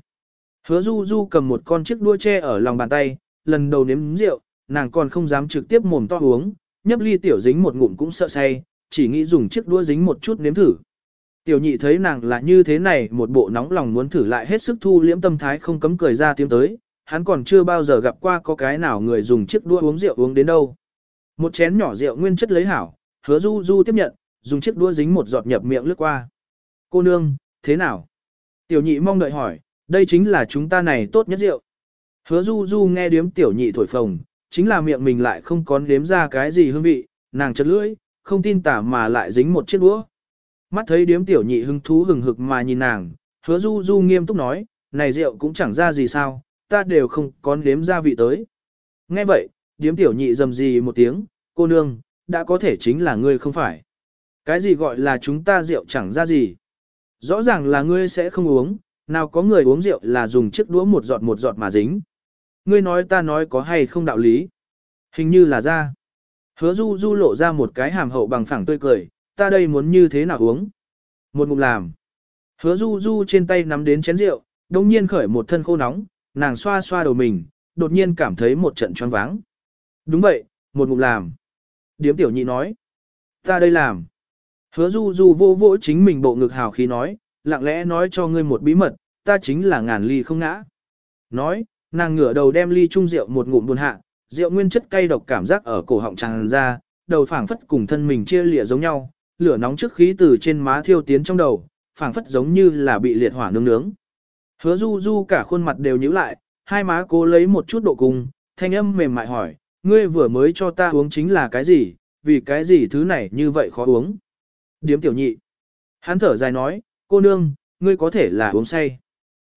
Hứa du du cầm một con chiếc đua tre ở lòng bàn tay, lần đầu nếm rượu, nàng còn không dám trực tiếp mồm to uống, nhấp ly tiểu dính một ngụm cũng sợ say, chỉ nghĩ dùng chiếc đua dính một chút nếm thử. Tiểu nhị thấy nàng là như thế này một bộ nóng lòng muốn thử lại hết sức thu liễm tâm thái không cấm cười ra tiếng tới, hắn còn chưa bao giờ gặp qua có cái nào người dùng chiếc đua uống rượu uống đến đâu. Một chén nhỏ rượu nguyên chất lấy hảo, hứa du du tiếp nhận, dùng chiếc đua dính một giọt nhập miệng lướt qua. Cô nương, thế nào? Tiểu nhị mong đợi hỏi, đây chính là chúng ta này tốt nhất rượu. Hứa du du nghe điếm tiểu nhị thổi phồng, chính là miệng mình lại không có nếm ra cái gì hương vị, nàng chật lưỡi, không tin tả mà lại dính một chiếc đũa. Mắt thấy điếm tiểu nhị hứng thú hừng hực mà nhìn nàng, hứa du du nghiêm túc nói, này rượu cũng chẳng ra gì sao, ta đều không có nếm ra vị tới. Nghe vậy, điếm tiểu nhị dầm gì một tiếng, cô nương, đã có thể chính là ngươi không phải. Cái gì gọi là chúng ta rượu chẳng ra gì. Rõ ràng là ngươi sẽ không uống, nào có người uống rượu là dùng chiếc đũa một giọt một giọt mà dính. Ngươi nói ta nói có hay không đạo lý. Hình như là ra. Hứa du du lộ ra một cái hàm hậu bằng phẳng tươi cười, ta đây muốn như thế nào uống. Một ngụm làm. Hứa du du trên tay nắm đến chén rượu, đồng nhiên khởi một thân khô nóng, nàng xoa xoa đầu mình, đột nhiên cảm thấy một trận choáng váng. Đúng vậy, một ngụm làm. Điếm tiểu nhị nói. Ta đây làm. Hứa du du vô vỗ chính mình bộ ngực hào khí nói, lặng lẽ nói cho ngươi một bí mật, ta chính là ngàn ly không ngã. Nói, nàng ngửa đầu đem ly chung rượu một ngụm buồn hạ, rượu nguyên chất cay độc cảm giác ở cổ họng tràn ra, đầu phảng phất cùng thân mình chia lịa giống nhau, lửa nóng trước khí từ trên má thiêu tiến trong đầu, phảng phất giống như là bị liệt hỏa nướng nướng. Hứa du du cả khuôn mặt đều nhíu lại, hai má cố lấy một chút độ cùng, thanh âm mềm mại hỏi, ngươi vừa mới cho ta uống chính là cái gì, vì cái gì thứ này như vậy khó uống. Điếm tiểu nhị. Hắn thở dài nói, cô nương, ngươi có thể là uống say.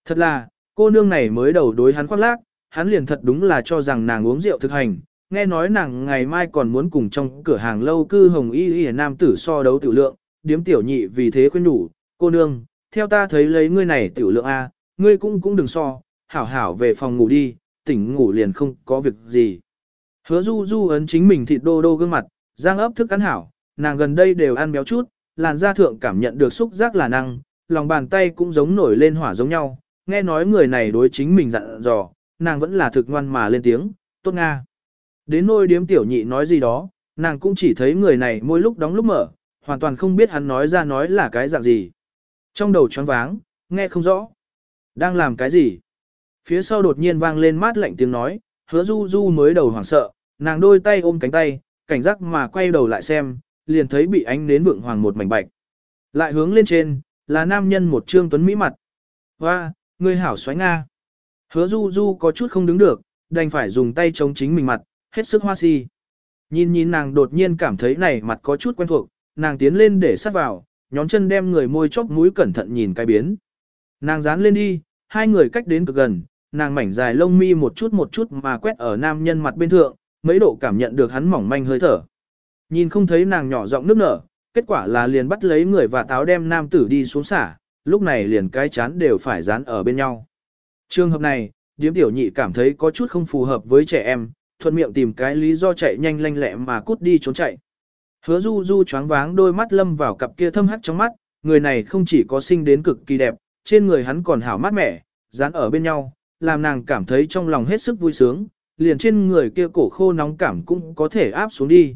Thật là, cô nương này mới đầu đối hắn khoác lác, hắn liền thật đúng là cho rằng nàng uống rượu thực hành, nghe nói nàng ngày mai còn muốn cùng trong cửa hàng lâu cư hồng y y nam tử so đấu tiểu lượng, điếm tiểu nhị vì thế khuyên đủ, cô nương, theo ta thấy lấy ngươi này tiểu lượng A, ngươi cũng cũng đừng so, hảo hảo về phòng ngủ đi, tỉnh ngủ liền không có việc gì. Hứa du du ấn chính mình thịt đô đô gương mặt, giang ấp thức ăn hảo, nàng gần đây đều ăn béo chút, làn da thượng cảm nhận được xúc giác là năng, lòng bàn tay cũng giống nổi lên hỏa giống nhau, nghe nói người này đối chính mình dặn dò, nàng vẫn là thực ngoan mà lên tiếng, tốt nga. Đến nôi điếm tiểu nhị nói gì đó, nàng cũng chỉ thấy người này mỗi lúc đóng lúc mở, hoàn toàn không biết hắn nói ra nói là cái dạng gì. Trong đầu choáng váng, nghe không rõ. Đang làm cái gì? Phía sau đột nhiên vang lên mát lạnh tiếng nói, hứa du du mới đầu hoảng sợ, nàng đôi tay ôm cánh tay, cảnh giác mà quay đầu lại xem, liền thấy bị ánh nến vượng hoàng một mảnh bạch. Lại hướng lên trên, là nam nhân một trương tuấn mỹ mặt. Hoa, ngươi hảo xoáy Nga. Hứa du du có chút không đứng được, đành phải dùng tay chống chính mình mặt, hết sức hoa si. Nhìn nhìn nàng đột nhiên cảm thấy này mặt có chút quen thuộc, nàng tiến lên để sát vào, nhón chân đem người môi chóc mũi cẩn thận nhìn cái biến. Nàng dán lên đi, hai người cách đến cực gần, nàng mảnh dài lông mi một chút một chút mà quét ở nam nhân mặt bên thượng, mấy độ cảm nhận được hắn mỏng manh hơi thở. Nhìn không thấy nàng nhỏ giọng nước nở, kết quả là liền bắt lấy người và táo đem nam tử đi xuống xả, lúc này liền cái chán đều phải dán ở bên nhau. Trường hợp này, điếm tiểu nhị cảm thấy có chút không phù hợp với trẻ em, thuận miệng tìm cái lý do chạy nhanh lanh lẹ mà cút đi trốn chạy. Hứa du du choáng váng đôi mắt lâm vào cặp kia thâm hắt trong mắt, người này không chỉ có sinh đến cực kỳ đẹp, trên người hắn còn hảo mát mẻ, dán ở bên nhau, làm nàng cảm thấy trong lòng hết sức vui sướng, liền trên người kia cổ khô nóng cảm cũng có thể áp xuống đi.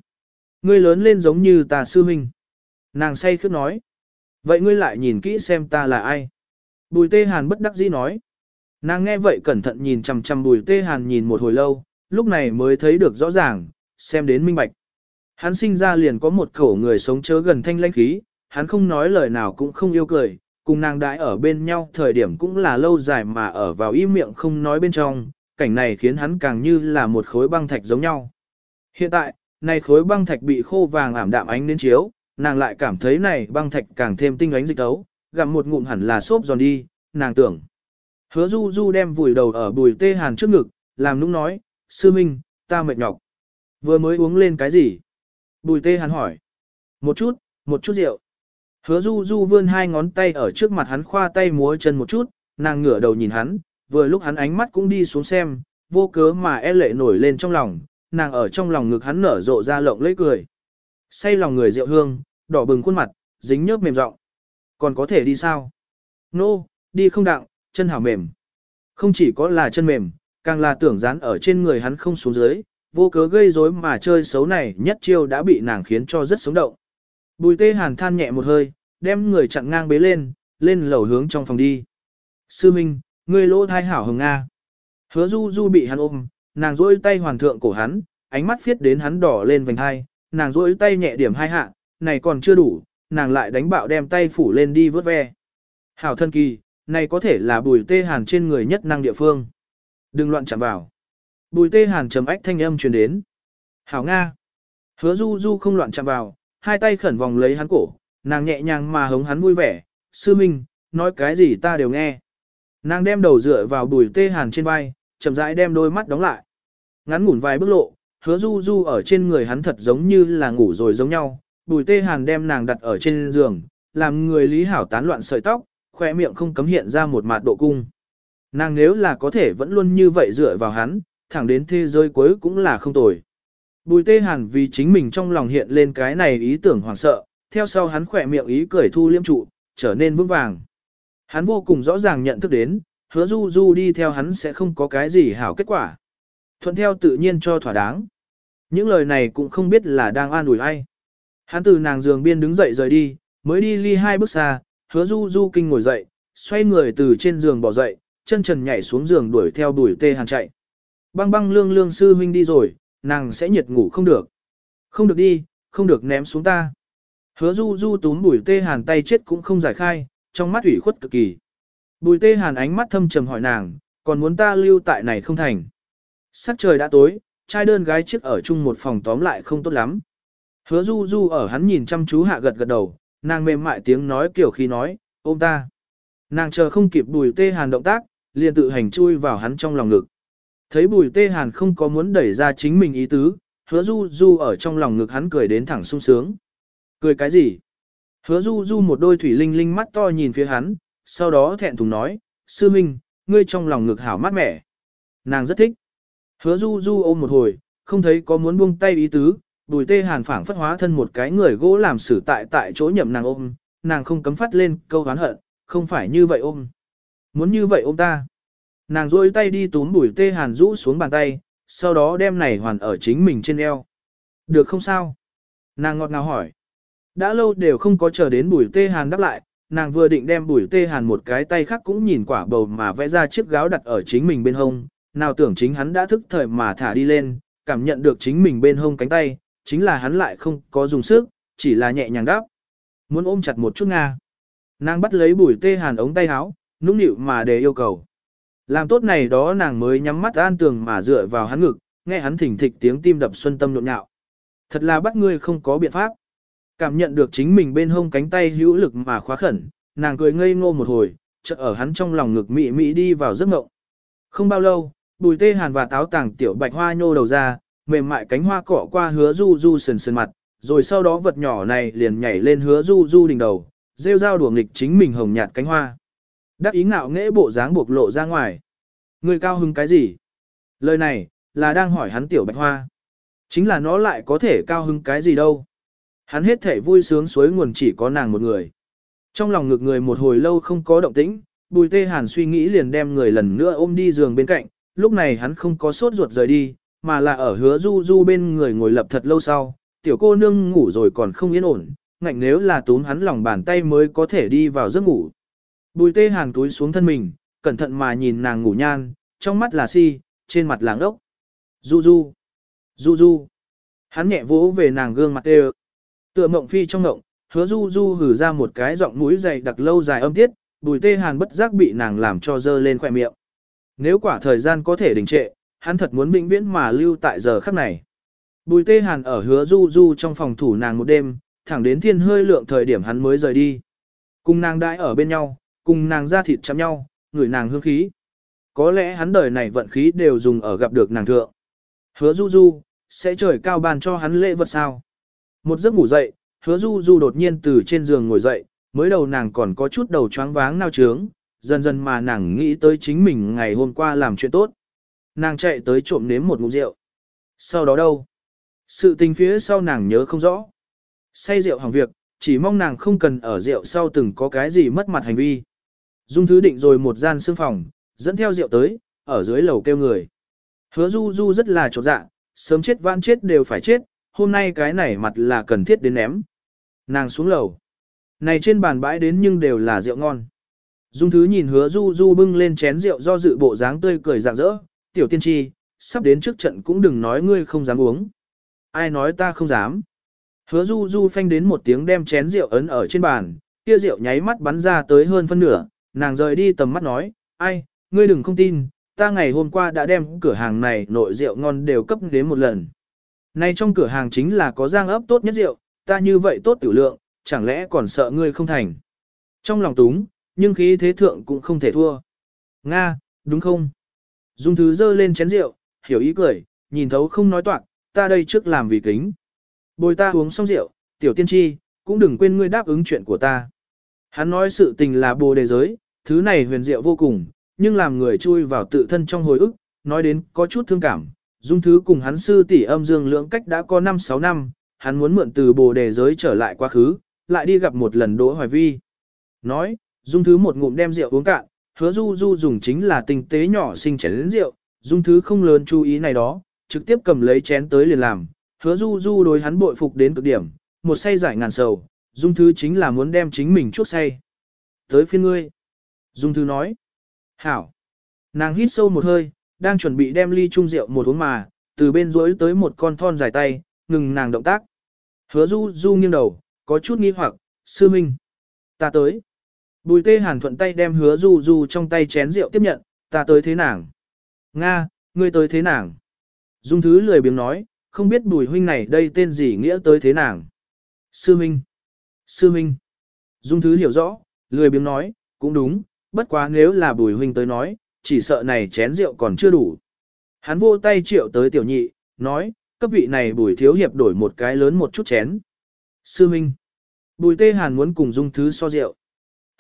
Ngươi lớn lên giống như ta sư huynh. Nàng say khước nói. Vậy ngươi lại nhìn kỹ xem ta là ai? Bùi tê hàn bất đắc dĩ nói. Nàng nghe vậy cẩn thận nhìn chằm chằm bùi tê hàn nhìn một hồi lâu, lúc này mới thấy được rõ ràng, xem đến minh bạch. Hắn sinh ra liền có một khẩu người sống chớ gần thanh lãnh khí, hắn không nói lời nào cũng không yêu cười, cùng nàng đãi ở bên nhau thời điểm cũng là lâu dài mà ở vào im miệng không nói bên trong, cảnh này khiến hắn càng như là một khối băng thạch giống nhau. Hiện tại, này khối băng thạch bị khô vàng ảm đạm ánh đến chiếu, nàng lại cảm thấy này băng thạch càng thêm tinh ánh dịch tấu, gặm một ngụm hẳn là xốp giòn đi, nàng tưởng. Hứa du du đem vùi đầu ở bùi tê hàn trước ngực, làm nũng nói, sư minh, ta mệt nhọc. Vừa mới uống lên cái gì? Bùi tê hắn hỏi. Một chút, một chút rượu. Hứa du du vươn hai ngón tay ở trước mặt hắn khoa tay múa chân một chút, nàng ngửa đầu nhìn hắn, vừa lúc hắn ánh mắt cũng đi xuống xem, vô cớ mà e lệ nổi lên trong lòng, nàng ở trong lòng ngực hắn nở rộ ra lộng lấy cười. Say lòng người rượu hương, đỏ bừng khuôn mặt, dính nhớp mềm rộng. Còn có thể đi sao? Nô, no, đi không đặng, chân hảo mềm. Không chỉ có là chân mềm, càng là tưởng dán ở trên người hắn không xuống dưới, vô cớ gây rối mà chơi xấu này nhất chiêu đã bị nàng khiến cho rất sống động. Bùi tê hàn than nhẹ một hơi, đem người chặn ngang bế lên, lên lầu hướng trong phòng đi. Sư Minh, ngươi lỗ thai hảo hồng Nga. Hứa du du bị hắn ôm, nàng rỗi tay hoàn thượng cổ hắn, ánh mắt phiết đến hắn đỏ lên vành hai, nàng rỗi tay nhẹ điểm hai hạ, này còn chưa đủ, nàng lại đánh bạo đem tay phủ lên đi vớt ve. Hảo thân kỳ, này có thể là bùi tê hàn trên người nhất năng địa phương. Đừng loạn chạm vào. Bùi tê hàn trầm ách thanh âm truyền đến. Hảo Nga. Hứa du du không loạn chạm vào, hai tay khẩn vòng lấy hắn cổ, nàng nhẹ nhàng mà hống hắn vui vẻ. Sư Minh, nói cái gì ta đều nghe. Nàng đem đầu dựa vào bùi tê hàn trên vai, chậm rãi đem đôi mắt đóng lại. Ngắn ngủn vài bước lộ, hứa du du ở trên người hắn thật giống như là ngủ rồi giống nhau. Bùi tê hàn đem nàng đặt ở trên giường, làm người lý hảo tán loạn sợi tóc, khoe miệng không cấm hiện ra một mạt độ cung. Nàng nếu là có thể vẫn luôn như vậy dựa vào hắn, thẳng đến thế giới cuối cũng là không tồi. Bùi tê hàn vì chính mình trong lòng hiện lên cái này ý tưởng hoảng sợ, theo sau hắn khỏe miệng ý cười thu liêm trụ, trở nên vững vàng. Hắn vô cùng rõ ràng nhận thức đến, hứa du du đi theo hắn sẽ không có cái gì hảo kết quả. Thuận theo tự nhiên cho thỏa đáng. Những lời này cũng không biết là đang an ủi ai. Hắn từ nàng giường biên đứng dậy rời đi, mới đi ly hai bước xa, hứa du du kinh ngồi dậy, xoay người từ trên giường bỏ dậy, chân trần nhảy xuống giường đuổi theo đuổi tê hàn chạy. Băng băng lương lương sư huynh đi rồi, nàng sẽ nhiệt ngủ không được. Không được đi, không được ném xuống ta. Hứa du du túm bùi tê hàn tay chết cũng không giải khai, trong mắt ủy khuất cực kỳ. Bùi tê hàn ánh mắt thâm trầm hỏi nàng, còn muốn ta lưu tại này không thành. Sắc trời đã tối, trai đơn gái chiếc ở chung một phòng tóm lại không tốt lắm. Hứa du du ở hắn nhìn chăm chú hạ gật gật đầu, nàng mềm mại tiếng nói kiểu khi nói, ôm ta. Nàng chờ không kịp bùi tê hàn động tác, liền tự hành chui vào hắn trong lòng ngực. Thấy bùi tê hàn không có muốn đẩy ra chính mình ý tứ, hứa du du ở trong lòng ngực hắn cười đến thẳng sung sướng. Cười cái gì? Hứa du du một đôi thủy linh linh mắt to nhìn phía hắn, sau đó thẹn thùng nói, sư minh, ngươi trong lòng ngực hảo mát mẻ. Nàng rất thích. Hứa du du ôm một hồi, không thấy có muốn buông tay ý tứ, bùi tê hàn phảng phất hóa thân một cái người gỗ làm xử tại tại chỗ nhậm nàng ôm, nàng không cấm phát lên câu hán hận, không phải như vậy ôm. Muốn như vậy ôm ta. Nàng rôi tay đi túm bùi tê hàn rũ xuống bàn tay, sau đó đem này hoàn ở chính mình trên eo. Được không sao? Nàng ngọt ngào hỏi. Đã lâu đều không có chờ đến bùi tê hàn đáp lại, nàng vừa định đem bùi tê hàn một cái tay khác cũng nhìn quả bầu mà vẽ ra chiếc gáo đặt ở chính mình bên hông, nào tưởng chính hắn đã thức thời mà thả đi lên, cảm nhận được chính mình bên hông cánh tay, chính là hắn lại không có dùng sức, chỉ là nhẹ nhàng đáp. Muốn ôm chặt một chút Nga. Nàng bắt lấy bùi tê hàn ống tay áo, nũng nịu mà để yêu cầu. Làm tốt này đó nàng mới nhắm mắt an tường mà dựa vào hắn ngực, nghe hắn thỉnh thịch tiếng tim đập xuân tâm nhộn nhạo. Thật là bắt ngươi không có biện pháp. Cảm nhận được chính mình bên hông cánh tay hữu lực mà khóa khẩn, nàng cười ngây ngô một hồi, chợt ở hắn trong lòng ngực mị mị đi vào giấc mộng. Không bao lâu, bùi tê hàn và táo tàng tiểu bạch hoa nhô đầu ra, mềm mại cánh hoa cọ qua hứa du du sần sần mặt, rồi sau đó vật nhỏ này liền nhảy lên hứa du du đỉnh đầu, rêu rao đùa nghịch chính mình hồng nhạt cánh hoa. Đắc ý ngạo nghễ bộ dáng buộc lộ ra ngoài. Người cao hứng cái gì? Lời này, là đang hỏi hắn tiểu bạch hoa. Chính là nó lại có thể cao hứng cái gì đâu. Hắn hết thể vui sướng suối nguồn chỉ có nàng một người. Trong lòng ngực người một hồi lâu không có động tĩnh, bùi tê hàn suy nghĩ liền đem người lần nữa ôm đi giường bên cạnh, lúc này hắn không có sốt ruột rời đi, mà là ở hứa du du bên người ngồi lập thật lâu sau, tiểu cô nương ngủ rồi còn không yên ổn, ngạnh nếu là túm hắn lòng bàn tay mới có thể đi vào giấc ngủ. Bùi tê hàn túi xuống thân mình, cẩn thận mà nhìn nàng ngủ nhan, trong mắt là si, trên mặt làng ốc. Du du, du du. Hắn nhẹ vỗ về nàng gương mặt đều. Tựa mộng phi trong mộng, hứa du du hử ra một cái giọng mũi dày đặc lâu dài âm tiết, bùi tê hàn bất giác bị nàng làm cho dơ lên khỏe miệng. Nếu quả thời gian có thể đình trệ, hắn thật muốn vĩnh viễn mà lưu tại giờ khắc này. Bùi tê hàn ở hứa du du trong phòng thủ nàng một đêm, thẳng đến thiên hơi lượng thời điểm hắn mới rời đi. Cùng nàng đãi ở bên nhau, cùng nàng ra thịt chạm nhau, người nàng hương khí. Có lẽ hắn đời này vận khí đều dùng ở gặp được nàng thượng. Hứa du du, sẽ trời cao bàn cho hắn lễ vật sao. Một giấc ngủ dậy, hứa du du đột nhiên từ trên giường ngồi dậy, mới đầu nàng còn có chút đầu choáng váng nao trướng, dần dần mà nàng nghĩ tới chính mình ngày hôm qua làm chuyện tốt. Nàng chạy tới trộm nếm một ngụm rượu. Sau đó đâu? Sự tình phía sau nàng nhớ không rõ. Say rượu hỏng việc, chỉ mong nàng không cần ở rượu sau từng có cái gì mất mặt hành vi. Dung thứ định rồi một gian xương phòng, dẫn theo rượu tới, ở dưới lầu kêu người. Hứa du du rất là chột dạ, sớm chết vãn chết đều phải chết, hôm nay cái này mặt là cần thiết đến ném. Nàng xuống lầu. Này trên bàn bãi đến nhưng đều là rượu ngon. Dung thứ nhìn hứa du du bưng lên chén rượu do dự bộ dáng tươi cười rạng rỡ, tiểu tiên tri, sắp đến trước trận cũng đừng nói ngươi không dám uống. Ai nói ta không dám. Hứa du du phanh đến một tiếng đem chén rượu ấn ở trên bàn, kia rượu nháy mắt bắn ra tới hơn phân nửa, nàng rời đi tầm mắt nói, ai, ngươi đừng không tin, ta ngày hôm qua đã đem cửa hàng này nội rượu ngon đều cấp đến một lần. Nay trong cửa hàng chính là có giang ấp tốt nhất rượu, ta như vậy tốt tiểu lượng, chẳng lẽ còn sợ ngươi không thành. Trong lòng túng, nhưng khí thế thượng cũng không thể thua. Nga, đúng không? Dung thứ dơ lên chén rượu, hiểu ý cười, nhìn thấu không nói toạc, ta đây trước làm vì kính. Bồi ta uống xong rượu, tiểu tiên tri, cũng đừng quên ngươi đáp ứng chuyện của ta. Hắn nói sự tình là bồ đề giới, thứ này huyền diệu vô cùng, nhưng làm người chui vào tự thân trong hồi ức, nói đến có chút thương cảm. Dung thứ cùng hắn sư tỷ âm dương lưỡng cách đã có 5-6 năm, hắn muốn mượn từ bồ đề giới trở lại quá khứ, lại đi gặp một lần Đỗ Hoài Vi. Nói, Dung thứ một ngụm đem rượu uống cạn, hứa du du dùng chính là tinh tế nhỏ sinh chén đến rượu, Dung thứ không lớn chú ý này đó, trực tiếp cầm lấy chén tới liền làm, hứa du du đối hắn bội phục đến cực điểm, một say giải ngàn sầu, Dung thứ chính là muốn đem chính mình chuốc say. Tới phiên ngươi. Dung thứ nói. Hảo. Nàng hít sâu một hơi, đang chuẩn bị đem ly chung rượu một uống mà, từ bên rối tới một con thon dài tay, ngừng nàng động tác. Hứa du du nghiêng đầu, có chút nghi hoặc, sư minh. Ta tới. Bùi tê hàn thuận tay đem hứa du du trong tay chén rượu tiếp nhận, ta tới thế nàng. Nga, ngươi tới thế nàng. Dung thứ lười biếng nói, không biết bùi huynh này đây tên gì nghĩa tới thế nàng. Sư minh. Sư minh. Dung thứ hiểu rõ, lười biếng nói, cũng đúng, bất quá nếu là bùi huynh tới nói, chỉ sợ này chén rượu còn chưa đủ. Hắn vô tay triệu tới tiểu nhị, nói, cấp vị này bùi thiếu hiệp đổi một cái lớn một chút chén. Sư huynh Bùi tê hàn muốn cùng dung thứ so rượu.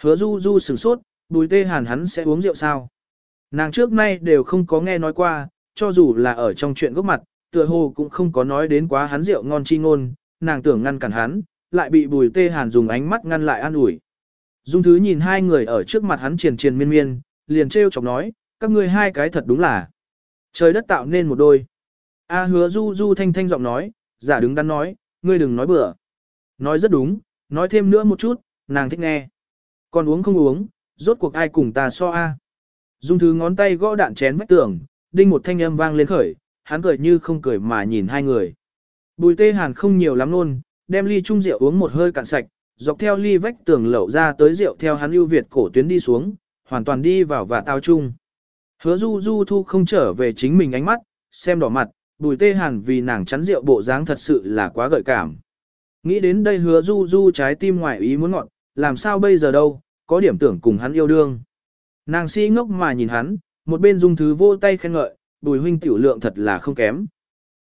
Hứa du du sửng sốt, bùi tê hàn hắn sẽ uống rượu sao? Nàng trước nay đều không có nghe nói qua, cho dù là ở trong chuyện gốc mặt, tựa hồ cũng không có nói đến quá hắn rượu ngon chi ngôn, nàng tưởng ngăn cản hắn, lại bị bùi tê hàn dùng ánh mắt ngăn lại an ủi. Dung thứ nhìn hai người ở trước mặt hắn triền triền miên miên, liền trêu chọc nói, các ngươi hai cái thật đúng là trời đất tạo nên một đôi. A hứa du du thanh thanh giọng nói, giả đứng đắn nói, ngươi đừng nói bừa. Nói rất đúng, nói thêm nữa một chút, nàng thích nghe. Còn uống không uống, rốt cuộc ai cùng ta so a. Dung thứ ngón tay gõ đạn chén vách tường, đinh một thanh âm vang lên khởi, hắn cười như không cười mà nhìn hai người. Bùi tê hàn không nhiều lắm luôn, đem ly chung rượu uống một hơi cạn sạch, dọc theo ly vách tường lẩu ra tới rượu theo hắn ưu việt cổ tuyến đi xuống, hoàn toàn đi vào và tao chung. Hứa du du thu không trở về chính mình ánh mắt, xem đỏ mặt, bùi tê hàn vì nàng chắn rượu bộ dáng thật sự là quá gợi cảm. Nghĩ đến đây hứa du du trái tim ngoại ý muốn ngọn, làm sao bây giờ đâu, có điểm tưởng cùng hắn yêu đương. Nàng si ngốc mà nhìn hắn, một bên dung thứ vô tay khen ngợi, bùi huynh tiểu lượng thật là không kém.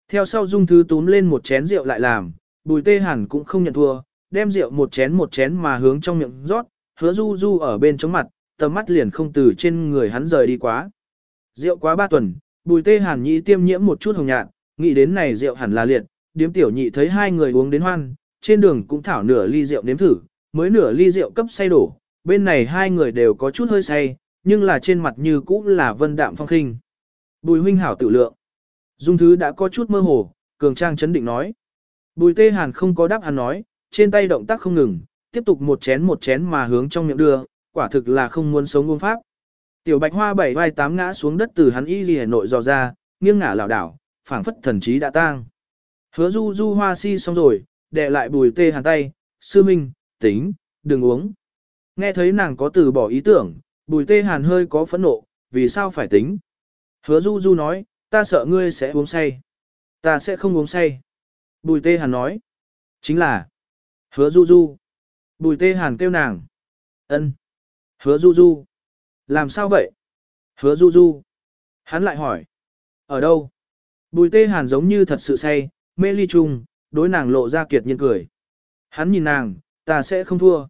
Theo sau dung thứ túm lên một chén rượu lại làm, bùi tê hàn cũng không nhận thua, đem rượu một chén một chén mà hướng trong miệng rót, hứa du du ở bên chống mặt, tầm mắt liền không từ trên người hắn rời đi quá. Rượu quá ba tuần, bùi tê hàn nhị tiêm nhiễm một chút hồng nhạt, nghĩ đến này rượu hẳn là liệt, điếm tiểu nhị thấy hai người uống đến hoan, trên đường cũng thảo nửa ly rượu nếm thử, mới nửa ly rượu cấp say đổ, bên này hai người đều có chút hơi say, nhưng là trên mặt như cũ là vân đạm phong khinh. Bùi huynh hảo tự lượng. Dung thứ đã có chút mơ hồ, cường trang chấn định nói. Bùi tê hàn không có đáp hắn nói, trên tay động tác không ngừng, tiếp tục một chén một chén mà hướng trong miệng đưa, quả thực là không muốn sống uống pháp. Tiểu bạch hoa bảy vai tám ngã xuống đất từ hắn y ghi nội dò ra, nghiêng ngả lảo đảo, phảng phất thần trí đã tang. Hứa du du hoa si xong rồi, đè lại bùi tê hàn tay, sư minh, tính, đừng uống. Nghe thấy nàng có từ bỏ ý tưởng, bùi tê hàn hơi có phẫn nộ, vì sao phải tính. Hứa du du nói, ta sợ ngươi sẽ uống say. Ta sẽ không uống say. Bùi tê hàn nói, chính là, hứa du du. Bùi tê hàn kêu nàng, ân, hứa du du. Làm sao vậy? Hứa du du. Hắn lại hỏi, ở đâu? Bùi tê hàn giống như thật sự say, mê ly trùng, đối nàng lộ ra kiệt nhiên cười. Hắn nhìn nàng, ta sẽ không thua.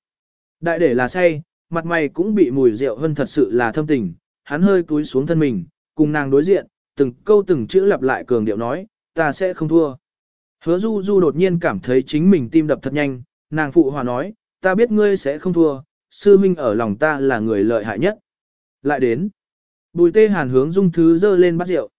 Đại để là say, mặt mày cũng bị mùi rượu hơn thật sự là thâm tình, hắn hơi cúi xuống thân mình, cùng nàng đối diện, từng câu từng chữ lặp lại cường điệu nói, ta sẽ không thua. Hứa du du đột nhiên cảm thấy chính mình tim đập thật nhanh, nàng phụ hòa nói, ta biết ngươi sẽ không thua, sư minh ở lòng ta là người lợi hại nhất. Lại đến, bùi tê hàn hướng dung thứ dơ lên bắt rượu.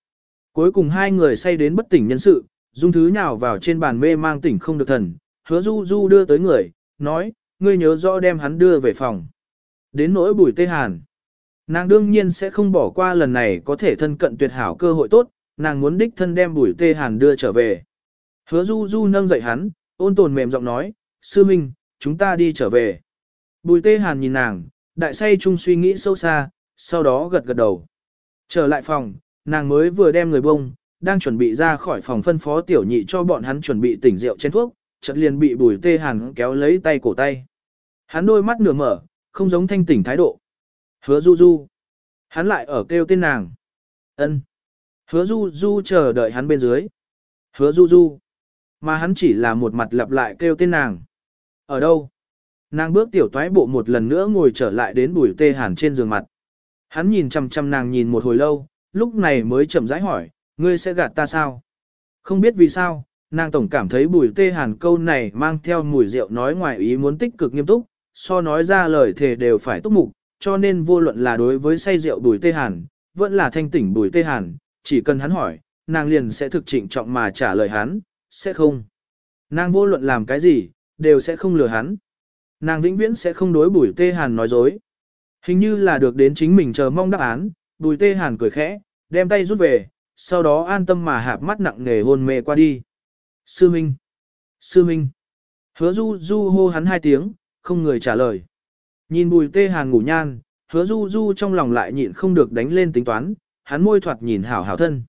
Cuối cùng hai người say đến bất tỉnh nhân sự, dung thứ nhào vào trên bàn mê mang tỉnh không được thần, hứa du du đưa tới người, nói, ngươi nhớ rõ đem hắn đưa về phòng. Đến nỗi bùi tê hàn. Nàng đương nhiên sẽ không bỏ qua lần này có thể thân cận tuyệt hảo cơ hội tốt, nàng muốn đích thân đem bùi tê hàn đưa trở về. Hứa du du nâng dậy hắn, ôn tồn mềm giọng nói, sư minh, chúng ta đi trở về. Bùi tê hàn nhìn nàng, đại say chung suy nghĩ sâu xa, sau đó gật gật đầu. Trở lại phòng, nàng mới vừa đem người bông, đang chuẩn bị ra khỏi phòng phân phó tiểu nhị cho bọn hắn chuẩn bị tỉnh rượu chén thuốc, chợt liền bị bùi tê hàn kéo lấy tay cổ tay. Hắn đôi mắt nửa mở, không giống thanh tỉnh thái độ. Hứa du du. Hắn lại ở kêu tên nàng. ân Hứa du du chờ đợi hắn bên dưới. Hứa du du. Mà hắn chỉ là một mặt lặp lại kêu tên nàng. Ở đâu? Nàng bước tiểu toái bộ một lần nữa ngồi trở lại đến bùi tê hàn trên giường mặt. Hắn nhìn chăm chăm nàng nhìn một hồi lâu, lúc này mới chậm rãi hỏi, ngươi sẽ gạt ta sao? Không biết vì sao, nàng tổng cảm thấy bùi tê hàn câu này mang theo mùi rượu nói ngoài ý muốn tích cực nghiêm túc, so nói ra lời thề đều phải túc mục, cho nên vô luận là đối với say rượu bùi tê hàn, vẫn là thanh tỉnh bùi tê hàn, chỉ cần hắn hỏi, nàng liền sẽ thực trịnh trọng mà trả lời hắn, sẽ không. Nàng vô luận làm cái gì, đều sẽ không lừa hắn. Nàng vĩnh viễn sẽ không đối bùi tê hàn nói dối. Hình như là được đến chính mình chờ mong đáp án, bùi tê hàn cười khẽ, đem tay rút về, sau đó an tâm mà hạp mắt nặng nề hôn mê qua đi. Sư Minh! Sư Minh! Hứa du du hô hắn hai tiếng, không người trả lời. Nhìn bùi tê hàn ngủ nhan, hứa du du trong lòng lại nhịn không được đánh lên tính toán, hắn môi thoạt nhìn hảo hảo thân.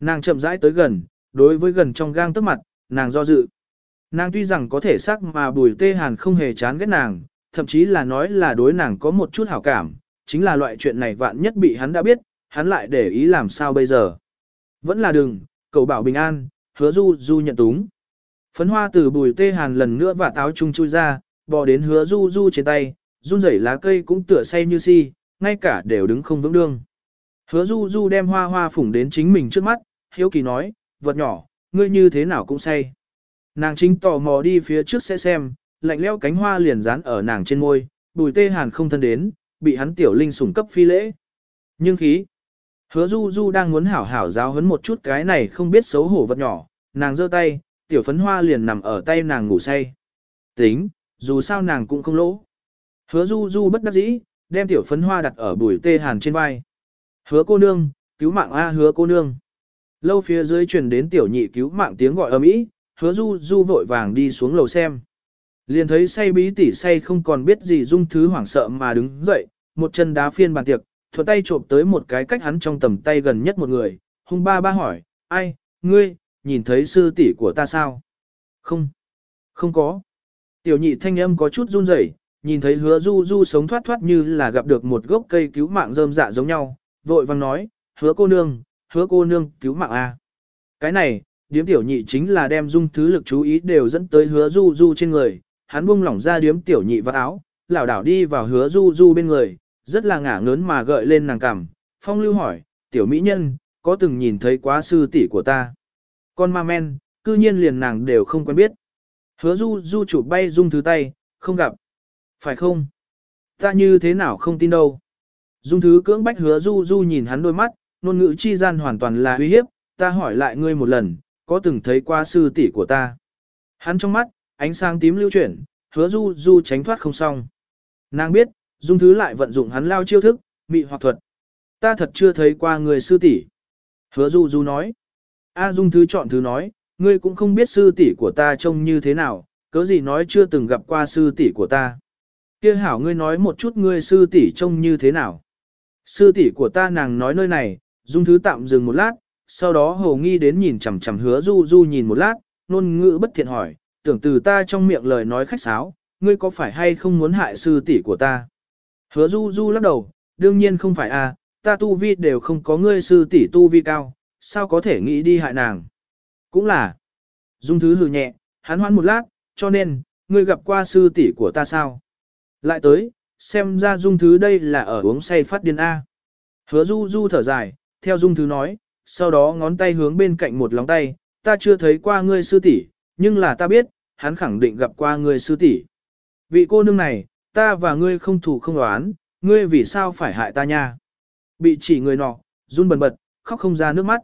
Nàng chậm rãi tới gần, đối với gần trong gang tức mặt, nàng do dự. Nàng tuy rằng có thể sắc mà bùi tê hàn không hề chán ghét nàng, thậm chí là nói là đối nàng có một chút hảo cảm, chính là loại chuyện này vạn nhất bị hắn đã biết, hắn lại để ý làm sao bây giờ. Vẫn là đừng, cầu bảo bình an, hứa du du nhận túng. Phấn hoa từ bùi tê hàn lần nữa và táo chung chui ra, bò đến hứa du du trên tay, run rẩy lá cây cũng tựa say như si, ngay cả đều đứng không vững đương. Hứa du du đem hoa hoa phủng đến chính mình trước mắt, hiếu kỳ nói, vật nhỏ, ngươi như thế nào cũng say. Nàng chính tò mò đi phía trước sẽ xem, lạnh leo cánh hoa liền dán ở nàng trên môi, bùi tê hàn không thân đến, bị hắn tiểu linh sủng cấp phi lễ. Nhưng khí, hứa du du đang muốn hảo hảo giáo hấn một chút cái này không biết xấu hổ vật nhỏ, nàng giơ tay, tiểu phấn hoa liền nằm ở tay nàng ngủ say. Tính, dù sao nàng cũng không lỗ. Hứa du du bất đắc dĩ, đem tiểu phấn hoa đặt ở bùi tê hàn trên vai. Hứa cô nương, cứu mạng A hứa cô nương. Lâu phía dưới truyền đến tiểu nhị cứu mạng tiếng gọi ầm ĩ, hứa du du vội vàng đi xuống lầu xem. Liền thấy say bí tỉ say không còn biết gì dung thứ hoảng sợ mà đứng dậy, một chân đá phiên bàn tiệc, thuận tay trộm tới một cái cách hắn trong tầm tay gần nhất một người, hung ba ba hỏi, ai, ngươi, nhìn thấy sư tỷ của ta sao? Không, không có. Tiểu nhị thanh âm có chút run rẩy, nhìn thấy hứa du du sống thoát thoát như là gặp được một gốc cây cứu mạng rơm dạ giống nhau, vội vang nói, hứa cô nương, hứa cô nương cứu mạng a. Cái này, điếm tiểu nhị chính là đem dung thứ lực chú ý đều dẫn tới hứa du du trên người, hắn buông lỏng ra điếm tiểu nhị vạt áo, lảo đảo đi vào hứa du du bên người, rất là ngả ngớn mà gợi lên nàng cằm, phong lưu hỏi, tiểu mỹ nhân, có từng nhìn thấy quá sư tỷ của ta? Con ma men, cư nhiên liền nàng đều không quen biết. Hứa du du chụp bay dung thứ tay, không gặp. Phải không? Ta như thế nào không tin đâu. Dung thứ cưỡng bách hứa du du nhìn hắn đôi mắt, ngôn ngữ chi gian hoàn toàn là uy hiếp, ta hỏi lại ngươi một lần, có từng thấy qua sư tỷ của ta? Hắn trong mắt, ánh sáng tím lưu chuyển, hứa du du tránh thoát không xong. Nàng biết, dung thứ lại vận dụng hắn lao chiêu thức, mị hoặc thuật. Ta thật chưa thấy qua người sư tỷ. Hứa du du nói. A à, dung thứ chọn thứ nói, ngươi cũng không biết sư tỷ của ta trông như thế nào, cớ gì nói chưa từng gặp qua sư tỷ của ta. Kia hảo ngươi nói một chút ngươi sư tỷ trông như thế nào. Sư tỷ của ta nàng nói nơi này, dung thứ tạm dừng một lát, sau đó hồ nghi đến nhìn chằm chằm hứa du du nhìn một lát, nôn ngữ bất thiện hỏi, tưởng từ ta trong miệng lời nói khách sáo, ngươi có phải hay không muốn hại sư tỷ của ta? Hứa du du lắc đầu, đương nhiên không phải a, à, ta tu vi đều không có ngươi sư tỷ tu vi cao, sao có thể nghĩ đi hại nàng? Cũng là, dung thứ hừ nhẹ, hắn hoãn một lát, cho nên, ngươi gặp qua sư tỷ của ta sao? Lại tới, xem ra dung thứ đây là ở uống say phát điên A. Hứa du du thở dài, theo dung thứ nói, sau đó ngón tay hướng bên cạnh một lóng tay, ta chưa thấy qua ngươi sư tỷ, nhưng là ta biết, hắn khẳng định gặp qua ngươi sư tỷ. Vị cô nương này, ta và ngươi không thủ không đoán, ngươi vì sao phải hại ta nha? Bị chỉ người nọ, run bần bật, khóc không ra nước mắt.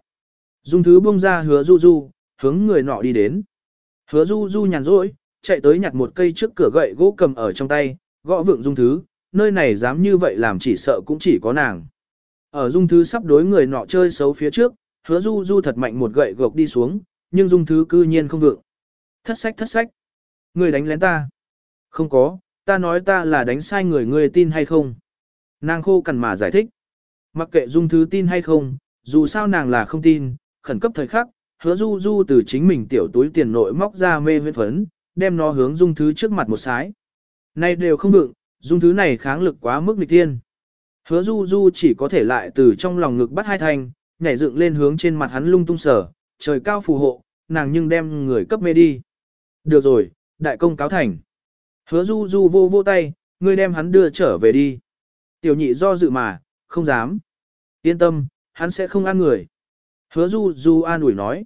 Dung thứ buông ra hứa du du, hướng người nọ đi đến. Hứa du du nhàn rỗi, chạy tới nhặt một cây trước cửa gậy gỗ cầm ở trong tay, gõ vượng dung thứ, nơi này dám như vậy làm chỉ sợ cũng chỉ có nàng. Ở dung thứ sắp đối người nọ chơi xấu phía trước, hứa du du thật mạnh một gậy gộc đi xuống, nhưng dung thứ cư nhiên không vượng. Thất sách thất sách. Người đánh lén ta. Không có, ta nói ta là đánh sai người ngươi tin hay không. Nàng khô cằn mà giải thích. Mặc kệ dung thứ tin hay không, dù sao nàng là không tin, khẩn cấp thời khắc, hứa du du từ chính mình tiểu túi tiền nội móc ra mê huyết phấn, đem nó hướng dung thứ trước mặt một sái. nay đều không vượng, dung thứ này kháng lực quá mức nghịch tiên. Hứa du du chỉ có thể lại từ trong lòng ngực bắt hai thành, nhảy dựng lên hướng trên mặt hắn lung tung sở, trời cao phù hộ, nàng nhưng đem người cấp mê đi. Được rồi, đại công cáo thành. Hứa du du vô vô tay, ngươi đem hắn đưa trở về đi. Tiểu nhị do dự mà, không dám. Yên tâm, hắn sẽ không ăn người. Hứa du du an ủi nói.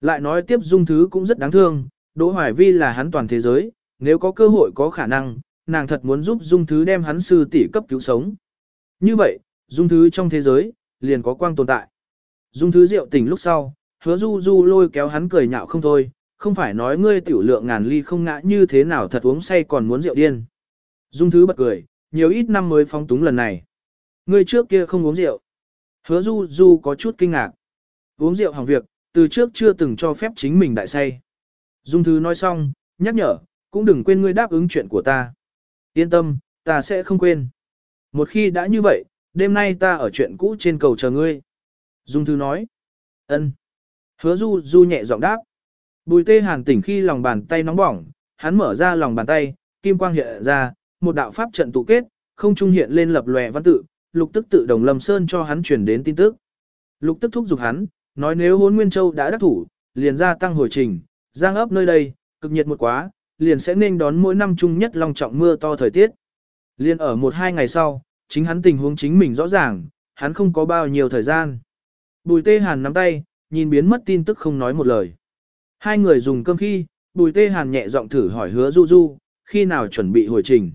Lại nói tiếp dung thứ cũng rất đáng thương, Đỗ Hoài Vi là hắn toàn thế giới, nếu có cơ hội có khả năng, nàng thật muốn giúp dung thứ đem hắn sư tỷ cấp cứu sống. Như vậy, dung thứ trong thế giới, liền có quang tồn tại. Dung thứ rượu tỉnh lúc sau, hứa du du lôi kéo hắn cười nhạo không thôi, không phải nói ngươi tiểu lượng ngàn ly không ngã như thế nào thật uống say còn muốn rượu điên. Dung thứ bật cười, nhiều ít năm mới phóng túng lần này. Ngươi trước kia không uống rượu. Hứa du du có chút kinh ngạc. Uống rượu hàng việc, từ trước chưa từng cho phép chính mình đại say. Dung thứ nói xong, nhắc nhở, cũng đừng quên ngươi đáp ứng chuyện của ta. Yên tâm, ta sẽ không quên. Một khi đã như vậy, đêm nay ta ở chuyện cũ trên cầu chờ ngươi. Dung thư nói. ân. Hứa du du nhẹ giọng đáp. Bùi tê hàn tỉnh khi lòng bàn tay nóng bỏng, hắn mở ra lòng bàn tay, kim quang hiện ra, một đạo pháp trận tụ kết, không trung hiện lên lập lòe văn tự, lục tức tự đồng lâm sơn cho hắn truyền đến tin tức. Lục tức thúc giục hắn, nói nếu hốn nguyên châu đã đắc thủ, liền ra tăng hồi trình, giang ấp nơi đây, cực nhiệt một quá, liền sẽ nên đón mỗi năm chung nhất long trọng mưa to thời tiết. Liên ở một hai ngày sau, chính hắn tình huống chính mình rõ ràng, hắn không có bao nhiêu thời gian. Bùi tê hàn nắm tay, nhìn biến mất tin tức không nói một lời. Hai người dùng cơm khi, bùi tê hàn nhẹ giọng thử hỏi hứa du du, khi nào chuẩn bị hồi trình.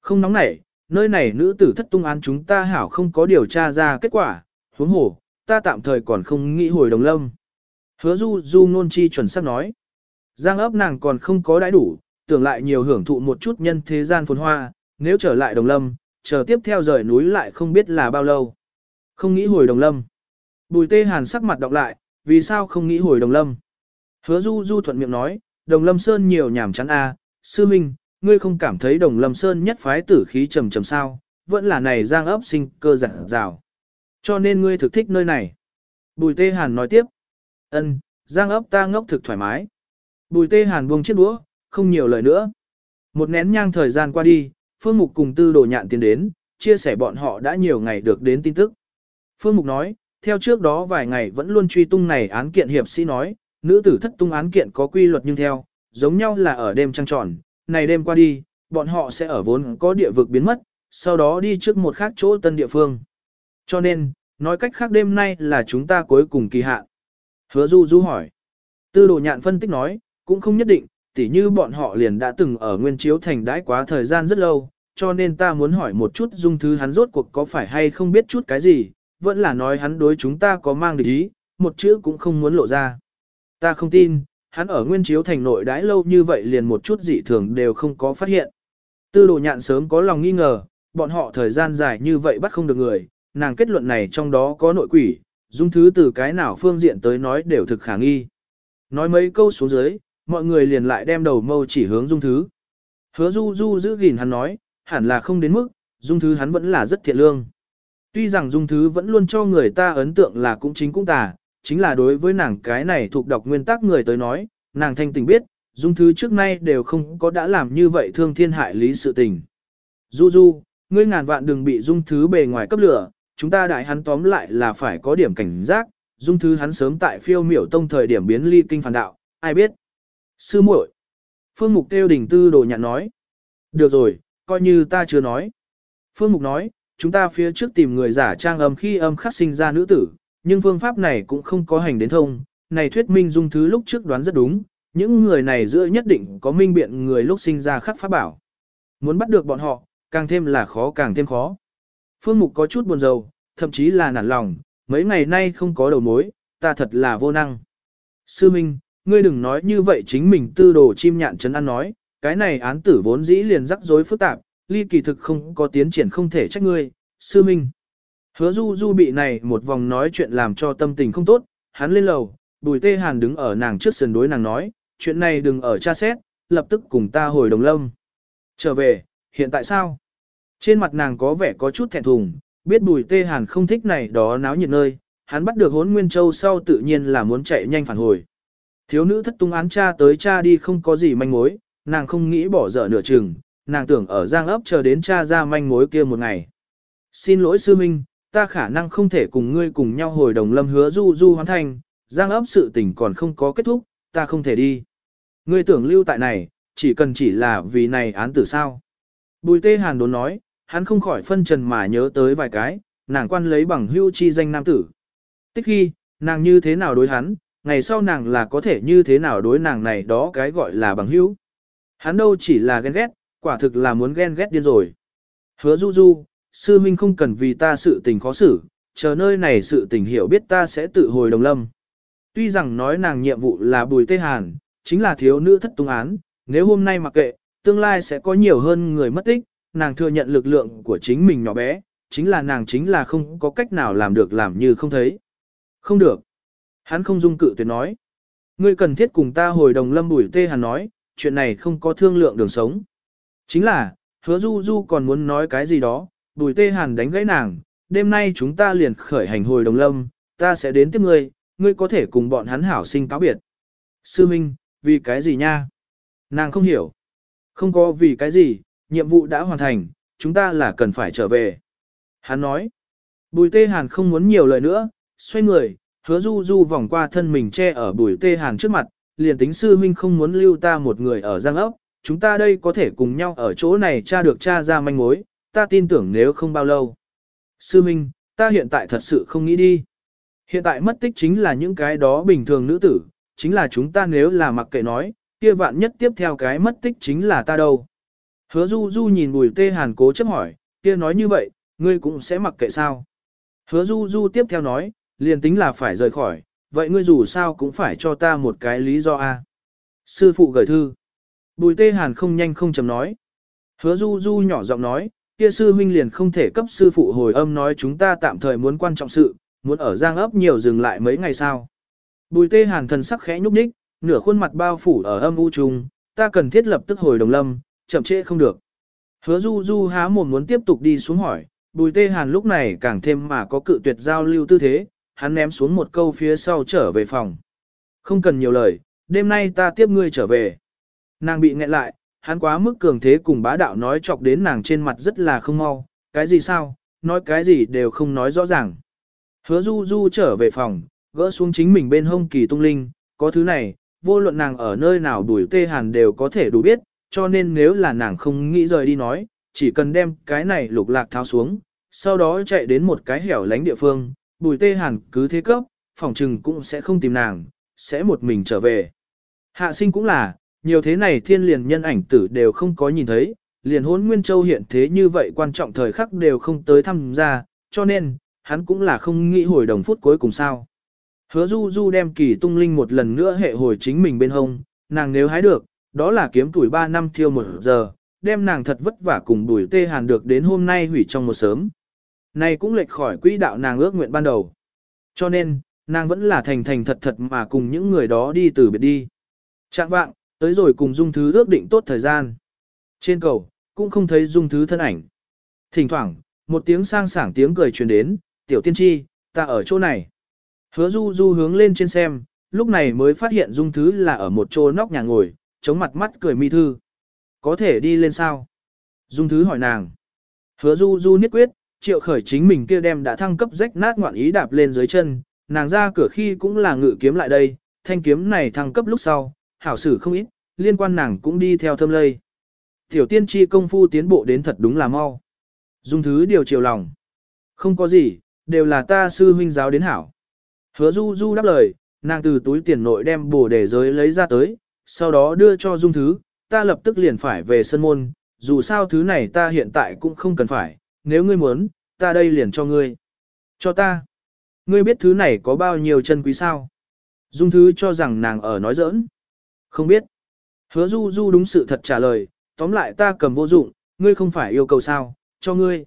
Không nóng nảy, nơi này nữ tử thất tung án chúng ta hảo không có điều tra ra kết quả, huống hồ, ta tạm thời còn không nghĩ hồi đồng lâm. Hứa du du nôn chi chuẩn xác nói. Giang ấp nàng còn không có đãi đủ, tưởng lại nhiều hưởng thụ một chút nhân thế gian phồn hoa, nếu trở lại đồng lâm, chờ tiếp theo rời núi lại không biết là bao lâu. Không nghĩ hồi đồng lâm. Bùi tê hàn sắc mặt đọc lại, vì sao không nghĩ hồi đồng lâm. Hứa du du thuận miệng nói, đồng lâm sơn nhiều nhảm chán a à, sư minh, ngươi không cảm thấy đồng lâm sơn nhất phái tử khí trầm trầm sao, vẫn là này giang ấp sinh cơ giản rào. Cho nên ngươi thực thích nơi này. Bùi tê hàn nói tiếp, ân, giang ấp ta ngốc thực thoải mái. Bùi tê hàn buông chiếc đũa, không nhiều lời nữa. Một nén nhang thời gian qua đi, Phương Mục cùng tư đồ nhạn tiến đến, chia sẻ bọn họ đã nhiều ngày được đến tin tức. Phương Mục nói, theo trước đó vài ngày vẫn luôn truy tung này án kiện hiệp sĩ nói, nữ tử thất tung án kiện có quy luật nhưng theo, giống nhau là ở đêm trăng tròn, này đêm qua đi, bọn họ sẽ ở vốn có địa vực biến mất, sau đó đi trước một khác chỗ tân địa phương. Cho nên, nói cách khác đêm nay là chúng ta cuối cùng kỳ hạn. Hứa Du Du hỏi. Tư đồ nhạn phân tích nói, cũng không nhất định, tỉ như bọn họ liền đã từng ở Nguyên Chiếu Thành đãi quá thời gian rất lâu, cho nên ta muốn hỏi một chút dung thứ hắn rốt cuộc có phải hay không biết chút cái gì, vẫn là nói hắn đối chúng ta có mang địch ý, một chữ cũng không muốn lộ ra. Ta không tin, hắn ở Nguyên Chiếu Thành nội đãi lâu như vậy liền một chút dị thường đều không có phát hiện. Tư đồ nhạn sớm có lòng nghi ngờ, bọn họ thời gian dài như vậy bắt không được người, nàng kết luận này trong đó có nội quỷ, dung thứ từ cái nào phương diện tới nói đều thực khả nghi. Nói mấy câu xuống dưới, mọi người liền lại đem đầu mâu chỉ hướng dung thứ. Hứa du du giữ gìn hắn nói, hẳn là không đến mức, dung thứ hắn vẫn là rất thiện lương. Tuy rằng dung thứ vẫn luôn cho người ta ấn tượng là cũng chính cũng tà, chính là đối với nàng cái này thuộc đọc nguyên tắc người tới nói, nàng thanh tình biết, dung thứ trước nay đều không có đã làm như vậy thương thiên hại lý sự tình. Du du, ngươi ngàn vạn đừng bị dung thứ bề ngoài cấp lửa, chúng ta đại hắn tóm lại là phải có điểm cảnh giác, dung thứ hắn sớm tại phiêu miểu tông thời điểm biến ly kinh phản đạo, ai biết. Sư muội, Phương Mục kêu đỉnh tư đồ nhạn nói. Được rồi, coi như ta chưa nói. Phương Mục nói, chúng ta phía trước tìm người giả trang âm khi âm khắc sinh ra nữ tử, nhưng phương pháp này cũng không có hành đến thông, này thuyết minh dung thứ lúc trước đoán rất đúng, những người này giữa nhất định có minh biện người lúc sinh ra khắc pháp bảo. Muốn bắt được bọn họ, càng thêm là khó càng thêm khó. Phương Mục có chút buồn rầu, thậm chí là nản lòng, mấy ngày nay không có đầu mối, ta thật là vô năng. Sư Minh, ngươi đừng nói như vậy chính mình tư đồ chim nhạn chấn ăn nói, cái này án tử vốn dĩ liền rắc rối phức tạp, ly kỳ thực không có tiến triển không thể trách ngươi, sư minh. Hứa du du bị này một vòng nói chuyện làm cho tâm tình không tốt, hắn lên lầu, bùi tê hàn đứng ở nàng trước sườn đối nàng nói, chuyện này đừng ở tra xét, lập tức cùng ta hồi đồng lâm. Trở về, hiện tại sao? Trên mặt nàng có vẻ có chút thẹn thùng, biết bùi tê hàn không thích này đó náo nhiệt nơi, hắn bắt được hốn nguyên châu sau tự nhiên là muốn chạy nhanh phản hồi. Thiếu nữ thất tung án cha tới cha đi không có gì manh mối, nàng không nghĩ bỏ dở nửa chừng, nàng tưởng ở giang ấp chờ đến cha ra manh mối kia một ngày. Xin lỗi sư minh, ta khả năng không thể cùng ngươi cùng nhau hồi đồng lâm hứa du du hoàn thành, giang ấp sự tình còn không có kết thúc, ta không thể đi. Ngươi tưởng lưu tại này, chỉ cần chỉ là vì này án tử sao. Bùi tê hàn đốn nói, hắn không khỏi phân trần mà nhớ tới vài cái, nàng quan lấy bằng hưu chi danh nam tử. Tích khi, nàng như thế nào đối hắn, ngày sau nàng là có thể như thế nào đối nàng này đó cái gọi là bằng hữu. Hắn đâu chỉ là ghen ghét, quả thực là muốn ghen ghét điên rồi. Hứa du du, sư minh không cần vì ta sự tình khó xử, chờ nơi này sự tình hiểu biết ta sẽ tự hồi đồng lâm. Tuy rằng nói nàng nhiệm vụ là bùi tê hàn, chính là thiếu nữ thất tung án, nếu hôm nay mặc kệ, tương lai sẽ có nhiều hơn người mất tích, nàng thừa nhận lực lượng của chính mình nhỏ bé, chính là nàng chính là không có cách nào làm được làm như không thấy. Không được. Hắn không dung cự tuyệt nói. Ngươi cần thiết cùng ta hồi đồng lâm bùi tê hắn nói, chuyện này không có thương lượng đường sống. Chính là, hứa du du còn muốn nói cái gì đó, bùi tê hàn đánh gãy nàng, đêm nay chúng ta liền khởi hành hồi đồng lâm, ta sẽ đến tiếp ngươi, ngươi có thể cùng bọn hắn hảo sinh cáo biệt. Sư Minh, vì cái gì nha? Nàng không hiểu. Không có vì cái gì, nhiệm vụ đã hoàn thành, chúng ta là cần phải trở về. Hắn nói. Bùi tê hàn không muốn nhiều lời nữa, xoay người, hứa du du vòng qua thân mình che ở bùi tê hàn trước mặt, liền tính sư huynh không muốn lưu ta một người ở giang ốc, chúng ta đây có thể cùng nhau ở chỗ này tra được tra ra manh mối, ta tin tưởng nếu không bao lâu. Sư huynh, ta hiện tại thật sự không nghĩ đi. Hiện tại mất tích chính là những cái đó bình thường nữ tử, chính là chúng ta nếu là mặc kệ nói, kia vạn nhất tiếp theo cái mất tích chính là ta đâu. Hứa du du nhìn bùi tê hàn cố chấp hỏi, kia nói như vậy, ngươi cũng sẽ mặc kệ sao. Hứa du du tiếp theo nói, liền tính là phải rời khỏi, vậy ngươi dù sao cũng phải cho ta một cái lý do a. Sư phụ gửi thư. Bùi tê hàn không nhanh không chậm nói. Hứa du du nhỏ giọng nói, kia sư huynh liền không thể cấp sư phụ hồi âm nói chúng ta tạm thời muốn quan trọng sự, muốn ở giang ấp nhiều dừng lại mấy ngày sau. Bùi tê hàn thần sắc khẽ nhúc nhích, nửa khuôn mặt bao phủ ở âm u trùng, ta cần thiết lập tức hồi đồng lâm, chậm trễ không được. Hứa du du há mồm muốn tiếp tục đi xuống hỏi, bùi tê hàn lúc này càng thêm mà có cự tuyệt giao lưu tư thế, hắn ném xuống một câu phía sau trở về phòng. Không cần nhiều lời, đêm nay ta tiếp ngươi trở về. Nàng bị nghẹn lại, hắn quá mức cường thế cùng bá đạo nói chọc đến nàng trên mặt rất là không mau, cái gì sao, nói cái gì đều không nói rõ ràng. Hứa du du trở về phòng, gỡ xuống chính mình bên hông kỳ tung linh, có thứ này, vô luận nàng ở nơi nào đuổi tê hàn đều có thể đủ biết, cho nên nếu là nàng không nghĩ rời đi nói, chỉ cần đem cái này lục lạc tháo xuống, sau đó chạy đến một cái hẻo lánh địa phương, bùi tê hàn cứ thế cấp, phòng trừng cũng sẽ không tìm nàng, sẽ một mình trở về. Hạ sinh cũng là, nhiều thế này thiên liền nhân ảnh tử đều không có nhìn thấy, liền hốn Nguyên Châu hiện thế như vậy quan trọng thời khắc đều không tới thăm ra, cho nên, hắn cũng là không nghĩ hồi đồng phút cuối cùng sao. Hứa du du đem kỳ tung linh một lần nữa hệ hồi chính mình bên hông, nàng nếu hái được, đó là kiếm tuổi 3 năm thiêu một giờ, đem nàng thật vất vả cùng đuổi tê hàn được đến hôm nay hủy trong một sớm. Này cũng lệch khỏi quỹ đạo nàng ước nguyện ban đầu. Cho nên, nàng vẫn là thành thành thật thật mà cùng những người đó đi từ biệt đi. Trạng vạng, tới rồi cùng dung thứ ước định tốt thời gian. Trên cầu, cũng không thấy dung thứ thân ảnh. Thỉnh thoảng, một tiếng sang sảng tiếng cười truyền đến, tiểu tiên tri, ta ở chỗ này. Hứa du du hướng lên trên xem, lúc này mới phát hiện dung thứ là ở một chỗ nóc nhà ngồi, chống mặt mắt cười mi thư. Có thể đi lên sao? Dung thứ hỏi nàng. Hứa du du nhất quyết, triệu khởi chính mình kia đem đã thăng cấp rách nát ngoạn ý đạp lên dưới chân, nàng ra cửa khi cũng là ngự kiếm lại đây, thanh kiếm này thăng cấp lúc sau, hảo sử không ít, liên quan nàng cũng đi theo thâm lây. Tiểu tiên tri công phu tiến bộ đến thật đúng là mau. Dung thứ điều chiều lòng. Không có gì, đều là ta sư huynh giáo đến hảo. Hứa du du đáp lời, nàng từ túi tiền nội đem bổ để giới lấy ra tới, sau đó đưa cho dung thứ, ta lập tức liền phải về sân môn, dù sao thứ này ta hiện tại cũng không cần phải, nếu ngươi muốn, ta đây liền cho ngươi. Cho ta. Ngươi biết thứ này có bao nhiêu chân quý sao? Dung thứ cho rằng nàng ở nói giỡn. Không biết. Hứa du du đúng sự thật trả lời, tóm lại ta cầm vô dụng, ngươi không phải yêu cầu sao, cho ngươi.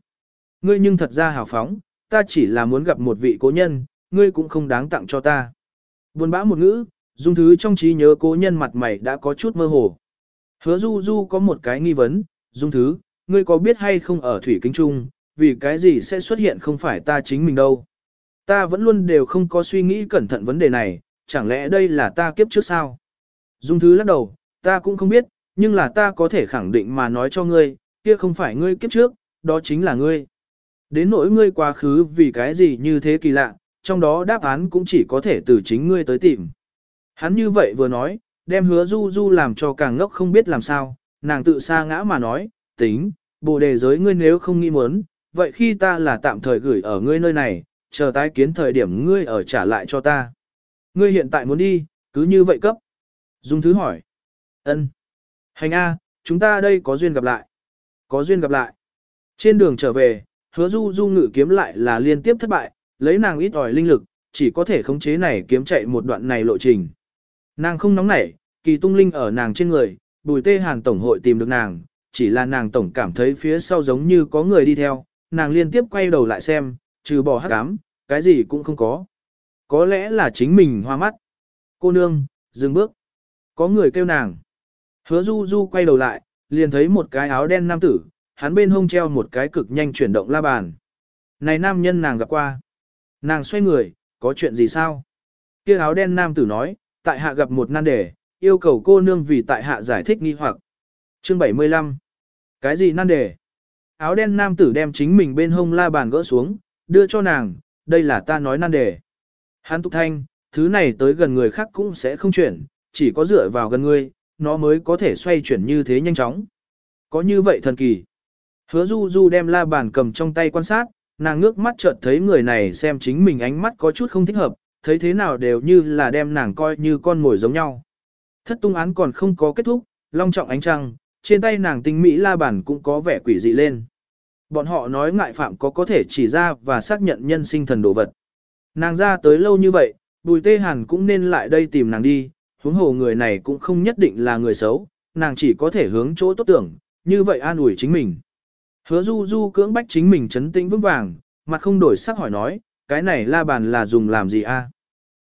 Ngươi nhưng thật ra hào phóng, ta chỉ là muốn gặp một vị cố nhân, ngươi cũng không đáng tặng cho ta. Buồn bã một ngữ, dung thứ trong trí nhớ cố nhân mặt mày đã có chút mơ hồ. Hứa du du có một cái nghi vấn, dung thứ, ngươi có biết hay không ở thủy kính trung, vì cái gì sẽ xuất hiện không phải ta chính mình đâu. Ta vẫn luôn đều không có suy nghĩ cẩn thận vấn đề này, chẳng lẽ đây là ta kiếp trước sao? Dung thứ lắc đầu, ta cũng không biết, nhưng là ta có thể khẳng định mà nói cho ngươi, kia không phải ngươi kiếp trước, đó chính là ngươi. Đến nỗi ngươi quá khứ vì cái gì như thế kỳ lạ, trong đó đáp án cũng chỉ có thể từ chính ngươi tới tìm. Hắn như vậy vừa nói, đem hứa du du làm cho càng ngốc không biết làm sao, nàng tự sa ngã mà nói, tính, bồ đề giới ngươi nếu không nghĩ muốn, vậy khi ta là tạm thời gửi ở ngươi nơi này, chờ tái kiến thời điểm ngươi ở trả lại cho ta. Ngươi hiện tại muốn đi, cứ như vậy cấp. Dung thứ hỏi. ân Hành A, chúng ta đây có duyên gặp lại. Có duyên gặp lại. Trên đường trở về, hứa du du ngự kiếm lại là liên tiếp thất bại, lấy nàng ít ỏi linh lực, chỉ có thể khống chế này kiếm chạy một đoạn này lộ trình. Nàng không nóng nảy, kỳ tung linh ở nàng trên người, bùi tê hàn tổng hội tìm được nàng, chỉ là nàng tổng cảm thấy phía sau giống như có người đi theo, nàng liên tiếp quay đầu lại xem, trừ bỏ hắc ám, cái gì cũng không có. Có lẽ là chính mình hoa mắt. Cô nương, dừng bước. Có người kêu nàng. Hứa du du quay đầu lại, liền thấy một cái áo đen nam tử, hắn bên hông treo một cái cực nhanh chuyển động la bàn. Này nam nhân nàng gặp qua. Nàng xoay người, có chuyện gì sao? Kia áo đen nam tử nói, tại hạ gặp một nan đề, yêu cầu cô nương vì tại hạ giải thích nghi hoặc. Chương 75. Cái gì nan đề? Áo đen nam tử đem chính mình bên hông la bàn gỡ xuống, đưa cho nàng, đây là ta nói nan đề. Hắn túc thanh, thứ này tới gần người khác cũng sẽ không chuyển, chỉ có dựa vào gần ngươi, nó mới có thể xoay chuyển như thế nhanh chóng. Có như vậy thần kỳ. Hứa du du đem la bàn cầm trong tay quan sát, nàng ngước mắt chợt thấy người này xem chính mình ánh mắt có chút không thích hợp, thấy thế nào đều như là đem nàng coi như con mồi giống nhau. Thất tung án còn không có kết thúc, long trọng ánh trăng, trên tay nàng tinh mỹ la bàn cũng có vẻ quỷ dị lên. Bọn họ nói ngại phạm có có thể chỉ ra và xác nhận nhân sinh thần đồ vật. Nàng ra tới lâu như vậy, bùi tê hàn cũng nên lại đây tìm nàng đi, huống hồ người này cũng không nhất định là người xấu, nàng chỉ có thể hướng chỗ tốt tưởng, như vậy an ủi chính mình. Hứa du du cưỡng bách chính mình chấn tĩnh vững vàng, mặt không đổi sắc hỏi nói, cái này la bàn là dùng làm gì a?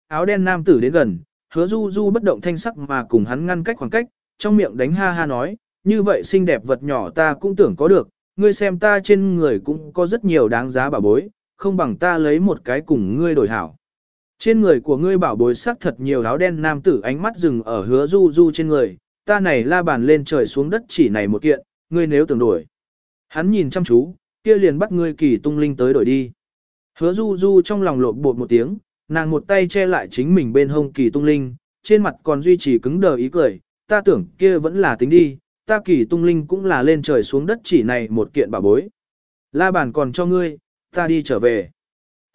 Áo đen nam tử đến gần, hứa du du bất động thanh sắc mà cùng hắn ngăn cách khoảng cách, trong miệng đánh ha ha nói, như vậy xinh đẹp vật nhỏ ta cũng tưởng có được, ngươi xem ta trên người cũng có rất nhiều đáng giá bảo bối, không bằng ta lấy một cái cùng ngươi đổi hảo. Trên người của ngươi bảo bối sắc thật nhiều áo đen nam tử ánh mắt dừng ở hứa du du trên người, ta này la bàn lên trời xuống đất chỉ này một kiện, ngươi nếu tưởng đổi. Hắn nhìn chăm chú, kia liền bắt ngươi kỳ tung linh tới đổi đi. Hứa du du trong lòng lộn bột một tiếng, nàng một tay che lại chính mình bên hông kỳ tung linh, trên mặt còn duy trì cứng đờ ý cười, ta tưởng kia vẫn là tính đi, ta kỳ tung linh cũng là lên trời xuống đất chỉ này một kiện bảo bối. La bàn còn cho ngươi, ta đi trở về.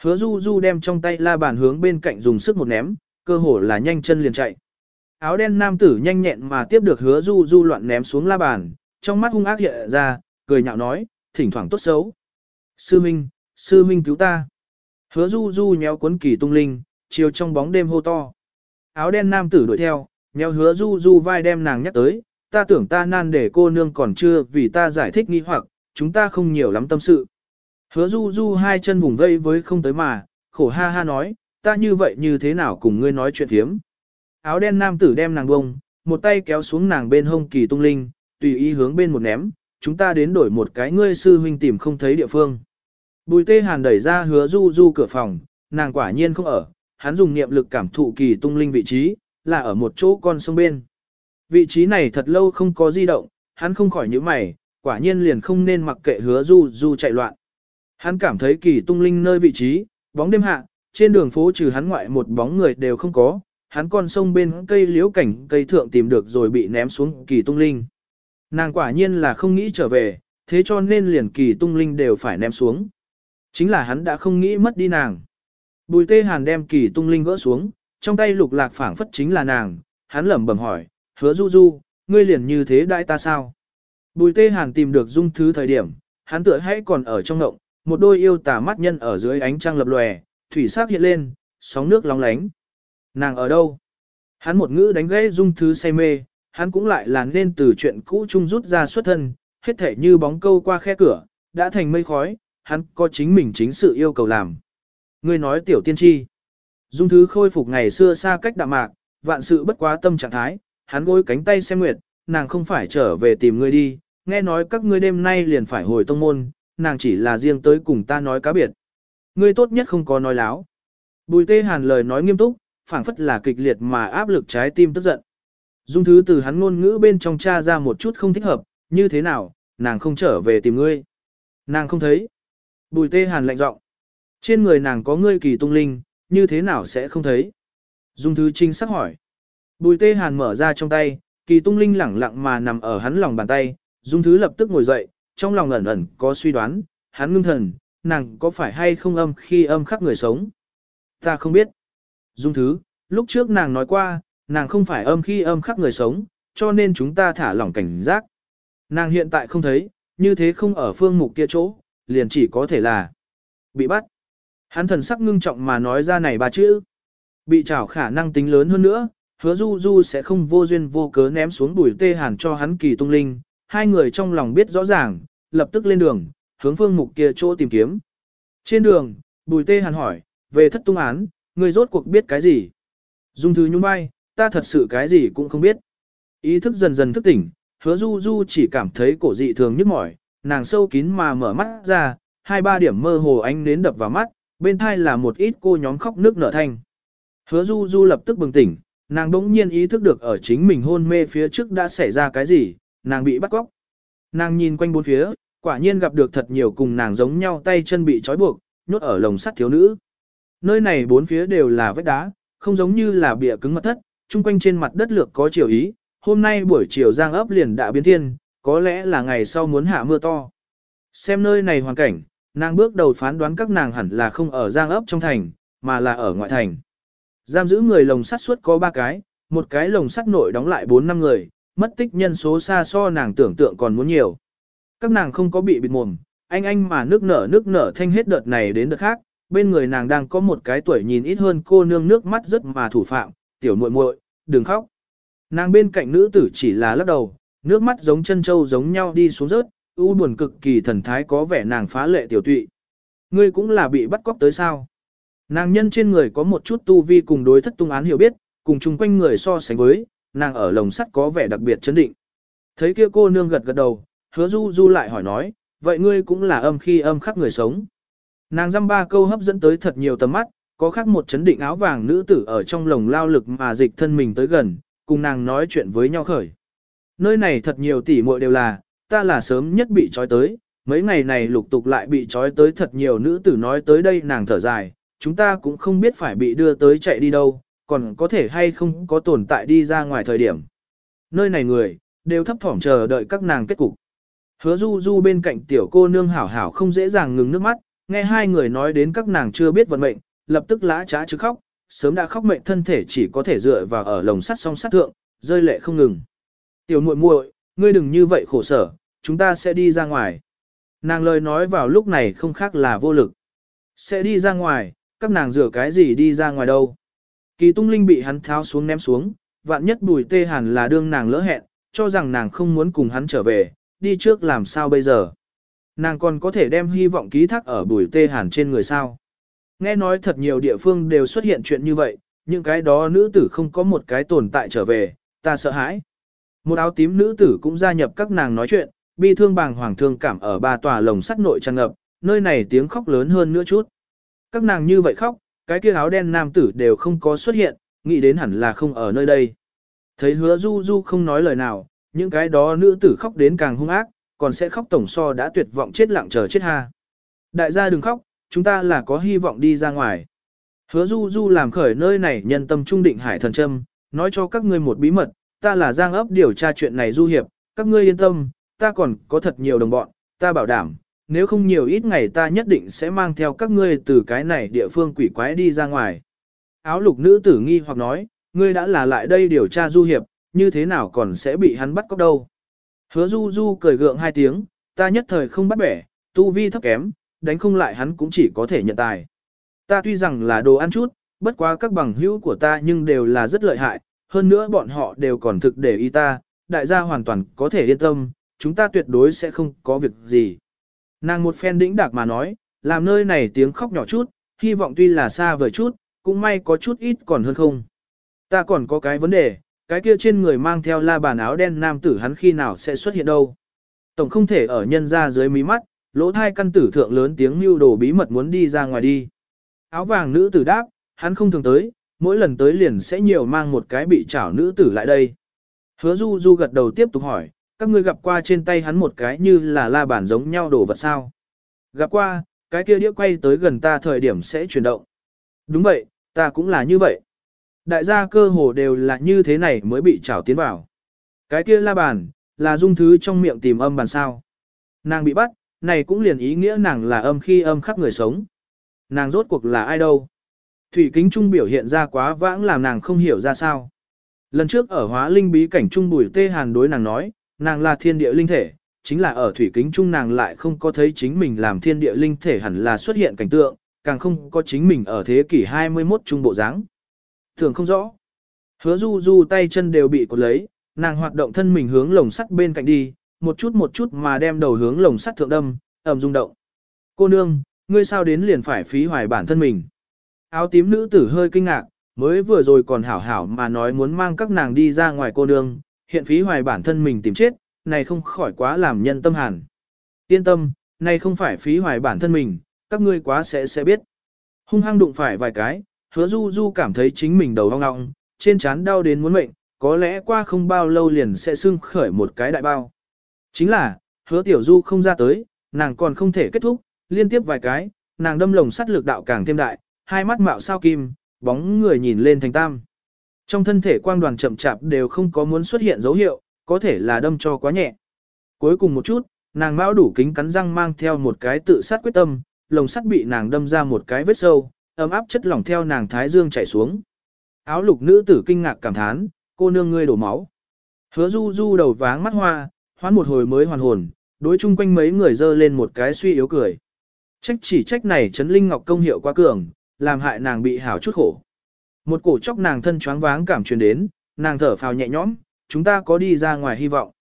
Hứa du du đem trong tay la bàn hướng bên cạnh dùng sức một ném, cơ hồ là nhanh chân liền chạy. Áo đen nam tử nhanh nhẹn mà tiếp được hứa du du loạn ném xuống la bàn, trong mắt hung ác hiện ra, cười nhạo nói, thỉnh thoảng tốt xấu. Sư Minh, Sư Minh cứu ta. Hứa du du nhéo cuốn kỳ tung linh, chiều trong bóng đêm hô to. Áo đen nam tử đuổi theo, nhéo hứa du du vai đem nàng nhắc tới, ta tưởng ta nan để cô nương còn chưa vì ta giải thích nghi hoặc, chúng ta không nhiều lắm tâm sự. Hứa du du hai chân vùng vây với không tới mà, khổ ha ha nói, ta như vậy như thế nào cùng ngươi nói chuyện thiếm. Áo đen nam tử đem nàng bông, một tay kéo xuống nàng bên hông kỳ tung linh, tùy ý hướng bên một ném, chúng ta đến đổi một cái ngươi sư huynh tìm không thấy địa phương. Bùi tê hàn đẩy ra hứa du du cửa phòng, nàng quả nhiên không ở, hắn dùng niệm lực cảm thụ kỳ tung linh vị trí, là ở một chỗ con sông bên. Vị trí này thật lâu không có di động, hắn không khỏi nhíu mày, quả nhiên liền không nên mặc kệ hứa du du chạy loạn. Hắn cảm thấy kỳ tung linh nơi vị trí, bóng đêm hạ, trên đường phố trừ hắn ngoại một bóng người đều không có, hắn con sông bên cây liễu cảnh cây thượng tìm được rồi bị ném xuống kỳ tung linh. Nàng quả nhiên là không nghĩ trở về, thế cho nên liền kỳ tung linh đều phải ném xuống. Chính là hắn đã không nghĩ mất đi nàng. Bùi tê hàn đem kỳ tung linh gỡ xuống, trong tay lục lạc phảng phất chính là nàng, hắn lẩm bẩm hỏi, hứa du du, ngươi liền như thế đại ta sao? Bùi tê hàn tìm được dung thứ thời điểm, hắn tựa hãy còn ở trong ngộng, một đôi yêu tà mắt nhân ở dưới ánh trăng lập lòe, thủy sắc hiện lên, sóng nước long lánh. Nàng ở đâu? Hắn một ngữ đánh gãy dung thứ say mê, hắn cũng lại là nên từ chuyện cũ chung rút ra xuất thân, hết thể như bóng câu qua khe cửa, đã thành mây khói, hắn có chính mình chính sự yêu cầu làm. Ngươi nói tiểu tiên tri. Dung thứ khôi phục ngày xưa xa cách đạm mạc, vạn sự bất quá tâm trạng thái, hắn gối cánh tay xem nguyệt, nàng không phải trở về tìm ngươi đi, nghe nói các ngươi đêm nay liền phải hồi tông môn, nàng chỉ là riêng tới cùng ta nói cá biệt. Ngươi tốt nhất không có nói láo. Bùi tê hàn lời nói nghiêm túc, phảng phất là kịch liệt mà áp lực trái tim tức giận. Dung thứ từ hắn ngôn ngữ bên trong cha ra một chút không thích hợp, như thế nào, nàng không trở về tìm ngươi. Nàng không thấy. Bùi tê hàn lạnh giọng. Trên người nàng có ngươi kỳ tung linh, như thế nào sẽ không thấy. Dung thứ trinh sắc hỏi. Bùi tê hàn mở ra trong tay, kỳ tung linh lẳng lặng mà nằm ở hắn lòng bàn tay. Dung thứ lập tức ngồi dậy, trong lòng ẩn ẩn có suy đoán, hắn ngưng thần, nàng có phải hay không âm khi âm khắc người sống. Ta không biết. Dung thứ, lúc trước nàng nói qua, nàng không phải âm khi âm khắc người sống, cho nên chúng ta thả lỏng cảnh giác. Nàng hiện tại không thấy, như thế không ở phương mục kia chỗ, liền chỉ có thể là bị bắt. Hắn thần sắc ngưng trọng mà nói ra này ba chữ. Bị trảo khả năng tính lớn hơn nữa, hứa du du sẽ không vô duyên vô cớ ném xuống bùi tê hàn cho hắn kỳ tung linh. Hai người trong lòng biết rõ ràng, lập tức lên đường, hướng phương mục kia chỗ tìm kiếm. Trên đường, bùi tê hàn hỏi, về thất tung án, người rốt cuộc biết cái gì? Dung thứ nhún vai, ta thật sự cái gì cũng không biết. Ý thức dần dần thức tỉnh, hứa du du chỉ cảm thấy cổ dị thường nhức mỏi, nàng sâu kín mà mở mắt ra, hai ba điểm mơ hồ ánh nến đập vào mắt, bên thai là một ít cô nhóm khóc nước nở thanh. Hứa du du lập tức bừng tỉnh, nàng đỗng nhiên ý thức được ở chính mình hôn mê phía trước đã xảy ra cái gì, nàng bị bắt cóc. Nàng nhìn quanh bốn phía, quả nhiên gặp được thật nhiều cùng nàng giống nhau tay chân bị trói buộc, nhốt ở lồng sắt thiếu nữ. Nơi này bốn phía đều là vách đá, không giống như là bìa cứng mật thất, chung quanh trên mặt đất lược có chiều ý, hôm nay buổi chiều giang ấp liền đã biến thiên, có lẽ là ngày sau muốn hạ mưa to. Xem nơi này hoàn cảnh, nàng bước đầu phán đoán các nàng hẳn là không ở giang ấp trong thành, mà là ở ngoại thành. Giam giữ người lồng sắt suốt có ba cái, một cái lồng sắt nội đóng lại 4 năm người, mất tích nhân số xa so nàng tưởng tượng còn muốn nhiều. Các nàng không có bị bịt mồm, anh anh mà nước nở nước nở thanh hết đợt này đến đợt khác, bên người nàng đang có một cái tuổi nhìn ít hơn cô nương nước mắt rất mà thủ phạm, tiểu muội muội, đừng khóc. Nàng bên cạnh nữ tử chỉ là lắc đầu, nước mắt giống chân châu giống nhau đi xuống rớt, u buồn cực kỳ thần thái có vẻ nàng phá lệ tiểu tụy. Ngươi cũng là bị bắt cóc tới sao? Nàng nhân trên người có một chút tu vi cùng đối thất tung án hiểu biết, cùng chung quanh người so sánh với, nàng ở lồng sắt có vẻ đặc biệt chấn định. Thấy kia cô nương gật gật đầu, hứa du du lại hỏi nói, vậy ngươi cũng là âm khi âm khắc người sống. Nàng dăm ba câu hấp dẫn tới thật nhiều tầm mắt, có khác một chấn định áo vàng nữ tử ở trong lồng lao lực mà dịch thân mình tới gần, cùng nàng nói chuyện với nhau khởi. Nơi này thật nhiều tỷ muội đều là, ta là sớm nhất bị trói tới, mấy ngày này lục tục lại bị trói tới thật nhiều nữ tử nói tới đây nàng thở dài, chúng ta cũng không biết phải bị đưa tới chạy đi đâu, còn có thể hay không có tồn tại đi ra ngoài thời điểm. Nơi này người, đều thấp thỏm chờ đợi các nàng kết cục. Hứa du du bên cạnh tiểu cô nương hảo hảo không dễ dàng ngừng nước mắt, nghe hai người nói đến các nàng chưa biết vận mệnh, lập tức lã trá chứ khóc, sớm đã khóc mệnh thân thể chỉ có thể dựa vào ở lồng sắt song sắt thượng, rơi lệ không ngừng. Tiểu muội muội, ngươi đừng như vậy khổ sở, chúng ta sẽ đi ra ngoài. Nàng lời nói vào lúc này không khác là vô lực. Sẽ đi ra ngoài, các nàng rửa cái gì đi ra ngoài đâu. Kỳ tung linh bị hắn tháo xuống ném xuống, vạn nhất bùi tê hàn là đương nàng lỡ hẹn, cho rằng nàng không muốn cùng hắn trở về, đi trước làm sao bây giờ. Nàng còn có thể đem hy vọng ký thác ở bùi tê hàn trên người sao. Nghe nói thật nhiều địa phương đều xuất hiện chuyện như vậy, những cái đó nữ tử không có một cái tồn tại trở về, ta sợ hãi. Một áo tím nữ tử cũng gia nhập các nàng nói chuyện, bi thương bàng hoàng thương cảm ở ba tòa lồng sắt nội tràn ngập, nơi này tiếng khóc lớn hơn nữa chút. Các nàng như vậy khóc, cái kia áo đen nam tử đều không có xuất hiện, nghĩ đến hẳn là không ở nơi đây. Thấy hứa du du không nói lời nào, những cái đó nữ tử khóc đến càng hung ác, còn sẽ khóc tổng so đã tuyệt vọng chết lặng chờ chết ha. Đại gia đừng khóc, chúng ta là có hy vọng đi ra ngoài. Hứa du du làm khởi nơi này nhân tâm trung định hải thần châm, nói cho các ngươi một bí mật, ta là giang ấp điều tra chuyện này du hiệp, các ngươi yên tâm, ta còn có thật nhiều đồng bọn, ta bảo đảm, nếu không nhiều ít ngày ta nhất định sẽ mang theo các ngươi từ cái này địa phương quỷ quái đi ra ngoài. Áo lục nữ tử nghi hoặc nói, ngươi đã là lại đây điều tra du hiệp, như thế nào còn sẽ bị hắn bắt cóc đâu. Hứa du du cười gượng hai tiếng, ta nhất thời không bắt bẻ, tu vi thấp kém, đánh không lại hắn cũng chỉ có thể nhận tài. Ta tuy rằng là đồ ăn chút, bất quá các bằng hữu của ta nhưng đều là rất lợi hại, hơn nữa bọn họ đều còn thực để ý ta, đại gia hoàn toàn có thể yên tâm, chúng ta tuyệt đối sẽ không có việc gì. Nàng một phen đĩnh đạc mà nói, làm nơi này tiếng khóc nhỏ chút, hy vọng tuy là xa vời chút, cũng may có chút ít còn hơn không. Ta còn có cái vấn đề, cái kia trên người mang theo la bàn áo đen nam tử hắn khi nào sẽ xuất hiện đâu. Tổng không thể ở nhân ra dưới mí mắt, lỗ thai căn tử thượng lớn tiếng mưu đồ bí mật muốn đi ra ngoài đi. Áo vàng nữ tử đáp, hắn không thường tới, mỗi lần tới liền sẽ nhiều mang một cái bị chảo nữ tử lại đây. Hứa du du gật đầu tiếp tục hỏi, các ngươi gặp qua trên tay hắn một cái như là la bàn giống nhau đồ vật sao. Gặp qua, cái kia đĩa quay tới gần ta thời điểm sẽ chuyển động. Đúng vậy, ta cũng là như vậy. Đại gia cơ hồ đều là như thế này mới bị trảo tiến vào. Cái kia la bàn, là dung thứ trong miệng tìm âm bàn sao. Nàng bị bắt, này cũng liền ý nghĩa nàng là âm khi âm khắc người sống. Nàng rốt cuộc là ai đâu? Thủy kính trung biểu hiện ra quá vãng làm nàng không hiểu ra sao. Lần trước ở hóa linh bí cảnh trung bùi tê hàn đối nàng nói, nàng là thiên địa linh thể, chính là ở thủy kính trung nàng lại không có thấy chính mình làm thiên địa linh thể hẳn là xuất hiện cảnh tượng, càng không có chính mình ở thế kỷ 21 trung bộ dáng. Thường không rõ. Hứa du du tay chân đều bị cột lấy, nàng hoạt động thân mình hướng lồng sắt bên cạnh đi, một chút một chút mà đem đầu hướng lồng sắt thượng đâm, ầm rung động. Cô nương, ngươi sao đến liền phải phí hoài bản thân mình. Áo tím nữ tử hơi kinh ngạc, mới vừa rồi còn hảo hảo mà nói muốn mang các nàng đi ra ngoài cô nương, hiện phí hoài bản thân mình tìm chết, này không khỏi quá làm nhân tâm hàn. Yên tâm, này không phải phí hoài bản thân mình, các ngươi quá sẽ sẽ biết. Hung hăng đụng phải vài cái, hứa du du cảm thấy chính mình đầu hoang ngọng, trên trán đau đến muốn mệnh, có lẽ qua không bao lâu liền sẽ sưng khởi một cái đại bao. Chính là, hứa tiểu du không ra tới, nàng còn không thể kết thúc, liên tiếp vài cái, nàng đâm lồng sắt lực đạo càng thêm đại, hai mắt mạo sao kim, bóng người nhìn lên thành tam. Trong thân thể quang đoàn chậm chạp đều không có muốn xuất hiện dấu hiệu, có thể là đâm cho quá nhẹ. Cuối cùng một chút, nàng mão đủ kính cắn răng mang theo một cái tự sát quyết tâm, lồng sắt bị nàng đâm ra một cái vết sâu, ấm áp chất lỏng theo nàng thái dương chảy xuống. Áo lục nữ tử kinh ngạc cảm thán, cô nương ngươi đổ máu. Hứa du du đầu váng mắt hoa, hoán một hồi mới hoàn hồn, đối chung quanh mấy người dơ lên một cái suy yếu cười. Trách chỉ trách này chấn linh ngọc công hiệu quá cường, làm hại nàng bị hảo chút khổ. Một cổ chốc nàng thân choáng váng cảm truyền đến, nàng thở phào nhẹ nhõm, chúng ta có đi ra ngoài hy vọng.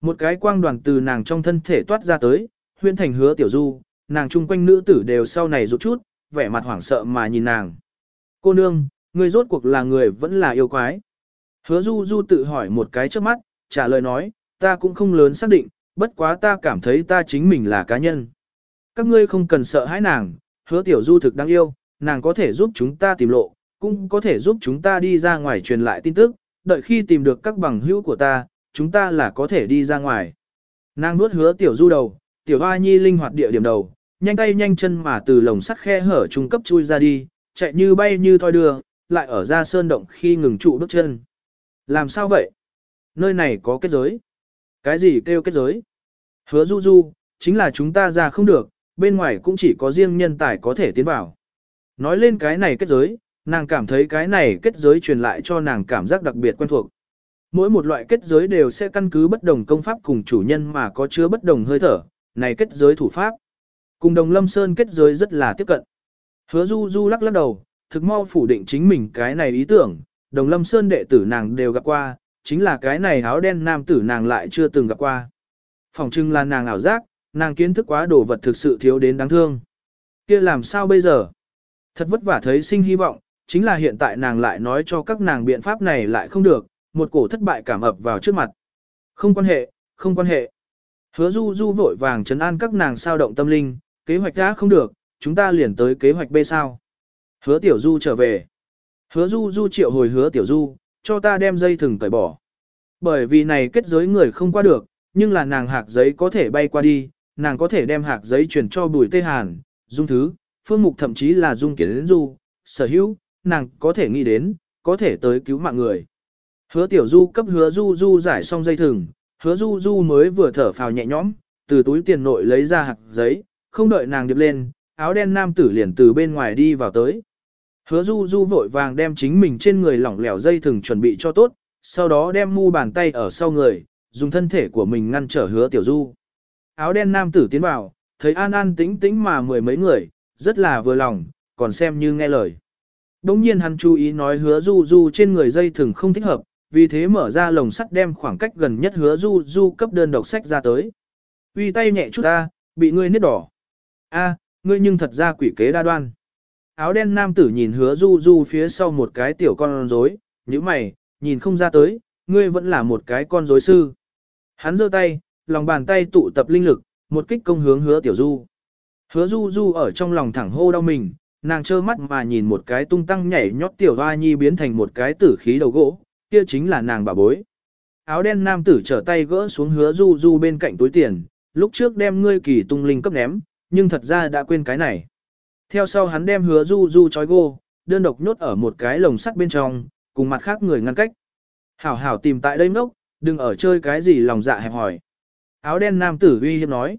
Một cái quang đoàn từ nàng trong thân thể toát ra tới, huyên thành hứa tiểu du, nàng chung quanh nữ tử đều sau này rụt chút, vẻ mặt hoảng sợ mà nhìn nàng. Cô nương, người rốt cuộc là người vẫn là yêu quái. Hứa du du tự hỏi một cái trước mắt, trả lời nói, ta cũng không lớn xác định, bất quá ta cảm thấy ta chính mình là cá nhân. Các ngươi không cần sợ hãi nàng, hứa tiểu du thực đáng yêu, nàng có thể giúp chúng ta tìm lộ, cũng có thể giúp chúng ta đi ra ngoài truyền lại tin tức, đợi khi tìm được các bằng hữu của ta, chúng ta là có thể đi ra ngoài. Nàng nuốt hứa tiểu du đầu, tiểu hoa nhi linh hoạt địa điểm đầu, nhanh tay nhanh chân mà từ lồng sắt khe hở trung cấp chui ra đi, chạy như bay như thoi đưa, lại ở ra sơn động khi ngừng trụ bước chân. Làm sao vậy? Nơi này có kết giới. Cái gì kêu kết giới? Hứa du du, chính là chúng ta ra không được, bên ngoài cũng chỉ có riêng nhân tài có thể tiến vào. Nói lên cái này kết giới, nàng cảm thấy cái này kết giới truyền lại cho nàng cảm giác đặc biệt quen thuộc. Mỗi một loại kết giới đều sẽ căn cứ bất đồng công pháp cùng chủ nhân mà có chứa bất đồng hơi thở, này kết giới thủ pháp. Cùng đồng lâm sơn kết giới rất là tiếp cận. Hứa du du lắc lắc đầu, thực mau phủ định chính mình cái này ý tưởng, đồng lâm sơn đệ tử nàng đều gặp qua, chính là cái này áo đen nam tử nàng lại chưa từng gặp qua. Phòng trưng là nàng ảo giác, nàng kiến thức quá đồ vật thực sự thiếu đến đáng thương. kia làm sao bây giờ? Thật vất vả thấy sinh hy vọng, chính là hiện tại nàng lại nói cho các nàng biện pháp này lại không được, một cổ thất bại cảm ập vào trước mặt. Không quan hệ, không quan hệ. Hứa du du vội vàng trấn an các nàng sao động tâm linh, kế hoạch đã không được, chúng ta liền tới kế hoạch B sao. Hứa tiểu du trở về. Hứa du du triệu hồi hứa tiểu du, cho ta đem dây thừng tẩy bỏ. Bởi vì này kết giới người không qua được, nhưng là nàng hạc giấy có thể bay qua đi, nàng có thể đem hạc giấy chuyển cho bùi tê hàn, dung thứ, phương mục thậm chí là dung kiến du, sở hữu, nàng có thể nghĩ đến, có thể tới cứu mạng người. Hứa tiểu du cấp hứa du du giải xong dây thừng, hứa du du mới vừa thở phào nhẹ nhõm, từ túi tiền nội lấy ra hạt giấy, không đợi nàng điệp lên, áo đen nam tử liền từ bên ngoài đi vào tới. Hứa du du vội vàng đem chính mình trên người lỏng lẻo dây thừng chuẩn bị cho tốt, sau đó đem mu bàn tay ở sau người, dùng thân thể của mình ngăn trở hứa tiểu du. Áo đen nam tử tiến vào, thấy an an tĩnh tĩnh mà mười mấy người, rất là vừa lòng, còn xem như nghe lời. Đông nhiên hắn chú ý nói hứa du du trên người dây thừng không thích hợp, vì thế mở ra lồng sắt đem khoảng cách gần nhất hứa du du cấp đơn độc sách ra tới. Uy tay nhẹ chút ta, bị ngươi nết đỏ. A, ngươi nhưng thật ra quỷ kế đa đoan. Áo đen nam tử nhìn hứa du du phía sau một cái tiểu con rối, như mày, nhìn không ra tới, ngươi vẫn là một cái con rối sư. Hắn giơ tay, lòng bàn tay tụ tập linh lực, một kích công hướng hứa tiểu du. Hứa du du ở trong lòng thẳng hô đau mình, nàng trơ mắt mà nhìn một cái tung tăng nhảy nhót tiểu hoa nhi biến thành một cái tử khí đầu gỗ, kia chính là nàng bà bối. Áo đen nam tử trở tay gỡ xuống hứa du du bên cạnh túi tiền, lúc trước đem ngươi kỳ tung linh cấp ném, nhưng thật ra đã quên cái này. Theo sau hắn đem hứa du du trói gô, đơn độc nhốt ở một cái lồng sắt bên trong, cùng mặt khác người ngăn cách. Hảo hảo tìm tại đây ngốc, đừng ở chơi cái gì lòng dạ hẹp hỏi. Áo đen nam tử uy hiếp nói.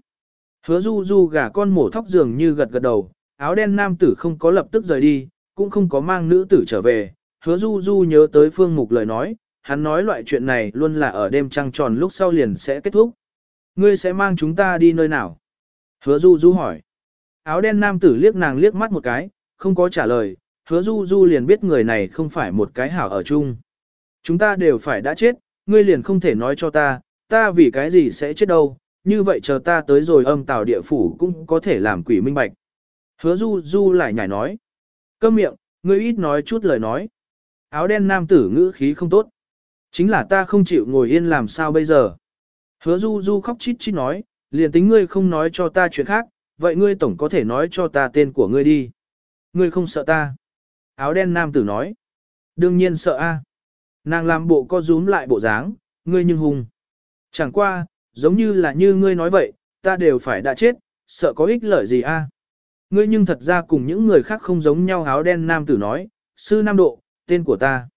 Hứa du du gà con mổ thóc dường như gật gật đầu, áo đen nam tử không có lập tức rời đi, cũng không có mang nữ tử trở về, hứa du du nhớ tới phương mục lời nói, hắn nói loại chuyện này luôn là ở đêm trăng tròn lúc sau liền sẽ kết thúc. Ngươi sẽ mang chúng ta đi nơi nào? Hứa du du hỏi. Áo đen nam tử liếc nàng liếc mắt một cái, không có trả lời, hứa du du liền biết người này không phải một cái hảo ở chung. Chúng ta đều phải đã chết, ngươi liền không thể nói cho ta, ta vì cái gì sẽ chết đâu, như vậy chờ ta tới rồi âm tào địa phủ cũng có thể làm quỷ minh bạch. Hứa du du lại nhảy nói. Câm miệng, ngươi ít nói chút lời nói áo đen nam tử ngữ khí không tốt. Chính là ta không chịu ngồi yên làm sao bây giờ. Hứa du du khóc chít chít nói, liền tính ngươi không nói cho ta chuyện khác, vậy ngươi tổng có thể nói cho ta tên của ngươi đi. Ngươi không sợ ta. Áo đen nam tử nói. Đương nhiên sợ a. Nàng làm bộ co rúm lại bộ dáng, ngươi nhưng hùng. Chẳng qua, giống như là như ngươi nói vậy, ta đều phải đã chết, sợ có ích lợi gì a? Ngươi nhưng thật ra cùng những người khác không giống nhau áo đen nam tử nói, sư nam độ, tên của ta.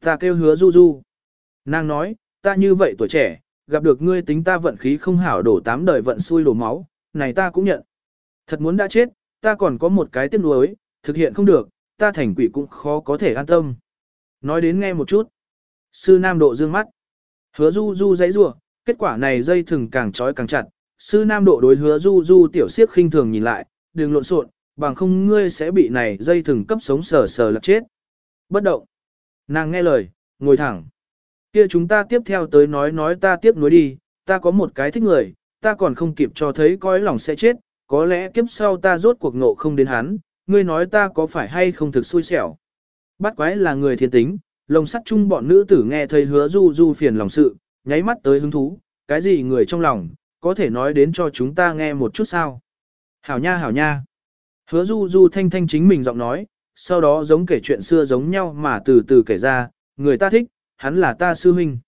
Ta kêu hứa du du. Nàng nói, ta như vậy tuổi trẻ, gặp được ngươi tính ta vận khí không hảo đổ tám đời vận xui đổ máu, này ta cũng nhận. Thật muốn đã chết, ta còn có một cái tiếc nuối, thực hiện không được, ta thành quỷ cũng khó có thể an tâm. Nói đến nghe một chút. Sư Nam Độ dương mắt. Hứa du du dãy rủa kết quả này dây thừng càng trói càng chặt. Sư Nam Độ đối hứa du du tiểu siếc khinh thường nhìn lại, đừng lộn xộn, bằng không ngươi sẽ bị này dây thừng cấp sống sờ sờ lật chết. Bất động. Nàng nghe lời, ngồi thẳng. Kia chúng ta tiếp theo tới nói nói ta tiếp nối đi, ta có một cái thích người, ta còn không kịp cho thấy coi lòng sẽ chết, có lẽ kiếp sau ta rốt cuộc ngộ không đến hắn, ngươi nói ta có phải hay không thực xui xẻo. Bắt quái là người thiên tính, lồng sắt chung bọn nữ tử nghe thấy hứa du du phiền lòng sự, nháy mắt tới hứng thú, cái gì người trong lòng, có thể nói đến cho chúng ta nghe một chút sao. Hảo nha hảo nha. Hứa du du thanh thanh chính mình giọng nói, sau đó giống kể chuyện xưa giống nhau mà từ từ kể ra, người ta thích, hắn là ta sư huynh.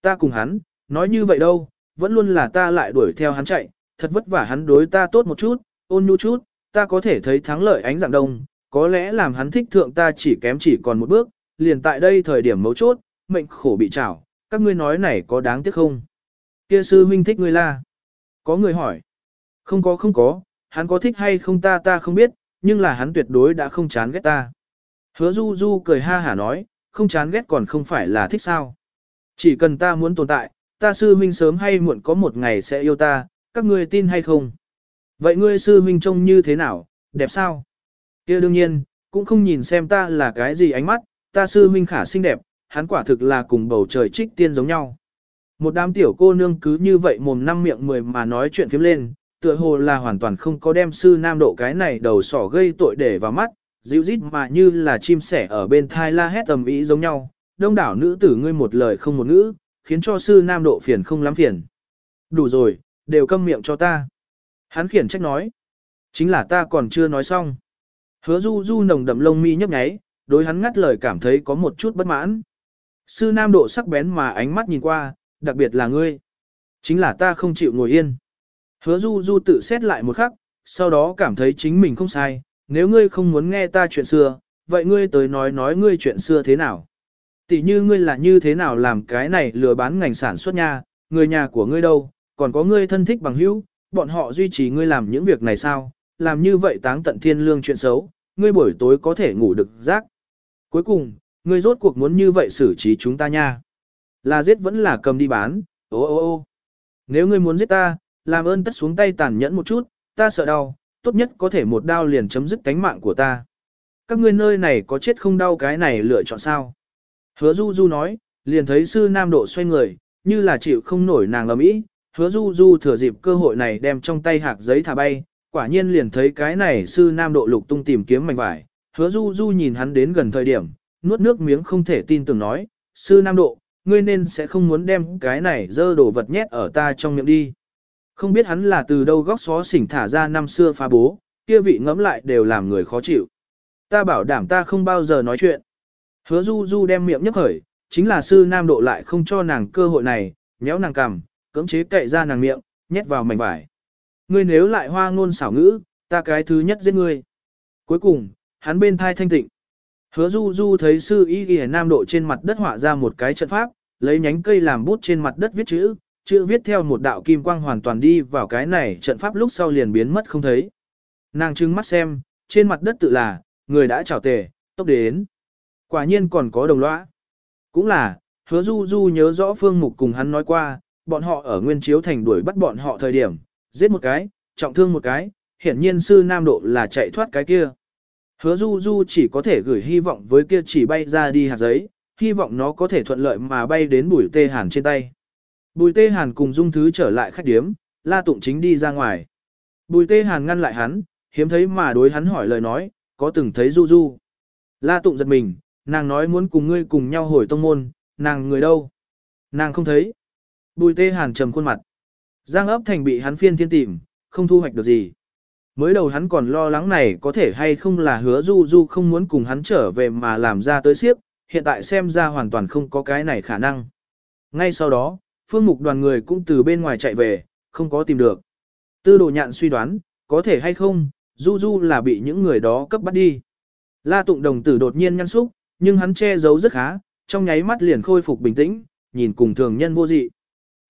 Ta cùng hắn, nói như vậy đâu, vẫn luôn là ta lại đuổi theo hắn chạy, thật vất vả hắn đối ta tốt một chút, ôn nhu chút, ta có thể thấy thắng lợi ánh dạng đông, Có lẽ làm hắn thích thượng ta chỉ kém chỉ còn một bước, liền tại đây thời điểm mấu chốt, mệnh khổ bị trảo, các ngươi nói này có đáng tiếc không? Kia sư huynh thích ngươi la. Có người hỏi. Không có không có, hắn có thích hay không ta ta không biết, nhưng là hắn tuyệt đối đã không chán ghét ta. Hứa du du cười ha hả nói, không chán ghét còn không phải là thích sao. Chỉ cần ta muốn tồn tại, ta sư huynh sớm hay muộn có một ngày sẽ yêu ta, các ngươi tin hay không? Vậy ngươi sư huynh trông như thế nào, đẹp sao? kia đương nhiên, cũng không nhìn xem ta là cái gì ánh mắt, ta sư huynh khả xinh đẹp, hắn quả thực là cùng bầu trời trích tiên giống nhau. Một đám tiểu cô nương cứ như vậy mồm năm miệng mười mà nói chuyện phím lên, tựa hồ là hoàn toàn không có đem sư nam độ cái này đầu sỏ gây tội để vào mắt, dịu rít mà như là chim sẻ ở bên thai la hét tầm ý giống nhau, đông đảo nữ tử ngươi một lời không một ngữ, khiến cho sư nam độ phiền không lắm phiền. Đủ rồi, đều câm miệng cho ta. Hắn khiển trách nói. Chính là ta còn chưa nói xong. Hứa du du nồng đậm lông mi nhấp nháy, đối hắn ngắt lời cảm thấy có một chút bất mãn. Sư nam độ sắc bén mà ánh mắt nhìn qua, đặc biệt là ngươi. Chính là ta không chịu ngồi yên. Hứa du du tự xét lại một khắc, sau đó cảm thấy chính mình không sai, nếu ngươi không muốn nghe ta chuyện xưa, vậy ngươi tới nói nói ngươi chuyện xưa thế nào. Tỷ như ngươi là như thế nào làm cái này lừa bán ngành sản xuất nha, người nhà của ngươi đâu, còn có ngươi thân thích bằng hữu, bọn họ duy trì ngươi làm những việc này sao, làm như vậy táng tận thiên lương chuyện xấu, ngươi buổi tối có thể ngủ được rác. Cuối cùng, ngươi rốt cuộc muốn như vậy xử trí chúng ta nha. Là giết vẫn là cầm đi bán, ô ô ô. Nếu ngươi muốn giết ta, làm ơn tất xuống tay tàn nhẫn một chút, ta sợ đau, tốt nhất có thể một đao liền chấm dứt cánh mạng của ta. Các ngươi nơi này có chết không đau cái này lựa chọn sao? Hứa Du Du nói, liền thấy sư nam độ xoay người, như là chịu không nổi nàng lầm ý, Hứa Du Du thừa dịp cơ hội này đem trong tay hạc giấy thả bay, quả nhiên liền thấy cái này sư nam độ lục tung tìm kiếm mảnh vải. Hứa Du Du nhìn hắn đến gần thời điểm, nuốt nước miếng không thể tin tưởng nói, sư nam độ, ngươi nên sẽ không muốn đem cái này dơ đồ vật nhét ở ta trong miệng đi. Không biết hắn là từ đâu góc xó xỉnh thả ra năm xưa phá bố, kia vị ngẫm lại đều làm người khó chịu. Ta bảo đảm ta không bao giờ nói chuyện. Hứa du du đem miệng nhấp khởi, chính là sư nam độ lại không cho nàng cơ hội này, nhéo nàng cằm, cưỡng chế cậy ra nàng miệng, nhét vào mảnh vải. Ngươi nếu lại hoa ngôn xảo ngữ, ta cái thứ nhất giết ngươi. Cuối cùng, hắn bên thai thanh tịnh. Hứa du du thấy sư y ghi nam độ trên mặt đất họa ra một cái trận pháp, lấy nhánh cây làm bút trên mặt đất viết chữ, chữ viết theo một đạo kim quang hoàn toàn đi vào cái này trận pháp lúc sau liền biến mất không thấy. Nàng trưng mắt xem, trên mặt đất tự là, người đã chào tề, tốc đến. Quả nhiên còn có đồng lõa. Cũng là, hứa du du nhớ rõ phương mục cùng hắn nói qua, bọn họ ở nguyên chiếu thành đuổi bắt bọn họ thời điểm, giết một cái, trọng thương một cái, hiển nhiên sư nam độ là chạy thoát cái kia. Hứa du du chỉ có thể gửi hy vọng với kia chỉ bay ra đi hạt giấy, hy vọng nó có thể thuận lợi mà bay đến bùi tê hàn trên tay. Bùi tê hàn cùng dung thứ trở lại khách điếm, la tụng chính đi ra ngoài. Bùi tê hàn ngăn lại hắn, hiếm thấy mà đối hắn hỏi lời nói, có từng thấy du du. La tụng giật mình, nàng nói muốn cùng ngươi cùng nhau hồi tông môn, nàng người đâu? Nàng không thấy. Bùi tê hàn trầm khuôn mặt. Giang ấp thành bị hắn phiên thiên tìm, không thu hoạch được gì. Mới đầu hắn còn lo lắng này có thể hay không là hứa du du không muốn cùng hắn trở về mà làm ra tới siếp, hiện tại xem ra hoàn toàn không có cái này khả năng. Ngay sau đó, phương mục đoàn người cũng từ bên ngoài chạy về, không có tìm được. Tư đồ nhạn suy đoán, có thể hay không, du du là bị những người đó cấp bắt đi. La tụng đồng tử đột nhiên nhăn xúc, nhưng hắn che giấu rất khá, trong nháy mắt liền khôi phục bình tĩnh, nhìn cùng thường nhân vô dị.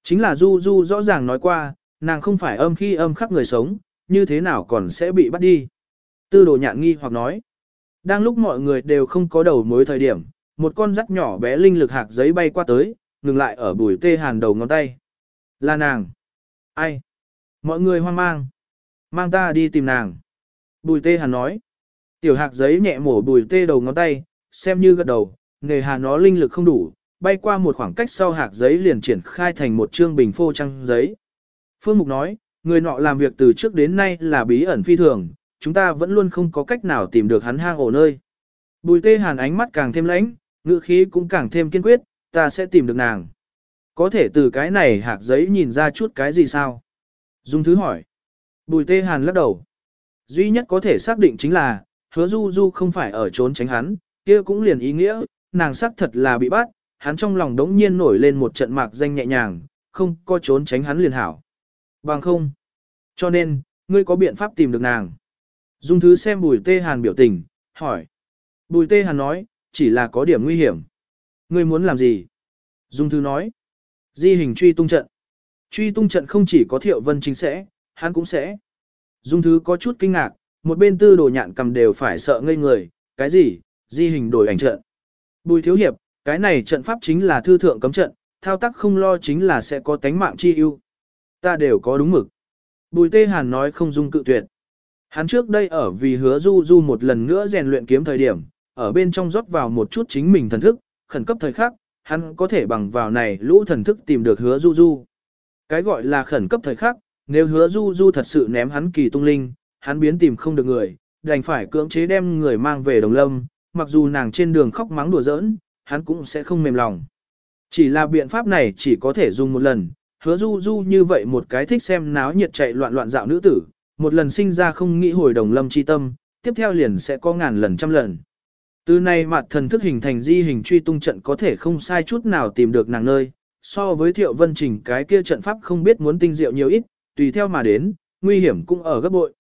Chính là du du rõ ràng nói qua, nàng không phải âm khi âm khắc người sống, như thế nào còn sẽ bị bắt đi. Tư đồ nhạn nghi hoặc nói, đang lúc mọi người đều không có đầu mối thời điểm, một con rắc nhỏ bé linh lực hạt giấy bay qua tới, ngừng lại ở bùi tê hàn đầu ngón tay. Là nàng. Ai? Mọi người hoang mang. Mang ta đi tìm nàng. Bùi tê hàn nói. Tiểu hạt giấy nhẹ mổ bùi tê đầu ngón tay, xem như gật đầu, nghề hà nó linh lực không đủ, bay qua một khoảng cách sau hạt giấy liền triển khai thành một chương bình phô trăng giấy. Phương Mục nói, người nọ làm việc từ trước đến nay là bí ẩn phi thường, chúng ta vẫn luôn không có cách nào tìm được hắn hang ổ nơi. Bùi tê hàn ánh mắt càng thêm lãnh, ngữ khí cũng càng thêm kiên quyết, ta sẽ tìm được nàng. Có thể từ cái này hạt giấy nhìn ra chút cái gì sao? Dung thứ hỏi. Bùi tê hàn lắc đầu. Duy nhất có thể xác định chính là, hứa du du không phải ở trốn tránh hắn, kia cũng liền ý nghĩa, nàng xác thật là bị bắt, hắn trong lòng đống nhiên nổi lên một trận mạc danh nhẹ nhàng, không có trốn tránh hắn liền hảo. Bằng không. Cho nên, ngươi có biện pháp tìm được nàng. Dung thứ xem bùi tê hàn biểu tình, hỏi. Bùi tê hàn nói, chỉ là có điểm nguy hiểm. Ngươi muốn làm gì? Dung Thư nói. Di hình truy tung trận. Truy tung trận không chỉ có thiệu vân chính sẽ, hắn cũng sẽ. Dung Thư có chút kinh ngạc, một bên tư đồ nhạn cầm đều phải sợ ngây người, cái gì, di hình đổi ảnh trận. Bùi thiếu hiệp, cái này trận pháp chính là thư thượng cấm trận, thao tác không lo chính là sẽ có tánh mạng chi ưu. Ta đều có đúng mực. Bùi tê hàn nói không dung cự tuyệt. Hắn trước đây ở vì hứa du du một lần nữa rèn luyện kiếm thời điểm, ở bên trong rót vào một chút chính mình thần thức, khẩn cấp thời khắc, hắn có thể bằng vào này lũ thần thức tìm được hứa du du. Cái gọi là khẩn cấp thời khắc, nếu hứa du du thật sự ném hắn kỳ tung linh, hắn biến tìm không được người, đành phải cưỡng chế đem người mang về đồng lâm, mặc dù nàng trên đường khóc mắng đùa giỡn, hắn cũng sẽ không mềm lòng. Chỉ là biện pháp này chỉ có thể dùng một lần, hứa du du như vậy một cái thích xem náo nhiệt chạy loạn loạn dạo nữ tử, một lần sinh ra không nghĩ hồi đồng lâm chi tâm, tiếp theo liền sẽ có ngàn lần trăm lần. Từ nay mặt thần thức hình thành di hình truy tung trận có thể không sai chút nào tìm được nàng nơi, so với thiệu vân trình cái kia trận pháp không biết muốn tinh diệu nhiều ít, tùy theo mà đến, nguy hiểm cũng ở gấp bội.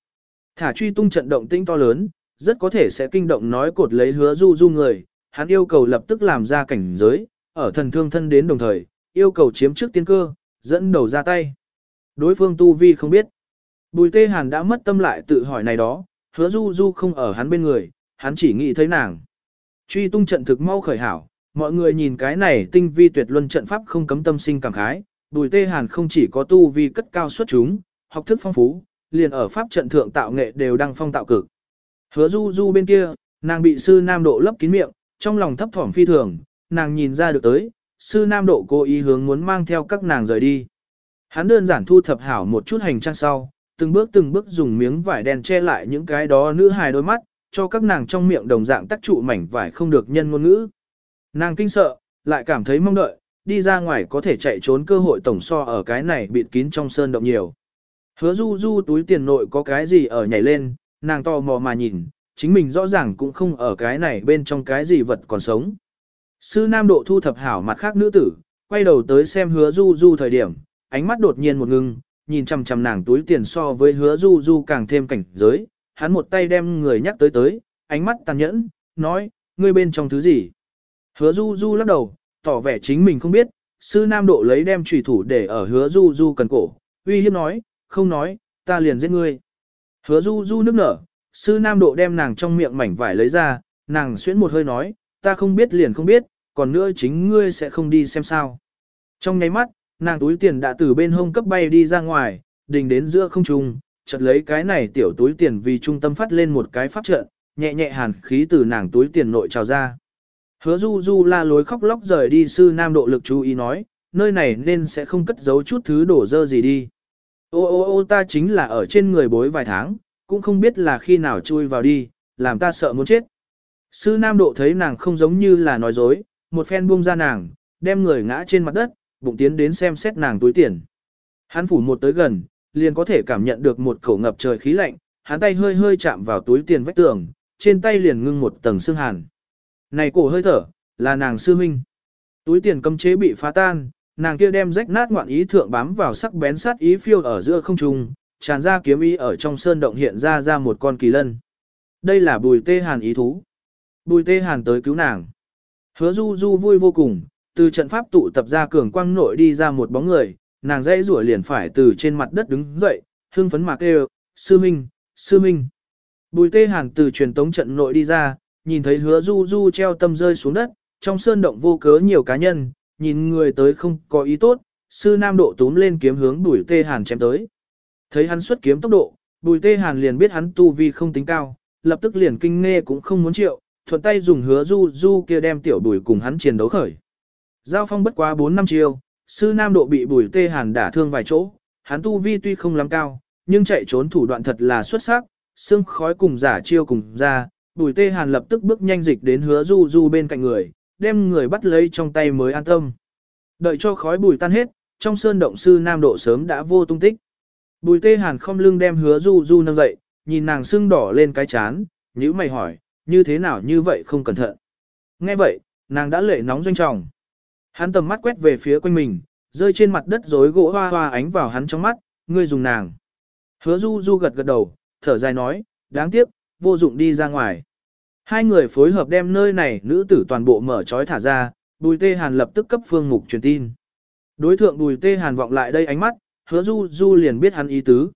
Thả truy tung trận động tinh to lớn, rất có thể sẽ kinh động nói cột lấy hứa du du người, hắn yêu cầu lập tức làm ra cảnh giới, ở thần thương thân đến đồng thời, yêu cầu chiếm trước tiên cơ, dẫn đầu ra tay. Đối phương tu vi không biết. Bùi tê hàn đã mất tâm lại tự hỏi này đó, hứa du du không ở hắn bên người, hắn chỉ nghĩ thấy nàng. Truy tung trận thực mau khởi hảo, mọi người nhìn cái này tinh vi tuyệt luân trận pháp không cấm tâm sinh cảm khái, bùi tê hàn không chỉ có tu vi cất cao xuất chúng, học thức phong phú, liền ở pháp trận thượng tạo nghệ đều đang phong tạo cực. Hứa du du bên kia, nàng bị sư nam độ lấp kín miệng, trong lòng thấp thỏm phi thường, nàng nhìn ra được tới, sư nam độ cố ý hướng muốn mang theo các nàng rời đi. Hắn đơn giản thu thập hảo một chút hành trang sau, từng bước từng bước dùng miếng vải đen che lại những cái đó nữ hài đôi mắt, cho các nàng trong miệng đồng dạng tác trụ mảnh vải không được nhân ngôn ngữ. Nàng kinh sợ, lại cảm thấy mong đợi, đi ra ngoài có thể chạy trốn cơ hội tổng so ở cái này bịt kín trong sơn động nhiều. Hứa du du túi tiền nội có cái gì ở nhảy lên, nàng to mò mà nhìn, chính mình rõ ràng cũng không ở cái này bên trong cái gì vật còn sống. Sư Nam Độ thu thập hảo mặt khác nữ tử, quay đầu tới xem hứa du du thời điểm, ánh mắt đột nhiên một ngưng, nhìn chằm chằm nàng túi tiền so với hứa du du càng thêm cảnh giới, hắn một tay đem người nhắc tới tới, ánh mắt tàn nhẫn, nói, ngươi bên trong thứ gì? Hứa du du lắc đầu, tỏ vẻ chính mình không biết, sư Nam Độ lấy đem trùy thủ để ở hứa du du cần cổ, uy hiếp nói, không nói, ta liền giết ngươi. Hứa du du nước nở, sư Nam Độ đem nàng trong miệng mảnh vải lấy ra, nàng xuyễn một hơi nói, ta không biết liền không biết, còn nữa chính ngươi sẽ không đi xem sao. Trong nháy mắt, nàng túi tiền đã từ bên hông cấp bay đi ra ngoài, đình đến giữa không trung, chợt lấy cái này tiểu túi tiền vì trung tâm phát lên một cái pháp trận, nhẹ nhẹ hàn khí từ nàng túi tiền nội trào ra. Hứa du du la lối khóc lóc rời đi sư nam độ lực chú ý nói, nơi này nên sẽ không cất giấu chút thứ đổ dơ gì đi. Ô ô ô ta chính là ở trên người bối vài tháng, cũng không biết là khi nào chui vào đi, làm ta sợ muốn chết. Sư nam độ thấy nàng không giống như là nói dối, một phen buông ra nàng, đem người ngã trên mặt đất, bụng tiến đến xem xét nàng túi tiền. Hắn phủ một tới gần, liền có thể cảm nhận được một khẩu ngập trời khí lạnh, hắn tay hơi hơi chạm vào túi tiền vách tường, trên tay liền ngưng một tầng xương hàn. Này cổ hơi thở, là nàng sư minh. Túi tiền cấm chế bị phá tan, nàng kia đem rách nát ngoạn ý thượng bám vào sắc bén sát ý phiêu ở giữa không trung, tràn ra kiếm ý ở trong sơn động hiện ra ra một con kỳ lân. Đây là bùi tê hàn ý thú. Bùi tê hàn tới cứu nàng. Hứa du du vui vô cùng, từ trận pháp tụ tập ra cường quang nội đi ra một bóng người, nàng dãy rủa liền phải từ trên mặt đất đứng dậy, hưng phấn mà kêu, sư minh, sư minh. Bùi tê hàn từ truyền tống trận nội đi ra, nhìn thấy hứa du du treo tâm rơi xuống đất, trong sơn động vô cớ nhiều cá nhân, nhìn người tới không có ý tốt, sư nam độ túm lên kiếm hướng bùi tê hàn chém tới. Thấy hắn xuất kiếm tốc độ, bùi tê hàn liền biết hắn tu vi không tính cao, lập tức liền kinh nghe cũng không muốn chịu, thuận tay dùng hứa du du kia đem tiểu bùi cùng hắn chiến đấu khởi. Giao phong bất quá 4 năm chiêu, sư nam độ bị bùi tê hàn đả thương vài chỗ, hắn tu vi tuy không lắm cao, nhưng chạy trốn thủ đoạn thật là xuất sắc, xương khói cùng giả chiêu cùng ra, bùi tê hàn lập tức bước nhanh dịch đến hứa du du bên cạnh người, đem người bắt lấy trong tay mới an tâm. Đợi cho khói bùi tan hết, trong sơn động sư nam độ sớm đã vô tung tích. Bùi tê hàn không lưng đem hứa du du nâng dậy, nhìn nàng sưng đỏ lên cái chán, nhữ mày hỏi, như thế nào như vậy không cẩn thận. Nghe vậy, nàng đã lệ nóng doanh trọng. Hắn tầm mắt quét về phía quanh mình, rơi trên mặt đất rối gỗ hoa hoa ánh vào hắn trong mắt, ngươi dùng nàng. Hứa du du gật gật đầu, thở dài nói, đáng tiếc, vô dụng đi ra ngoài. Hai người phối hợp đem nơi này nữ tử toàn bộ mở trói thả ra, Bùi Tê Hàn lập tức cấp Phương Mục truyền tin. Đối thượng Bùi Tê Hàn vọng lại đây ánh mắt, hứa du du liền biết hắn ý tứ.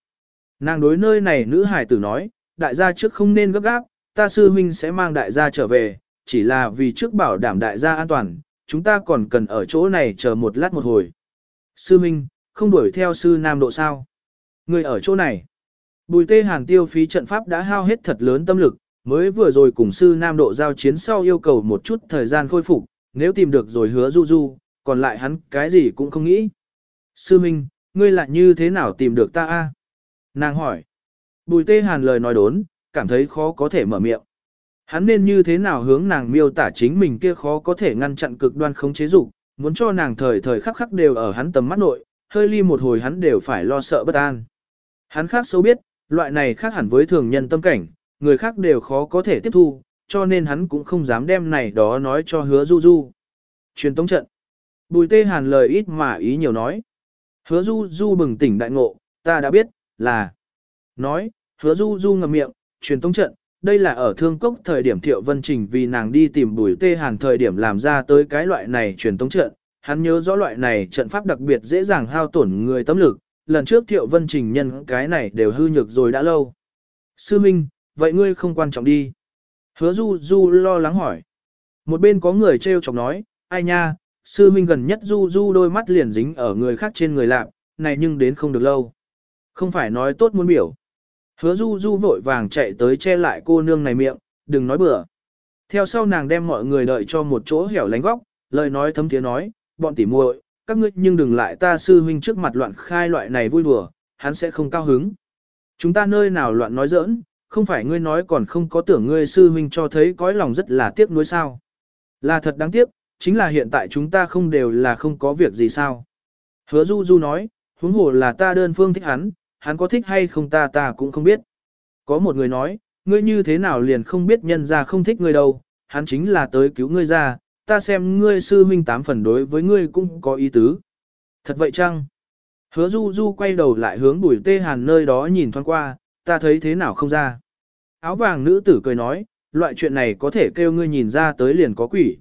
Nàng đối nơi này nữ hải tử nói, đại gia trước không nên gấp gáp, ta sư huynh sẽ mang đại gia trở về, chỉ là vì trước bảo đảm đại gia an toàn, chúng ta còn cần ở chỗ này chờ một lát một hồi. Sư minh, không đuổi theo sư nam độ sao. Người ở chỗ này. Bùi tê hàn tiêu phí trận pháp đã hao hết thật lớn tâm lực, mới vừa rồi cùng sư nam độ giao chiến sau yêu cầu một chút thời gian khôi phục, nếu tìm được rồi hứa du du, còn lại hắn cái gì cũng không nghĩ. Sư Minh, ngươi lại như thế nào tìm được ta a? Nàng hỏi. Bùi tê hàn lời nói đốn, cảm thấy khó có thể mở miệng. Hắn nên như thế nào hướng nàng miêu tả chính mình kia khó có thể ngăn chặn cực đoan khống chế dục, muốn cho nàng thời thời khắc khắc đều ở hắn tầm mắt nội, hơi ly một hồi hắn đều phải lo sợ bất an. Hắn khác xấu biết, loại này khác hẳn với thường nhân tâm cảnh, người khác đều khó có thể tiếp thu, cho nên hắn cũng không dám đem này đó nói cho hứa du du. Truyền tống trận. Bùi tê hàn lời ít mà ý nhiều nói. Hứa du du bừng tỉnh đại ngộ, ta đã biết, là. Nói, hứa du du ngậm miệng, truyền tống trận, đây là ở thương cốc thời điểm thiệu vân trình vì nàng đi tìm bùi tê hàn thời điểm làm ra tới cái loại này truyền tống trận. Hắn nhớ rõ loại này trận pháp đặc biệt dễ dàng hao tổn người tâm lực, lần trước thiệu vân trình nhân cái này đều hư nhược rồi đã lâu. Sư Minh, vậy ngươi không quan trọng đi. Hứa du du lo lắng hỏi. Một bên có người treo chọc nói, ai nha, sư minh gần nhất du du đôi mắt liền dính ở người khác trên người lạc, này nhưng đến không được lâu. Không phải nói tốt muốn biểu. Hứa du du vội vàng chạy tới che lại cô nương này miệng, đừng nói bừa. Theo sau nàng đem mọi người đợi cho một chỗ hẻo lánh góc, lời nói thấm tiếng nói, bọn tỉ muội, các ngươi nhưng đừng lại ta sư huynh trước mặt loạn khai loại này vui đùa, hắn sẽ không cao hứng. Chúng ta nơi nào loạn nói giỡn, không phải ngươi nói còn không có tưởng ngươi sư huynh cho thấy cõi lòng rất là tiếc nuối sao. Là thật đáng tiếc, chính là hiện tại chúng ta không đều là không có việc gì sao. Hứa Du Du nói, huống hồ là ta đơn phương thích hắn, hắn có thích hay không ta ta cũng không biết. Có một người nói, ngươi như thế nào liền không biết nhân ra không thích ngươi đâu, hắn chính là tới cứu ngươi ra, ta xem ngươi sư huynh tám phần đối với ngươi cũng có ý tứ. Thật vậy chăng? Hứa Du Du quay đầu lại hướng bùi tê hàn nơi đó nhìn thoáng qua, ta thấy thế nào không ra. Áo vàng nữ tử cười nói, loại chuyện này có thể kêu ngươi nhìn ra tới liền có quỷ.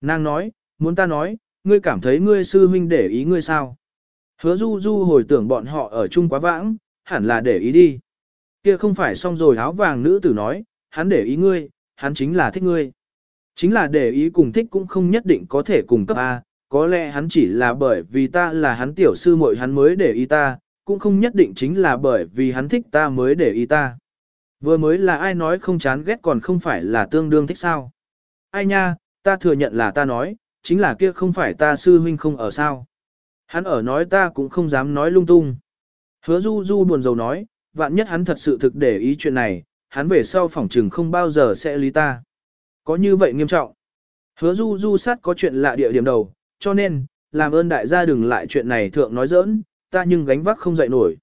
Nàng nói, muốn ta nói, ngươi cảm thấy ngươi sư huynh để ý ngươi sao? Hứa du du hồi tưởng bọn họ ở chung quá vãng, hẳn là để ý đi. Kia không phải xong rồi áo vàng nữ tử nói, hắn để ý ngươi, hắn chính là thích ngươi. Chính là để ý cùng thích cũng không nhất định có thể cùng cấp A, có lẽ hắn chỉ là bởi vì ta là hắn tiểu sư muội hắn mới để ý ta, cũng không nhất định chính là bởi vì hắn thích ta mới để ý ta. Vừa mới là ai nói không chán ghét còn không phải là tương đương thích sao. Ai nha, ta thừa nhận là ta nói, chính là kia không phải ta sư huynh không ở sao. Hắn ở nói ta cũng không dám nói lung tung. Hứa du du buồn rầu nói, vạn nhất hắn thật sự thực để ý chuyện này, hắn về sau phỏng trừng không bao giờ sẽ lý ta. Có như vậy nghiêm trọng. Hứa du du sát có chuyện lạ địa điểm đầu, cho nên, làm ơn đại gia đừng lại chuyện này thượng nói giỡn, ta nhưng gánh vác không dậy nổi.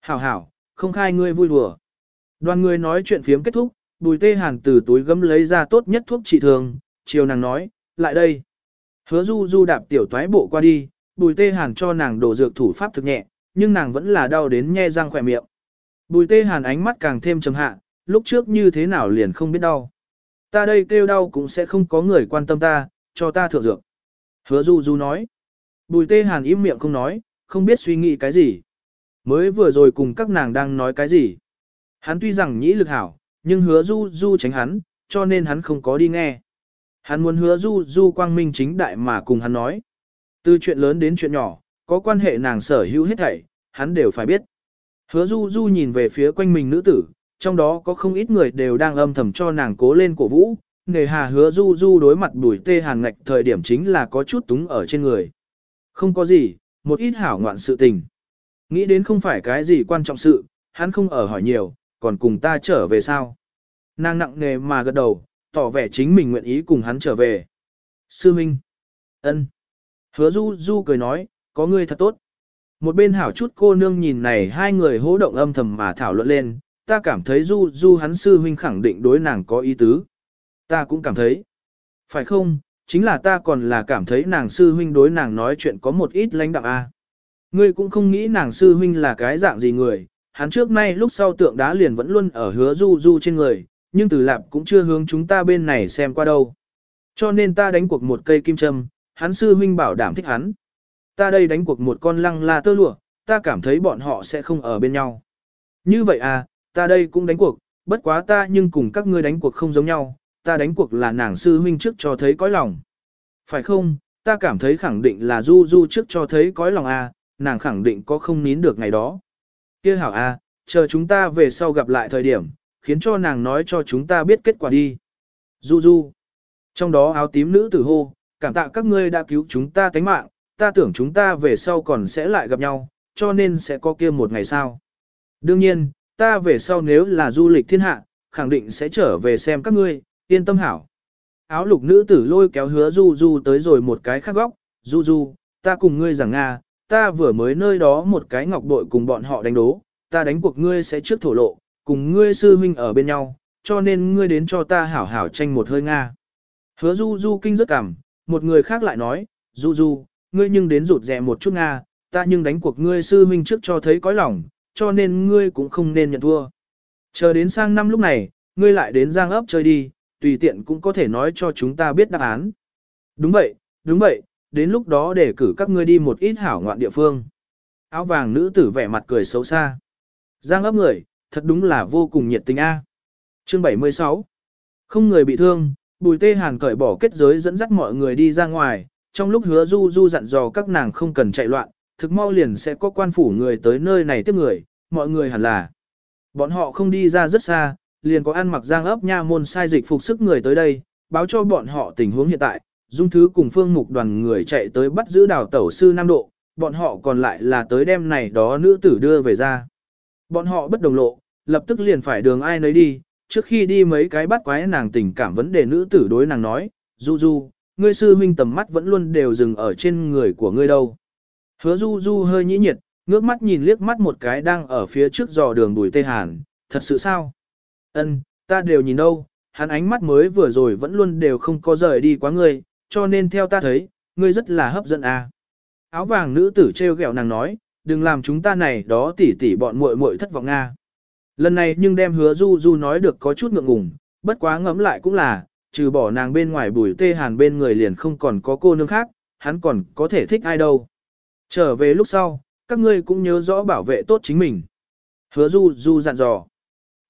Hảo hảo, không khai ngươi vui đùa. Đoàn người nói chuyện phiếm kết thúc, bùi tê hàn từ túi gấm lấy ra tốt nhất thuốc trị thường, chiều nàng nói, lại đây. Hứa du du đạp tiểu toái bộ qua đi, bùi tê hàn cho nàng đổ dược thủ pháp thực nhẹ, nhưng nàng vẫn là đau đến nhe răng khỏe miệng. Bùi tê hàn ánh mắt càng thêm trầm hạ, lúc trước như thế nào liền không biết đau. Ta đây kêu đau cũng sẽ không có người quan tâm ta, cho ta thượng dược. Hứa du du nói. Bùi tê hàn im miệng không nói, không biết suy nghĩ cái gì. Mới vừa rồi cùng các nàng đang nói cái gì. Hắn tuy rằng nhĩ lực hảo, nhưng hứa du du tránh hắn, cho nên hắn không có đi nghe. Hắn muốn hứa du du quang minh chính đại mà cùng hắn nói. Từ chuyện lớn đến chuyện nhỏ, có quan hệ nàng sở hữu hết thảy, hắn đều phải biết. Hứa du du nhìn về phía quanh mình nữ tử, trong đó có không ít người đều đang âm thầm cho nàng cố lên cổ vũ. Nề hà hứa du du đối mặt bùi tê hàn ngạch thời điểm chính là có chút túng ở trên người. Không có gì, một ít hảo ngoạn sự tình. Nghĩ đến không phải cái gì quan trọng sự, hắn không ở hỏi nhiều, còn cùng ta trở về sao? Nàng nặng nề mà gật đầu, tỏ vẻ chính mình nguyện ý cùng hắn trở về. Sư Minh. ân. Hứa Du Du cười nói, có ngươi thật tốt. Một bên hảo chút cô nương nhìn này hai người hỗ động âm thầm mà thảo luận lên, ta cảm thấy Du Du hắn sư huynh khẳng định đối nàng có ý tứ. Ta cũng cảm thấy. Phải không, chính là ta còn là cảm thấy nàng sư huynh đối nàng nói chuyện có một ít lãnh đạo a. À. Ngươi cũng không nghĩ nàng sư huynh là cái dạng gì người, hắn trước nay lúc sau tượng đá liền vẫn luôn ở hứa du du trên người, nhưng Từ Lạp cũng chưa hướng chúng ta bên này xem qua đâu. Cho nên ta đánh cuộc một cây kim châm, hắn sư huynh bảo đảm thích hắn. Ta đây đánh cuộc một con lăng la tơ lụa, ta cảm thấy bọn họ sẽ không ở bên nhau. Như vậy à, ta đây cũng đánh cuộc, bất quá ta nhưng cùng các ngươi đánh cuộc không giống nhau, ta đánh cuộc là nàng sư huynh trước cho thấy cõi lòng. Phải không, ta cảm thấy khẳng định là Du Du trước cho thấy cõi lòng à, nàng khẳng định có không nín được ngày đó. kia hảo à, chờ chúng ta về sau gặp lại thời điểm, khiến cho nàng nói cho chúng ta biết kết quả đi. Du Du. Trong đó áo tím nữ tử hô, cảm tạ các ngươi đã cứu chúng ta tánh mạng, ta tưởng chúng ta về sau còn sẽ lại gặp nhau, cho nên sẽ có kia một ngày sau. Đương nhiên, ta về sau nếu là du lịch thiên hạ, khẳng định sẽ trở về xem các ngươi, yên tâm hảo. Áo lục nữ tử lôi kéo hứa du du tới rồi một cái khác góc, du du, ta cùng ngươi rằng Nga, ta vừa mới nơi đó một cái ngọc bội cùng bọn họ đánh đố, ta đánh cuộc ngươi sẽ trước thổ lộ, cùng ngươi sư huynh ở bên nhau, cho nên ngươi đến cho ta hảo hảo tranh một hơi Nga. Hứa du du kinh rất cảm, một người khác lại nói, du du, ngươi nhưng đến rụt rè một chút Nga, ta nhưng đánh cuộc ngươi sư huynh trước cho thấy cõi lòng, cho nên ngươi cũng không nên nhận thua. Chờ đến sang năm lúc này, ngươi lại đến giang ấp chơi đi, tùy tiện cũng có thể nói cho chúng ta biết đáp án. Đúng vậy, đúng vậy, đến lúc đó để cử các ngươi đi một ít hảo ngoạn địa phương. Áo vàng nữ tử vẻ mặt cười xấu xa. Giang ấp người, thật đúng là vô cùng nhiệt tình a. Chương 76 Không người bị thương, bùi tê hàn cởi bỏ kết giới dẫn dắt mọi người đi ra ngoài, trong lúc hứa du du dặn dò các nàng không cần chạy loạn, thực mau liền sẽ có quan phủ người tới nơi này tiếp người, mọi người hẳn là. Bọn họ không đi ra rất xa, liền có ăn mặc giang ấp nha môn sai dịch phục sức người tới đây, báo cho bọn họ tình huống hiện tại, dung thứ cùng phương mục đoàn người chạy tới bắt giữ đào tẩu sư Nam Độ, bọn họ còn lại là tới đêm này đó nữ tử đưa về ra. Bọn họ bất đồng lộ, lập tức liền phải đường ai nấy đi, trước khi đi mấy cái bắt quái nàng tình cảm vấn đề nữ tử đối nàng nói, du du, ngươi sư huynh tầm mắt vẫn luôn đều dừng ở trên người của ngươi đâu. Hứa du du hơi nhĩ nhiệt, ngước mắt nhìn liếc mắt một cái đang ở phía trước dò đường đuổi tê hàn, thật sự sao? Ân, ta đều nhìn đâu, hắn ánh mắt mới vừa rồi vẫn luôn đều không có rời đi quá ngươi, cho nên theo ta thấy, ngươi rất là hấp dẫn à. Áo vàng nữ tử treo gẹo nàng nói, đừng làm chúng ta này đó tỉ tỉ bọn muội muội thất vọng nga. Lần này nhưng đem hứa du du nói được có chút ngượng ngùng, bất quá ngẫm lại cũng là, trừ bỏ nàng bên ngoài bùi tê hàn bên người liền không còn có cô nương khác, hắn còn có thể thích ai đâu. Trở về lúc sau, các ngươi cũng nhớ rõ bảo vệ tốt chính mình. Hứa du du dặn dò.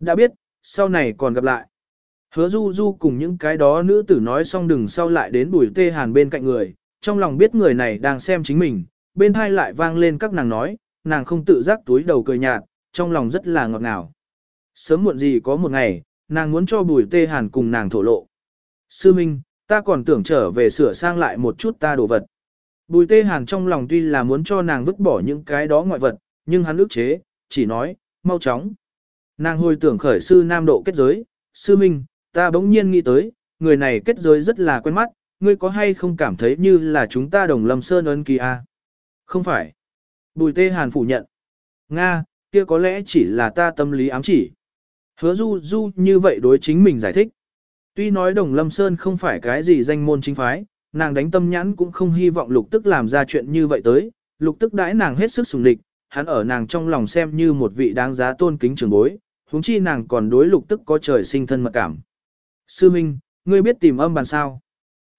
Đã biết, sau này còn gặp lại. Hứa du du cùng những cái đó nữ tử nói xong đừng sau lại đến bùi tê hàn bên cạnh người, trong lòng biết người này đang xem chính mình, bên hai lại vang lên các nàng nói, nàng không tự giác túi đầu cười nhạt, trong lòng rất là ngọt ngào. Sớm muộn gì có một ngày, nàng muốn cho bùi tê hàn cùng nàng thổ lộ. Sư Minh, ta còn tưởng trở về sửa sang lại một chút ta đồ vật. Bùi tê hàn trong lòng tuy là muốn cho nàng vứt bỏ những cái đó ngoại vật, nhưng hắn ức chế, chỉ nói, mau chóng. Nàng hồi tưởng khởi sư nam độ kết giới, sư minh, ta bỗng nhiên nghĩ tới, người này kết giới rất là quen mắt, ngươi có hay không cảm thấy như là chúng ta đồng lâm sơn ân kỳ a? Không phải. Bùi tê hàn phủ nhận. Nga, kia có lẽ chỉ là ta tâm lý ám chỉ. Hứa du du như vậy đối chính mình giải thích. Tuy nói đồng lâm sơn không phải cái gì danh môn chính phái, nàng đánh tâm nhãn cũng không hy vọng lục tức làm ra chuyện như vậy tới, lục tức đãi nàng hết sức sùng địch, hắn ở nàng trong lòng xem như một vị đáng giá tôn kính trường bối, huống chi nàng còn đối lục tức có trời sinh thân mật cảm. Sư Minh, ngươi biết tìm âm bàn sao?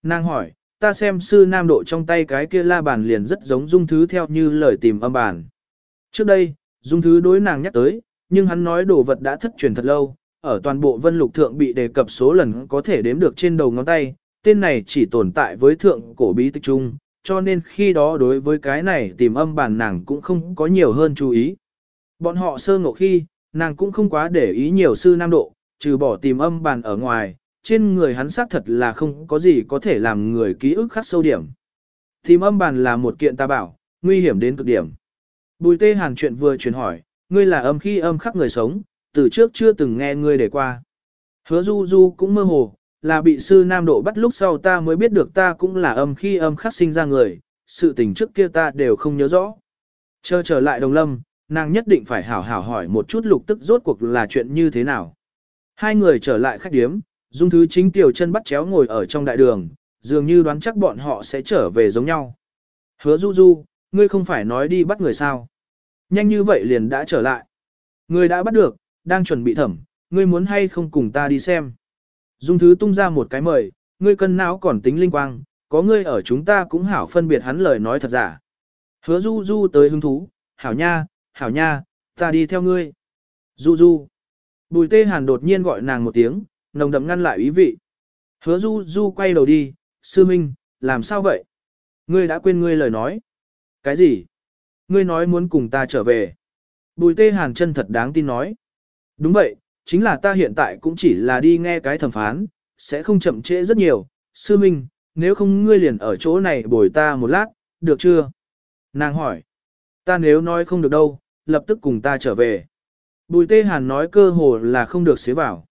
Nàng hỏi, ta xem sư nam độ trong tay cái kia la bàn liền rất giống dung thứ theo như lời tìm âm bàn. Trước đây, dung thứ đối nàng nhắc tới, nhưng hắn nói đồ vật đã thất truyền thật lâu, ở toàn bộ vân lục thượng bị đề cập số lần có thể đếm được trên đầu ngón tay, tên này chỉ tồn tại với thượng cổ bí tích trung, cho nên khi đó đối với cái này tìm âm bản nàng cũng không có nhiều hơn chú ý. Bọn họ sơ ngộ khi, nàng cũng không quá để ý nhiều sư nam độ, trừ bỏ tìm âm bản ở ngoài, trên người hắn xác thật là không có gì có thể làm người ký ức khắc sâu điểm. Tìm âm bản là một kiện ta bảo, nguy hiểm đến cực điểm. Bùi tê hàn chuyện vừa chuyển hỏi, ngươi là âm khi âm khắc người sống, từ trước chưa từng nghe ngươi để qua. Hứa du du cũng mơ hồ, là bị sư nam độ bắt lúc sau ta mới biết được ta cũng là âm khi âm khắc sinh ra người, sự tình trước kia ta đều không nhớ rõ. Chờ trở lại đồng lâm, nàng nhất định phải hảo hảo hỏi một chút lục tức rốt cuộc là chuyện như thế nào. Hai người trở lại khách điếm, dung thứ chính tiểu chân bắt chéo ngồi ở trong đại đường, dường như đoán chắc bọn họ sẽ trở về giống nhau. Hứa du du, ngươi không phải nói đi bắt người sao. Nhanh như vậy liền đã trở lại. Người đã bắt được, đang chuẩn bị thẩm, ngươi muốn hay không cùng ta đi xem. Dung thứ tung ra một cái mời, ngươi cân não còn tính linh quang, có ngươi ở chúng ta cũng hảo phân biệt hắn lời nói thật giả. Hứa du du tới hứng thú, hảo nha, hảo nha, ta đi theo ngươi. Du du. Bùi tê hàn đột nhiên gọi nàng một tiếng, nồng đậm ngăn lại ý vị. Hứa du du quay đầu đi, sư minh, làm sao vậy? Ngươi đã quên ngươi lời nói. Cái gì? Ngươi nói muốn cùng ta trở về. Bùi tê hàn chân thật đáng tin nói. Đúng vậy, chính là ta hiện tại cũng chỉ là đi nghe cái thẩm phán, sẽ không chậm trễ rất nhiều. Sư minh, nếu không ngươi liền ở chỗ này bồi ta một lát, được chưa? Nàng hỏi. Ta nếu nói không được đâu, lập tức cùng ta trở về. Bùi tê hàn nói cơ hồ là không được xế vào.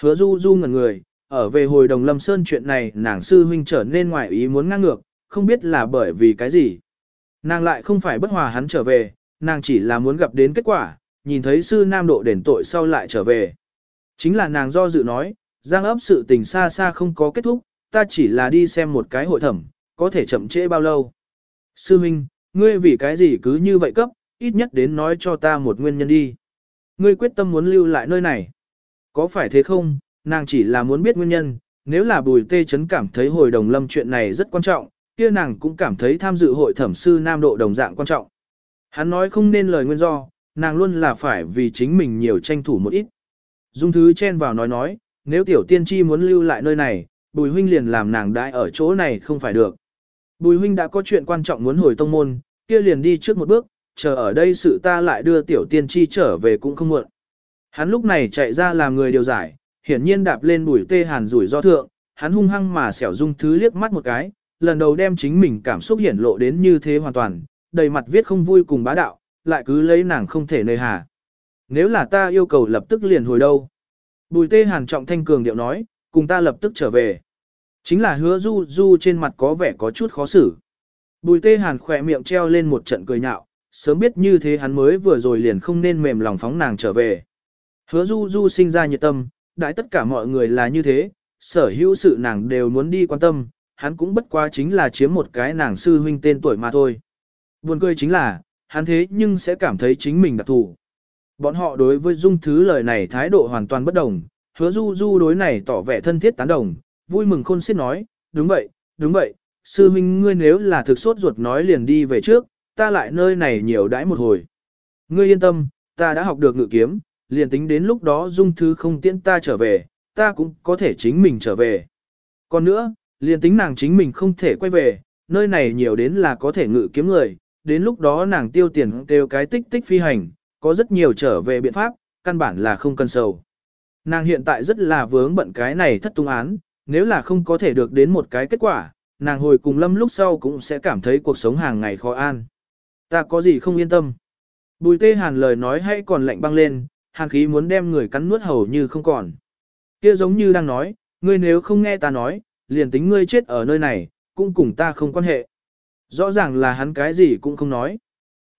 Hứa du du ngẩn người, ở về hồi đồng lâm sơn chuyện này nàng sư huynh trở nên ngoài ý muốn ngang ngược, không biết là bởi vì cái gì. Nàng lại không phải bất hòa hắn trở về, nàng chỉ là muốn gặp đến kết quả, nhìn thấy sư nam độ đền tội sau lại trở về. Chính là nàng do dự nói, giang ấp sự tình xa xa không có kết thúc, ta chỉ là đi xem một cái hội thẩm, có thể chậm trễ bao lâu. Sư Minh, ngươi vì cái gì cứ như vậy cấp, ít nhất đến nói cho ta một nguyên nhân đi. Ngươi quyết tâm muốn lưu lại nơi này. Có phải thế không, nàng chỉ là muốn biết nguyên nhân, nếu là bùi tê chấn cảm thấy hồi đồng lâm chuyện này rất quan trọng, kia nàng cũng cảm thấy tham dự hội thẩm sư nam độ đồng dạng quan trọng. Hắn nói không nên lời nguyên do, nàng luôn là phải vì chính mình nhiều tranh thủ một ít. Dung thứ chen vào nói nói, nếu tiểu tiên tri muốn lưu lại nơi này, bùi huynh liền làm nàng đãi ở chỗ này không phải được. Bùi huynh đã có chuyện quan trọng muốn hồi tông môn, kia liền đi trước một bước, chờ ở đây sự ta lại đưa tiểu tiên tri trở về cũng không muộn. Hắn lúc này chạy ra làm người điều giải, hiển nhiên đạp lên bùi tê hàn rủi do thượng, hắn hung hăng mà xẻo dung thứ liếc mắt một cái, lần đầu đem chính mình cảm xúc hiển lộ đến như thế hoàn toàn, đầy mặt viết không vui cùng bá đạo, lại cứ lấy nàng không thể nơi hà. Nếu là ta yêu cầu lập tức liền hồi đâu? Bùi tê hàn trọng thanh cường điệu nói, cùng ta lập tức trở về. Chính là hứa du du trên mặt có vẻ có chút khó xử. Bùi tê hàn khỏe miệng treo lên một trận cười nhạo, sớm biết như thế hắn mới vừa rồi liền không nên mềm lòng phóng nàng trở về. Hứa du du sinh ra nhiệt tâm, đại tất cả mọi người là như thế, sở hữu sự nàng đều muốn đi quan tâm, hắn cũng bất quá chính là chiếm một cái nàng sư huynh tên tuổi mà thôi. Buồn cười chính là, hắn thế nhưng sẽ cảm thấy chính mình đặc thù. Bọn họ đối với dung thứ lời này thái độ hoàn toàn bất đồng, hứa du du đối này tỏ vẻ thân thiết tán đồng, vui mừng khôn xiết nói, đúng vậy, đúng vậy, sư huynh ngươi nếu là thực sốt ruột nói liền đi về trước, ta lại nơi này nhiều đãi một hồi. Ngươi yên tâm, ta đã học được ngự kiếm, liền tính đến lúc đó dung thứ không tiễn ta trở về, ta cũng có thể chính mình trở về. Còn nữa, liền tính nàng chính mình không thể quay về, nơi này nhiều đến là có thể ngự kiếm người, đến lúc đó nàng tiêu tiền kêu cái tích tích phi hành, có rất nhiều trở về biện pháp, căn bản là không cần sầu. Nàng hiện tại rất là vướng bận cái này thất tung án, nếu là không có thể được đến một cái kết quả, nàng hồi cùng lâm lúc sau cũng sẽ cảm thấy cuộc sống hàng ngày khó an. Ta có gì không yên tâm. Bùi tê hàn lời nói hay còn lạnh băng lên, hàn khí muốn đem người cắn nuốt hầu như không còn. Kia giống như đang nói, ngươi nếu không nghe ta nói, liền tính ngươi chết ở nơi này, cũng cùng ta không quan hệ. Rõ ràng là hắn cái gì cũng không nói.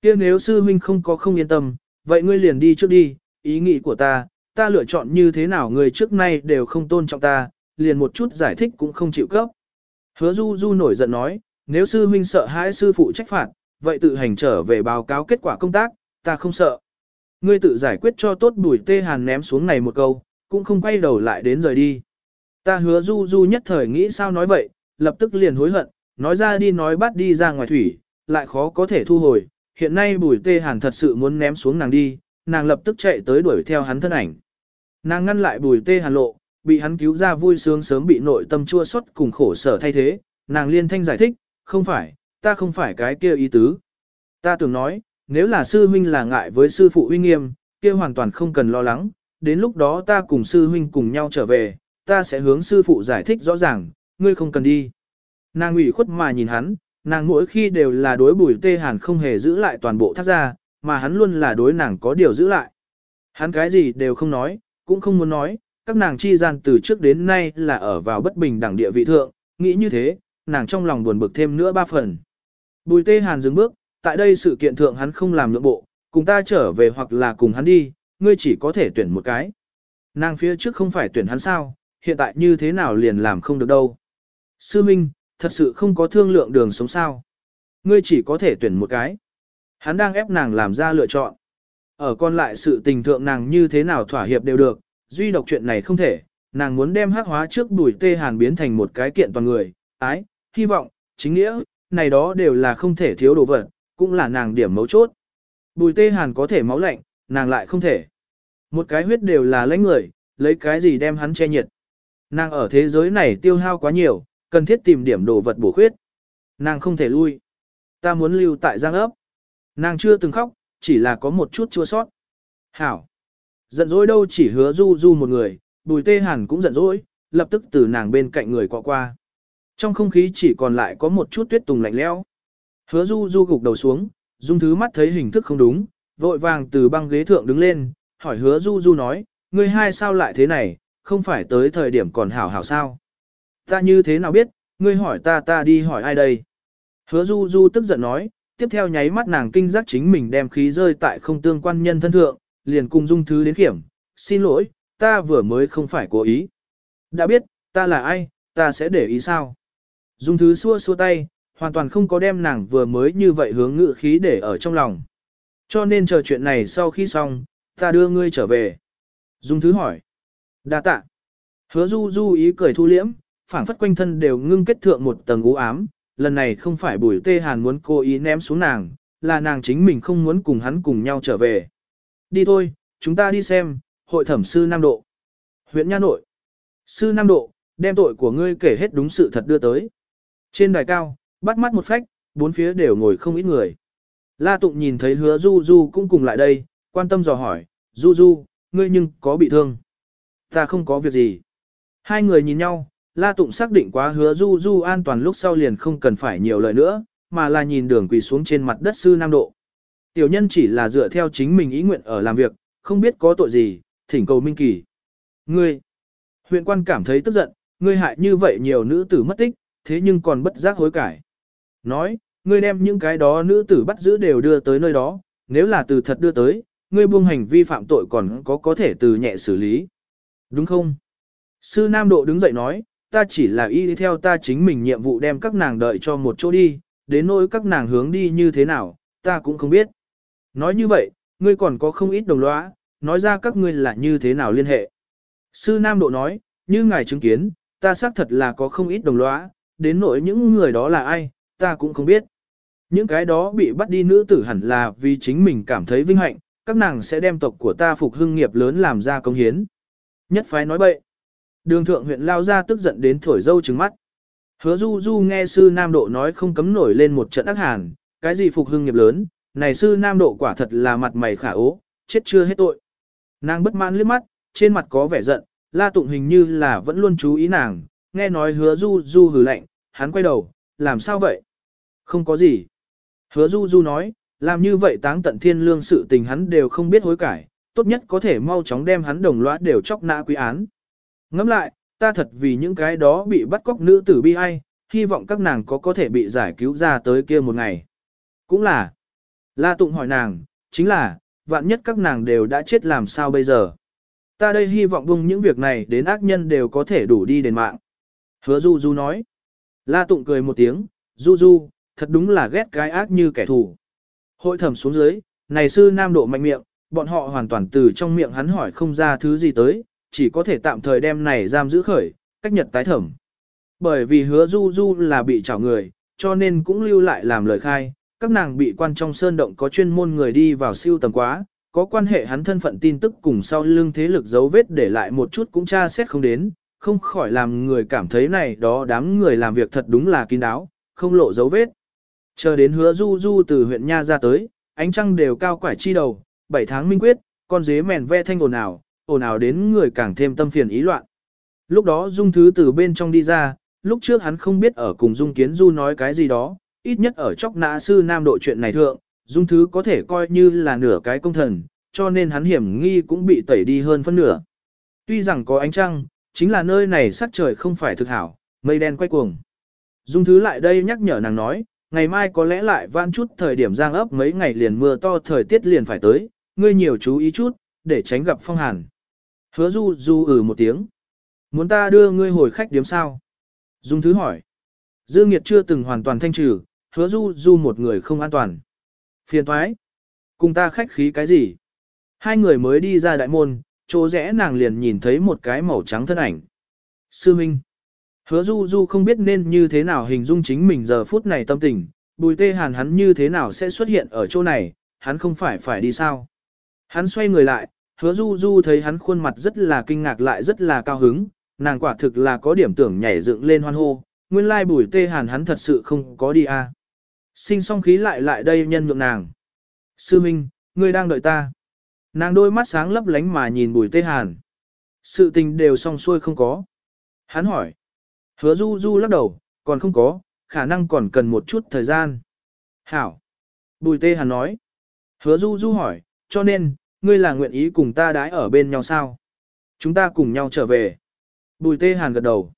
Kia nếu sư huynh không có không yên tâm, vậy ngươi liền đi trước đi, ý nghĩ của ta, ta lựa chọn như thế nào người trước nay đều không tôn trọng ta, liền một chút giải thích cũng không chịu cấp. Hứa Du Du nổi giận nói, nếu sư huynh sợ hãi sư phụ trách phạt, vậy tự hành trở về báo cáo kết quả công tác, ta không sợ. Ngươi tự giải quyết cho tốt bùi tê hàn ném xuống này một câu, cũng không quay đầu lại đến rời đi. Ta hứa Du Du nhất thời nghĩ sao nói vậy, lập tức liền hối hận, nói ra đi nói bắt đi ra ngoài thủy, lại khó có thể thu hồi. Hiện nay bùi tê hàn thật sự muốn ném xuống nàng đi, nàng lập tức chạy tới đuổi theo hắn thân ảnh. Nàng ngăn lại bùi tê hàn lộ, bị hắn cứu ra vui sướng sớm bị nội tâm chua xót cùng khổ sở thay thế, nàng liên thanh giải thích, không phải, ta không phải cái kia ý tứ. Ta tưởng nói, nếu là sư huynh là ngại với sư phụ uy nghiêm, kia hoàn toàn không cần lo lắng, đến lúc đó ta cùng sư huynh cùng nhau trở về, ta sẽ hướng sư phụ giải thích rõ ràng, ngươi không cần đi. Nàng ủy khuất mà nhìn hắn, nàng mỗi khi đều là đối bùi tê hàn không hề giữ lại toàn bộ thác ra, mà hắn luôn là đối nàng có điều giữ lại. Hắn cái gì đều không nói, cũng không muốn nói, các nàng chi gian từ trước đến nay là ở vào bất bình đẳng địa vị thượng, nghĩ như thế, nàng trong lòng buồn bực thêm nữa ba phần. Bùi tê hàn dừng bước, tại đây sự kiện thượng hắn không làm nhượng bộ, cùng ta trở về hoặc là cùng hắn đi, ngươi chỉ có thể tuyển một cái. Nàng phía trước không phải tuyển hắn sao, hiện tại như thế nào liền làm không được đâu. Sư Minh, thật sự không có thương lượng đường sống sao. Ngươi chỉ có thể tuyển một cái. Hắn đang ép nàng làm ra lựa chọn. Ở còn lại sự tình thượng nàng như thế nào thỏa hiệp đều được, duy độc chuyện này không thể, nàng muốn đem hắc hóa trước bùi tê hàn biến thành một cái kiện toàn người, ái, hy vọng, chính nghĩa, này đó đều là không thể thiếu đồ vật, cũng là nàng điểm mấu chốt. Bùi tê hàn có thể máu lạnh, nàng lại không thể. Một cái huyết đều là lãnh người, lấy cái gì đem hắn che nhiệt. Nàng ở thế giới này tiêu hao quá nhiều, cần thiết tìm điểm đồ vật bổ khuyết. Nàng không thể lui. Ta muốn lưu tại giang ấp. Nàng chưa từng khóc, chỉ là có một chút chua sót. Hảo. Giận dỗi đâu chỉ hứa du du một người, bùi tê hàn cũng giận dỗi, lập tức từ nàng bên cạnh người qua qua. Trong không khí chỉ còn lại có một chút tuyết tùng lạnh lẽo. Hứa du du gục đầu xuống, dung thứ mắt thấy hình thức không đúng, vội vàng từ băng ghế thượng đứng lên, hỏi hứa du du nói, ngươi hai sao lại thế này, không phải tới thời điểm còn hảo hảo sao. Ta như thế nào biết, ngươi hỏi ta ta đi hỏi ai đây. Hứa du du tức giận nói, tiếp theo nháy mắt nàng kinh giác chính mình đem khí rơi tại không tương quan nhân thân thượng, liền cùng dung thứ đến kiểm, xin lỗi, ta vừa mới không phải cố ý. Đã biết, ta là ai, ta sẽ để ý sao. Dung thứ xua xua tay, hoàn toàn không có đem nàng vừa mới như vậy hướng ngự khí để ở trong lòng. Cho nên chờ chuyện này sau khi xong, ta đưa ngươi trở về. Dung thứ hỏi đa tạ. Hứa du du ý cười thu liễm, phảng phất quanh thân đều ngưng kết thượng một tầng u ám. Lần này không phải bùi tê hàn muốn cô ý ném xuống nàng, là nàng chính mình không muốn cùng hắn cùng nhau trở về. Đi thôi, chúng ta đi xem, hội thẩm sư Nam Độ. Huyện Nha Nội. Sư Nam Độ, đem tội của ngươi kể hết đúng sự thật đưa tới. Trên đài cao, bắt mắt một phách, bốn phía đều ngồi không ít người. La Tụng nhìn thấy hứa Du Du cũng cùng lại đây, quan tâm dò hỏi, Du Du, ngươi nhưng có bị thương? Ta không có việc gì. Hai người nhìn nhau, La Tụng xác định quá hứa Du Du an toàn lúc sau liền không cần phải nhiều lời nữa, mà là nhìn đường quỳ xuống trên mặt đất sư Nam Độ. Tiểu nhân chỉ là dựa theo chính mình ý nguyện ở làm việc, không biết có tội gì, thỉnh cầu minh kỳ. Ngươi, huyện quan cảm thấy tức giận, ngươi hại như vậy nhiều nữ tử mất tích, thế nhưng còn bất giác hối cải. Nói, ngươi đem những cái đó nữ tử bắt giữ đều đưa tới nơi đó, nếu là từ thật đưa tới, ngươi buông hành vi phạm tội còn có có thể từ nhẹ xử lý. Đúng không? Sư Nam Độ đứng dậy nói, ta chỉ là y theo ta chính mình nhiệm vụ đem các nàng đợi cho một chỗ đi, đến nỗi các nàng hướng đi như thế nào, ta cũng không biết. Nói như vậy, ngươi còn có không ít đồng lõa, nói ra các ngươi là như thế nào liên hệ. Sư Nam Độ nói, như ngài chứng kiến, ta xác thật là có không ít đồng lõa, đến nỗi những người đó là ai, ta cũng không biết. Những cái đó bị bắt đi nữ tử hẳn là vì chính mình cảm thấy vinh hạnh, các nàng sẽ đem tộc của ta phục hưng nghiệp lớn làm ra công hiến. Nhất phái nói bậy. Đường thượng huyện lao ra tức giận đến thổi dâu trừng mắt. Hứa du du nghe sư Nam Độ nói không cấm nổi lên một trận ác hàn, cái gì phục hưng nghiệp lớn, này sư Nam Độ quả thật là mặt mày khả ố, chết chưa hết tội. Nàng bất mãn liếc mắt, trên mặt có vẻ giận, la tụng hình như là vẫn luôn chú ý nàng, nghe nói hứa du du hừ lạnh, hắn quay đầu, làm sao vậy? Không có gì. Hứa du du nói, làm như vậy táng tận thiên lương sự tình hắn đều không biết hối cải, tốt nhất có thể mau chóng đem hắn đồng loạt đều chóc nã quý án. Ngẫm lại, ta thật vì những cái đó bị bắt cóc nữ tử bi ai, hy vọng các nàng có có thể bị giải cứu ra tới kia một ngày. Cũng là, La Tụng hỏi nàng, chính là, vạn nhất các nàng đều đã chết làm sao bây giờ. Ta đây hy vọng bung những việc này đến ác nhân đều có thể đủ đi đền mạng. Hứa Du Du nói. La Tụng cười một tiếng, Du Du, thật đúng là ghét cái ác như kẻ thù. Hội thẩm xuống dưới, này sư nam độ mạnh miệng, bọn họ hoàn toàn từ trong miệng hắn hỏi không ra thứ gì tới, chỉ có thể tạm thời đem này giam giữ khởi, cách nhật tái thẩm. Bởi vì hứa Du Du là bị trảo người, cho nên cũng lưu lại làm lời khai, các nàng bị quan trong sơn động có chuyên môn người đi vào siêu tầm quá, có quan hệ hắn thân phận tin tức cùng sau lưng thế lực dấu vết để lại một chút cũng tra xét không đến, không khỏi làm người cảm thấy này đó đám người làm việc thật đúng là kín đáo, không lộ dấu vết. Chờ đến hứa du du từ huyện Nha ra tới, ánh trăng đều cao quải chi đầu, 7 tháng minh quyết, con dế mèn ve thanh ồn ào, ồn ào đến người càng thêm tâm phiền ý loạn. Lúc đó dung thứ từ bên trong đi ra, lúc trước hắn không biết ở cùng dung kiến du nói cái gì đó, ít nhất ở chóc nã sư nam độ chuyện này thượng, dung thứ có thể coi như là nửa cái công thần, cho nên hắn hiểm nghi cũng bị tẩy đi hơn phân nửa. Tuy rằng có ánh trăng, chính là nơi này sắc trời không phải thực hảo, mây đen quay cuồng. Dung thứ lại đây nhắc nhở nàng nói, ngày mai có lẽ lại van chút thời điểm giang ấp mấy ngày liền mưa to thời tiết liền phải tới, ngươi nhiều chú ý chút, để tránh gặp phong hàn. Hứa du du ừ một tiếng. Muốn ta đưa ngươi hồi khách điếm sao? Dung thứ hỏi. Dương Nghiệt chưa từng hoàn toàn thanh trừ, hứa du du một người không an toàn. Phiền thoái. Cùng ta khách khí cái gì? Hai người mới đi ra đại môn, chỗ rẽ nàng liền nhìn thấy một cái màu trắng thân ảnh. Sư Minh. Hứa Du Du không biết nên như thế nào hình dung chính mình giờ phút này tâm tình, bùi tê hàn hắn như thế nào sẽ xuất hiện ở chỗ này, hắn không phải phải đi sao. Hắn xoay người lại, hứa Du Du thấy hắn khuôn mặt rất là kinh ngạc lại rất là cao hứng, nàng quả thực là có điểm tưởng nhảy dựng lên hoan hô, nguyên lai bùi tê hàn hắn thật sự không có đi à. Sinh song khí lại lại đây nhân nhượng nàng. Sư Minh, ngươi đang đợi ta. Nàng đôi mắt sáng lấp lánh mà nhìn bùi tê hàn. Sự tình đều xong xuôi không có. Hắn hỏi. Hứa du du lắc đầu, còn không có, khả năng còn cần một chút thời gian. Hảo. Bùi tê hàn nói. Hứa du du hỏi, cho nên, ngươi là nguyện ý cùng ta đái ở bên nhau sao? Chúng ta cùng nhau trở về. Bùi tê hàn gật đầu.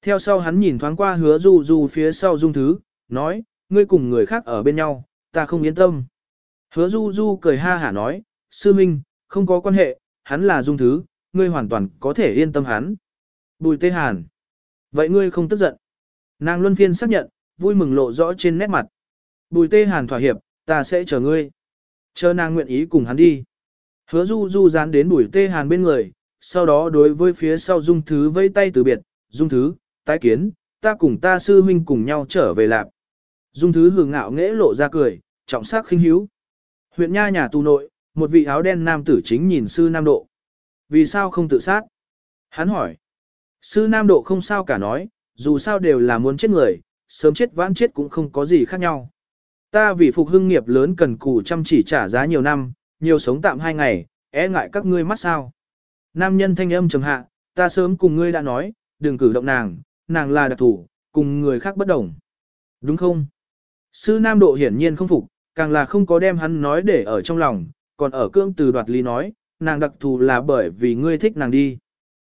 Theo sau hắn nhìn thoáng qua hứa du du phía sau dung thứ, nói, ngươi cùng người khác ở bên nhau, ta không yên tâm. Hứa du du cười ha hả nói, sư minh, không có quan hệ, hắn là dung thứ, ngươi hoàn toàn có thể yên tâm hắn. Bùi tê hàn. Vậy ngươi không tức giận. Nàng luân phiên xác nhận, vui mừng lộ rõ trên nét mặt. Bùi tê hàn thỏa hiệp, ta sẽ chờ ngươi. Chờ nàng nguyện ý cùng hắn đi. Hứa du du dán đến bùi tê hàn bên người, sau đó đối với phía sau dung thứ vây tay từ biệt, dung thứ, tái kiến, ta cùng ta sư huynh cùng nhau trở về lạp. Dung thứ hưởng ngạo nghễ lộ ra cười, trọng sắc khinh hiếu. Huyện nha nhà tù nội, một vị áo đen nam tử chính nhìn sư nam độ. Vì sao không tự sát? Hắn hỏi. Sư nam độ không sao cả nói, dù sao đều là muốn chết người, sớm chết vãn chết cũng không có gì khác nhau. Ta vì phục hưng nghiệp lớn cần cù chăm chỉ trả giá nhiều năm, nhiều sống tạm hai ngày, e ngại các ngươi mắt sao. Nam nhân thanh âm trầm hạ, ta sớm cùng ngươi đã nói, đừng cử động nàng, nàng là đặc thủ, cùng người khác bất đồng. Đúng không? Sư Nam Độ hiển nhiên không phục, càng là không có đem hắn nói để ở trong lòng, còn ở cương từ đoạt lý nói, nàng đặc thù là bởi vì ngươi thích nàng đi.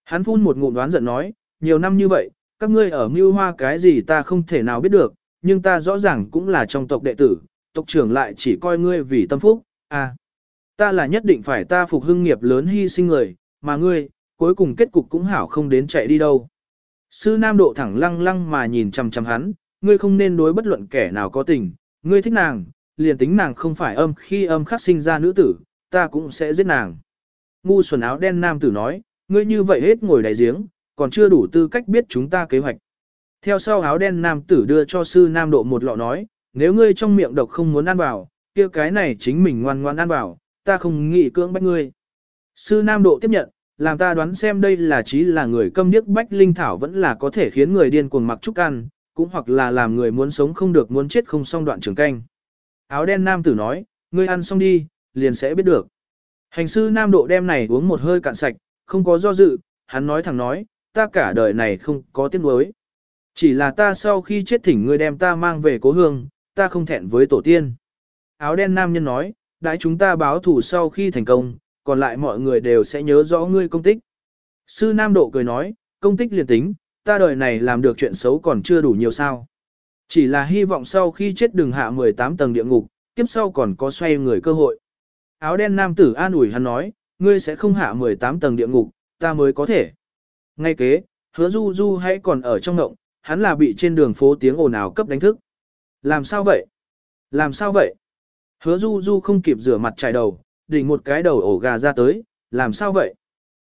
Hắn phun một ngụm đoán giận nói, nhiều năm như vậy, các ngươi ở mưu hoa cái gì ta không thể nào biết được, nhưng ta rõ ràng cũng là trong tộc đệ tử, tộc trưởng lại chỉ coi ngươi vì tâm phúc, à. Ta là nhất định phải ta phục hưng nghiệp lớn hy sinh người, mà ngươi, cuối cùng kết cục cũng hảo không đến chạy đi đâu. Sư Nam Độ thẳng lăng lăng mà nhìn chằm chằm hắn, ngươi không nên đối bất luận kẻ nào có tình, ngươi thích nàng, liền tính nàng không phải âm khi âm khắc sinh ra nữ tử, ta cũng sẽ giết nàng. Ngu xuẩn áo đen nam tử nói, ngươi như vậy hết ngồi đại giếng, còn chưa đủ tư cách biết chúng ta kế hoạch. Theo sau áo đen nam tử đưa cho sư nam độ một lọ nói, nếu ngươi trong miệng độc không muốn ăn vào, kia cái này chính mình ngoan ngoan ăn vào, ta không nghĩ cưỡng bách ngươi. Sư nam độ tiếp nhận, làm ta đoán xem đây là chí là người câm điếc bách linh thảo vẫn là có thể khiến người điên cuồng mặc trúc ăn, cũng hoặc là làm người muốn sống không được muốn chết không xong đoạn trường canh. Áo đen nam tử nói, ngươi ăn xong đi, liền sẽ biết được. Hành sư nam độ đem này uống một hơi cạn sạch, không có do dự, hắn nói thẳng nói, ta cả đời này không có tiếc nuối. Chỉ là ta sau khi chết thỉnh ngươi đem ta mang về cố hương, ta không thẹn với tổ tiên. Áo đen nam nhân nói, đãi chúng ta báo thủ sau khi thành công, còn lại mọi người đều sẽ nhớ rõ ngươi công tích. Sư Nam Độ cười nói, công tích liền tính, ta đời này làm được chuyện xấu còn chưa đủ nhiều sao. Chỉ là hy vọng sau khi chết đừng hạ 18 tầng địa ngục, tiếp sau còn có xoay người cơ hội. Áo đen nam tử an ủi hắn nói, ngươi sẽ không hạ 18 tầng địa ngục, ta mới có thể. Ngay kế, hứa du du hãy còn ở trong ngộng, hắn là bị trên đường phố tiếng ồn ào cấp đánh thức. Làm sao vậy? Làm sao vậy? Hứa du du không kịp rửa mặt trải đầu, đỉnh một cái đầu ổ gà ra tới, làm sao vậy?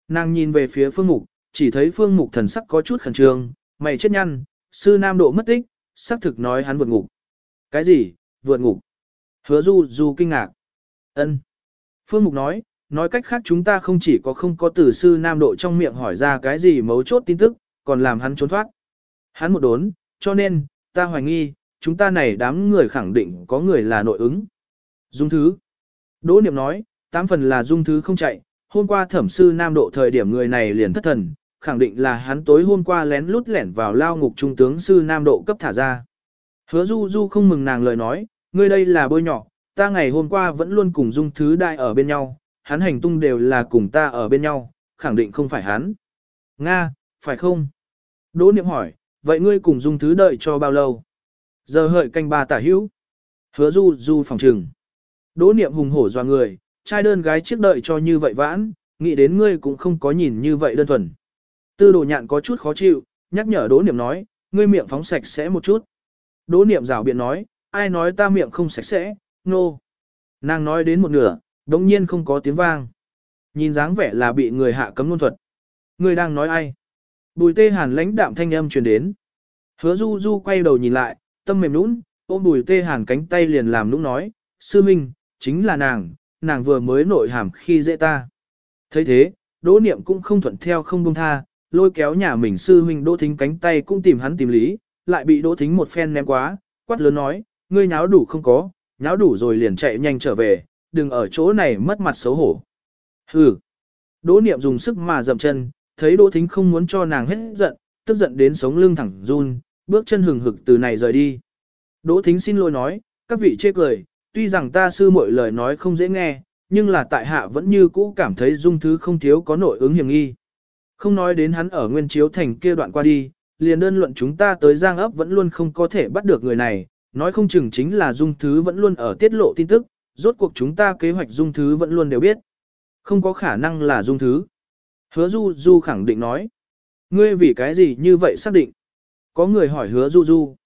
Nàng nhìn về phía phương mục, chỉ thấy phương mục thần sắc có chút khẩn trương, mày chết nhăn, sư nam độ mất tích, xác thực nói hắn vượt ngục. Cái gì, vượt ngục? Hứa du du kinh ngạc. ân Phương mục nói, nói cách khác chúng ta không chỉ có không có tử sư nam độ trong miệng hỏi ra cái gì mấu chốt tin tức, còn làm hắn trốn thoát. Hắn một đốn, cho nên, ta hoài nghi, chúng ta này đám người khẳng định có người là nội ứng. Dung thứ. Đỗ niệm nói, tám phần là dung thứ không chạy, hôm qua thẩm sư nam độ thời điểm người này liền thất thần, khẳng định là hắn tối hôm qua lén lút lẻn vào lao ngục trung tướng sư nam độ cấp thả ra. Hứa du du không mừng nàng lời nói, ngươi đây là bôi nhỏ, ta ngày hôm qua vẫn luôn cùng dung thứ đại ở bên nhau, hắn hành tung đều là cùng ta ở bên nhau, khẳng định không phải hắn. Nga, phải không? Đỗ niệm hỏi, vậy ngươi cùng dung thứ đợi cho bao lâu? Giờ hợi canh ba tả hữu. Hứa du du phòng trừng. Đỗ niệm hùng hổ doa người, trai đơn gái chiếc đợi cho như vậy vãn, nghĩ đến ngươi cũng không có nhìn như vậy đơn thuần. Tư đồ nhạn có chút khó chịu, nhắc nhở đỗ niệm nói, ngươi miệng phóng sạch sẽ một chút. Đỗ niệm rào biện nói, ai nói ta miệng không sạch sẽ, nô. No. Nàng nói đến một nửa, đống nhiên không có tiếng vang. nhìn dáng vẻ là bị người hạ cấm luân thuật. ngươi đang nói ai? Bùi tê hàn lãnh đạm thanh âm truyền đến. Hứa du du quay đầu nhìn lại, tâm mềm nũng, ôm bùi tê hàn cánh tay liền làm nũng nói, sư minh, chính là nàng, nàng vừa mới nội hàm khi dễ ta. thấy thế, đỗ niệm cũng không thuận theo không buông tha, lôi kéo nhà mình sư huynh đỗ thính cánh tay cũng tìm hắn tìm lý, lại bị đỗ thính một phen ném quá, quát lớn nói, ngươi nháo đủ không có, nháo đủ rồi liền chạy nhanh trở về, đừng ở chỗ này mất mặt xấu hổ. Hừ. Đỗ niệm dùng sức mà dậm chân, thấy đỗ thính không muốn cho nàng hết giận, tức giận đến sống lưng thẳng run, bước chân hừng hực từ này rời đi. Đỗ thính xin lỗi nói, các vị chê cười, tuy rằng ta sư mọi lời nói không dễ nghe, nhưng là tại hạ vẫn như cũ cảm thấy dung thứ không thiếu có nội ứng hiểm nghi. Không nói đến hắn ở nguyên chiếu thành kia đoạn qua đi, liền đơn luận chúng ta tới giang ấp vẫn luôn không có thể bắt được người này, nói không chừng chính là dung thứ vẫn luôn ở tiết lộ tin tức, rốt cuộc chúng ta kế hoạch dung thứ vẫn luôn đều biết. Không có khả năng là dung thứ. Hứa du du khẳng định nói. Ngươi vì cái gì như vậy xác định? Có người hỏi hứa du du.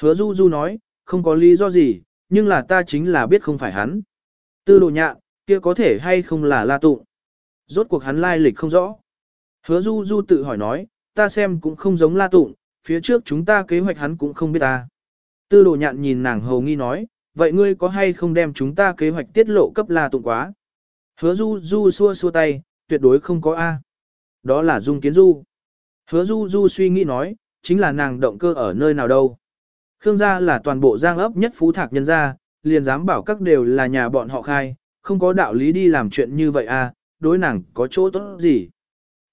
Hứa du du nói, không có lý do gì, nhưng là ta chính là biết không phải hắn. Tư đồ nhạn, kia có thể hay không là la tụng. Rốt cuộc hắn lai lịch không rõ. Hứa du du tự hỏi nói, ta xem cũng không giống la tụng, phía trước chúng ta kế hoạch hắn cũng không biết ta. Tư đồ nhạn nhìn nàng hầu nghi nói, vậy ngươi có hay không đem chúng ta kế hoạch tiết lộ cấp la tụng quá? Hứa du du xua xua tay, tuyệt đối không có A. Đó là dung kiến du. Hứa du du suy nghĩ nói, chính là nàng động cơ ở nơi nào đâu. Khương gia là toàn bộ giang ấp nhất phú thạc nhân gia, liền dám bảo các đều là nhà bọn họ khai, không có đạo lý đi làm chuyện như vậy à, đối nàng có chỗ tốt gì.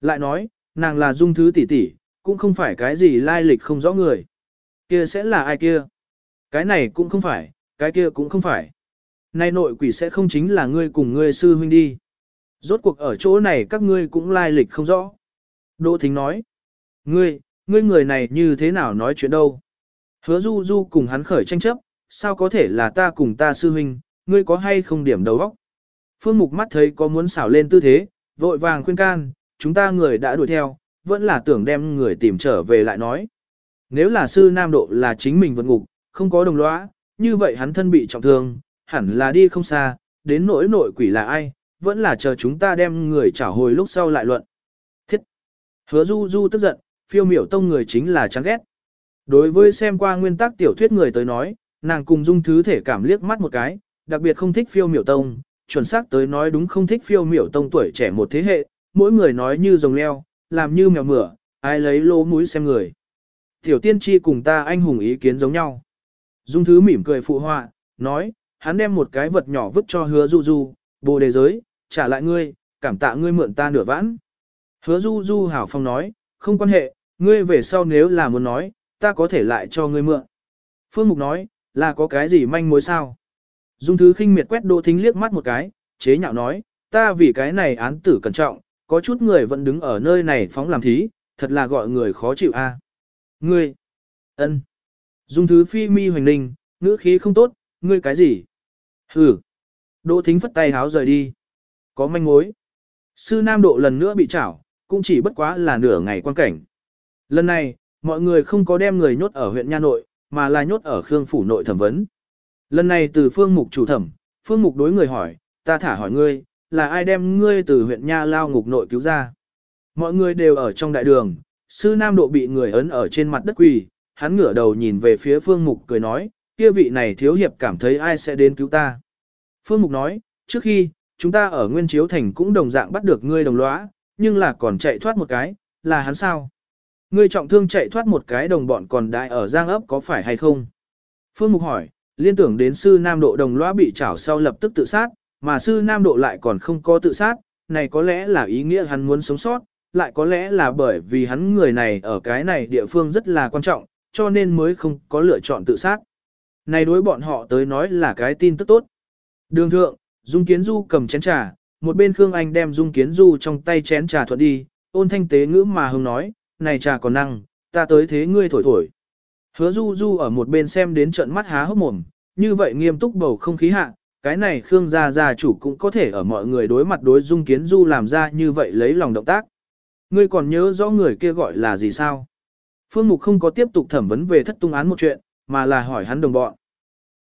Lại nói, nàng là dung thứ tỷ tỷ, cũng không phải cái gì lai lịch không rõ người. Kia sẽ là ai kia? Cái này cũng không phải, cái kia cũng không phải. Nay nội quỷ sẽ không chính là ngươi cùng ngươi sư huynh đi. Rốt cuộc ở chỗ này các ngươi cũng lai lịch không rõ. Đỗ Thính nói. Ngươi, ngươi người này như thế nào nói chuyện đâu? Hứa du du cùng hắn khởi tranh chấp, sao có thể là ta cùng ta sư huynh, ngươi có hay không điểm đầu óc? Phương Mục mắt thấy có muốn xảo lên tư thế, vội vàng khuyên can, chúng ta người đã đuổi theo, vẫn là tưởng đem người tìm trở về lại nói. Nếu là sư nam độ là chính mình vượt ngục, không có đồng lõa, như vậy hắn thân bị trọng thương, hẳn là đi không xa, đến nỗi nội quỷ là ai, vẫn là chờ chúng ta đem người trả hồi lúc sau lại luận. Thiết! Hứa du du tức giận, phiêu miểu tông người chính là chán ghét. Đối với xem qua nguyên tắc tiểu thuyết người tới nói, nàng cùng dung thứ thể cảm liếc mắt một cái, đặc biệt không thích phiêu miểu tông, chuẩn xác tới nói đúng không thích phiêu miểu tông tuổi trẻ một thế hệ, mỗi người nói như rồng leo, làm như mèo mửa, ai lấy lỗ mũi xem người. Tiểu tiên tri cùng ta anh hùng ý kiến giống nhau. Dung thứ mỉm cười phụ họa, nói, hắn đem một cái vật nhỏ vứt cho hứa du du, bồ đề giới, trả lại ngươi, cảm tạ ngươi mượn ta nửa vãn. Hứa du du hảo phong nói, không quan hệ, ngươi về sau nếu là muốn nói, ta có thể lại cho ngươi mượn. Phương Mục nói, là có cái gì manh mối sao? Dung thứ khinh miệt quét Đỗ Thính liếc mắt một cái, chế nhạo nói, ta vì cái này án tử cẩn trọng, có chút người vẫn đứng ở nơi này phóng làm thí, thật là gọi người khó chịu a. Ngươi, ân. Dung thứ phi mi hoành ninh, ngữ khí không tốt, ngươi cái gì? Hừ. Đỗ Thính phất tay háo rời đi. Có manh mối. Sư Nam Độ lần nữa bị trảo, cũng chỉ bất quá là nửa ngày quan cảnh. Lần này, mọi người không có đem người nhốt ở huyện Nha Nội, mà là nhốt ở Khương Phủ Nội thẩm vấn. Lần này từ phương mục chủ thẩm, phương mục đối người hỏi, ta thả hỏi ngươi, là ai đem ngươi từ huyện Nha Lao ngục nội cứu ra? Mọi người đều ở trong đại đường, sư Nam Độ bị người ấn ở trên mặt đất quỳ, hắn ngửa đầu nhìn về phía phương mục cười nói, kia vị này thiếu hiệp cảm thấy ai sẽ đến cứu ta. Phương mục nói, trước khi, chúng ta ở Nguyên Chiếu Thành cũng đồng dạng bắt được ngươi đồng lõa, nhưng là còn chạy thoát một cái, là hắn sao? Ngươi trọng thương chạy thoát một cái đồng bọn còn đại ở giang ấp có phải hay không? Phương Mục hỏi, liên tưởng đến sư Nam Độ đồng lõa bị trảo sau lập tức tự sát, mà sư Nam Độ lại còn không có tự sát, này có lẽ là ý nghĩa hắn muốn sống sót, lại có lẽ là bởi vì hắn người này ở cái này địa phương rất là quan trọng, cho nên mới không có lựa chọn tự sát. Này đối bọn họ tới nói là cái tin tức tốt. Đường thượng, Dung Kiến Du cầm chén trà, một bên Khương Anh đem Dung Kiến Du trong tay chén trà thuận đi, ôn thanh tế ngữ mà hưng nói, này trà còn năng, ta tới thế ngươi thổi thổi. Hứa Du Du ở một bên xem đến trận mắt há hốc mồm, như vậy nghiêm túc bầu không khí hạ, cái này Khương gia gia chủ cũng có thể ở mọi người đối mặt đối Dung Kiến Du làm ra như vậy lấy lòng động tác. Ngươi còn nhớ rõ người kia gọi là gì sao? Phương Mục không có tiếp tục thẩm vấn về thất tung án một chuyện, mà là hỏi hắn đồng bọn.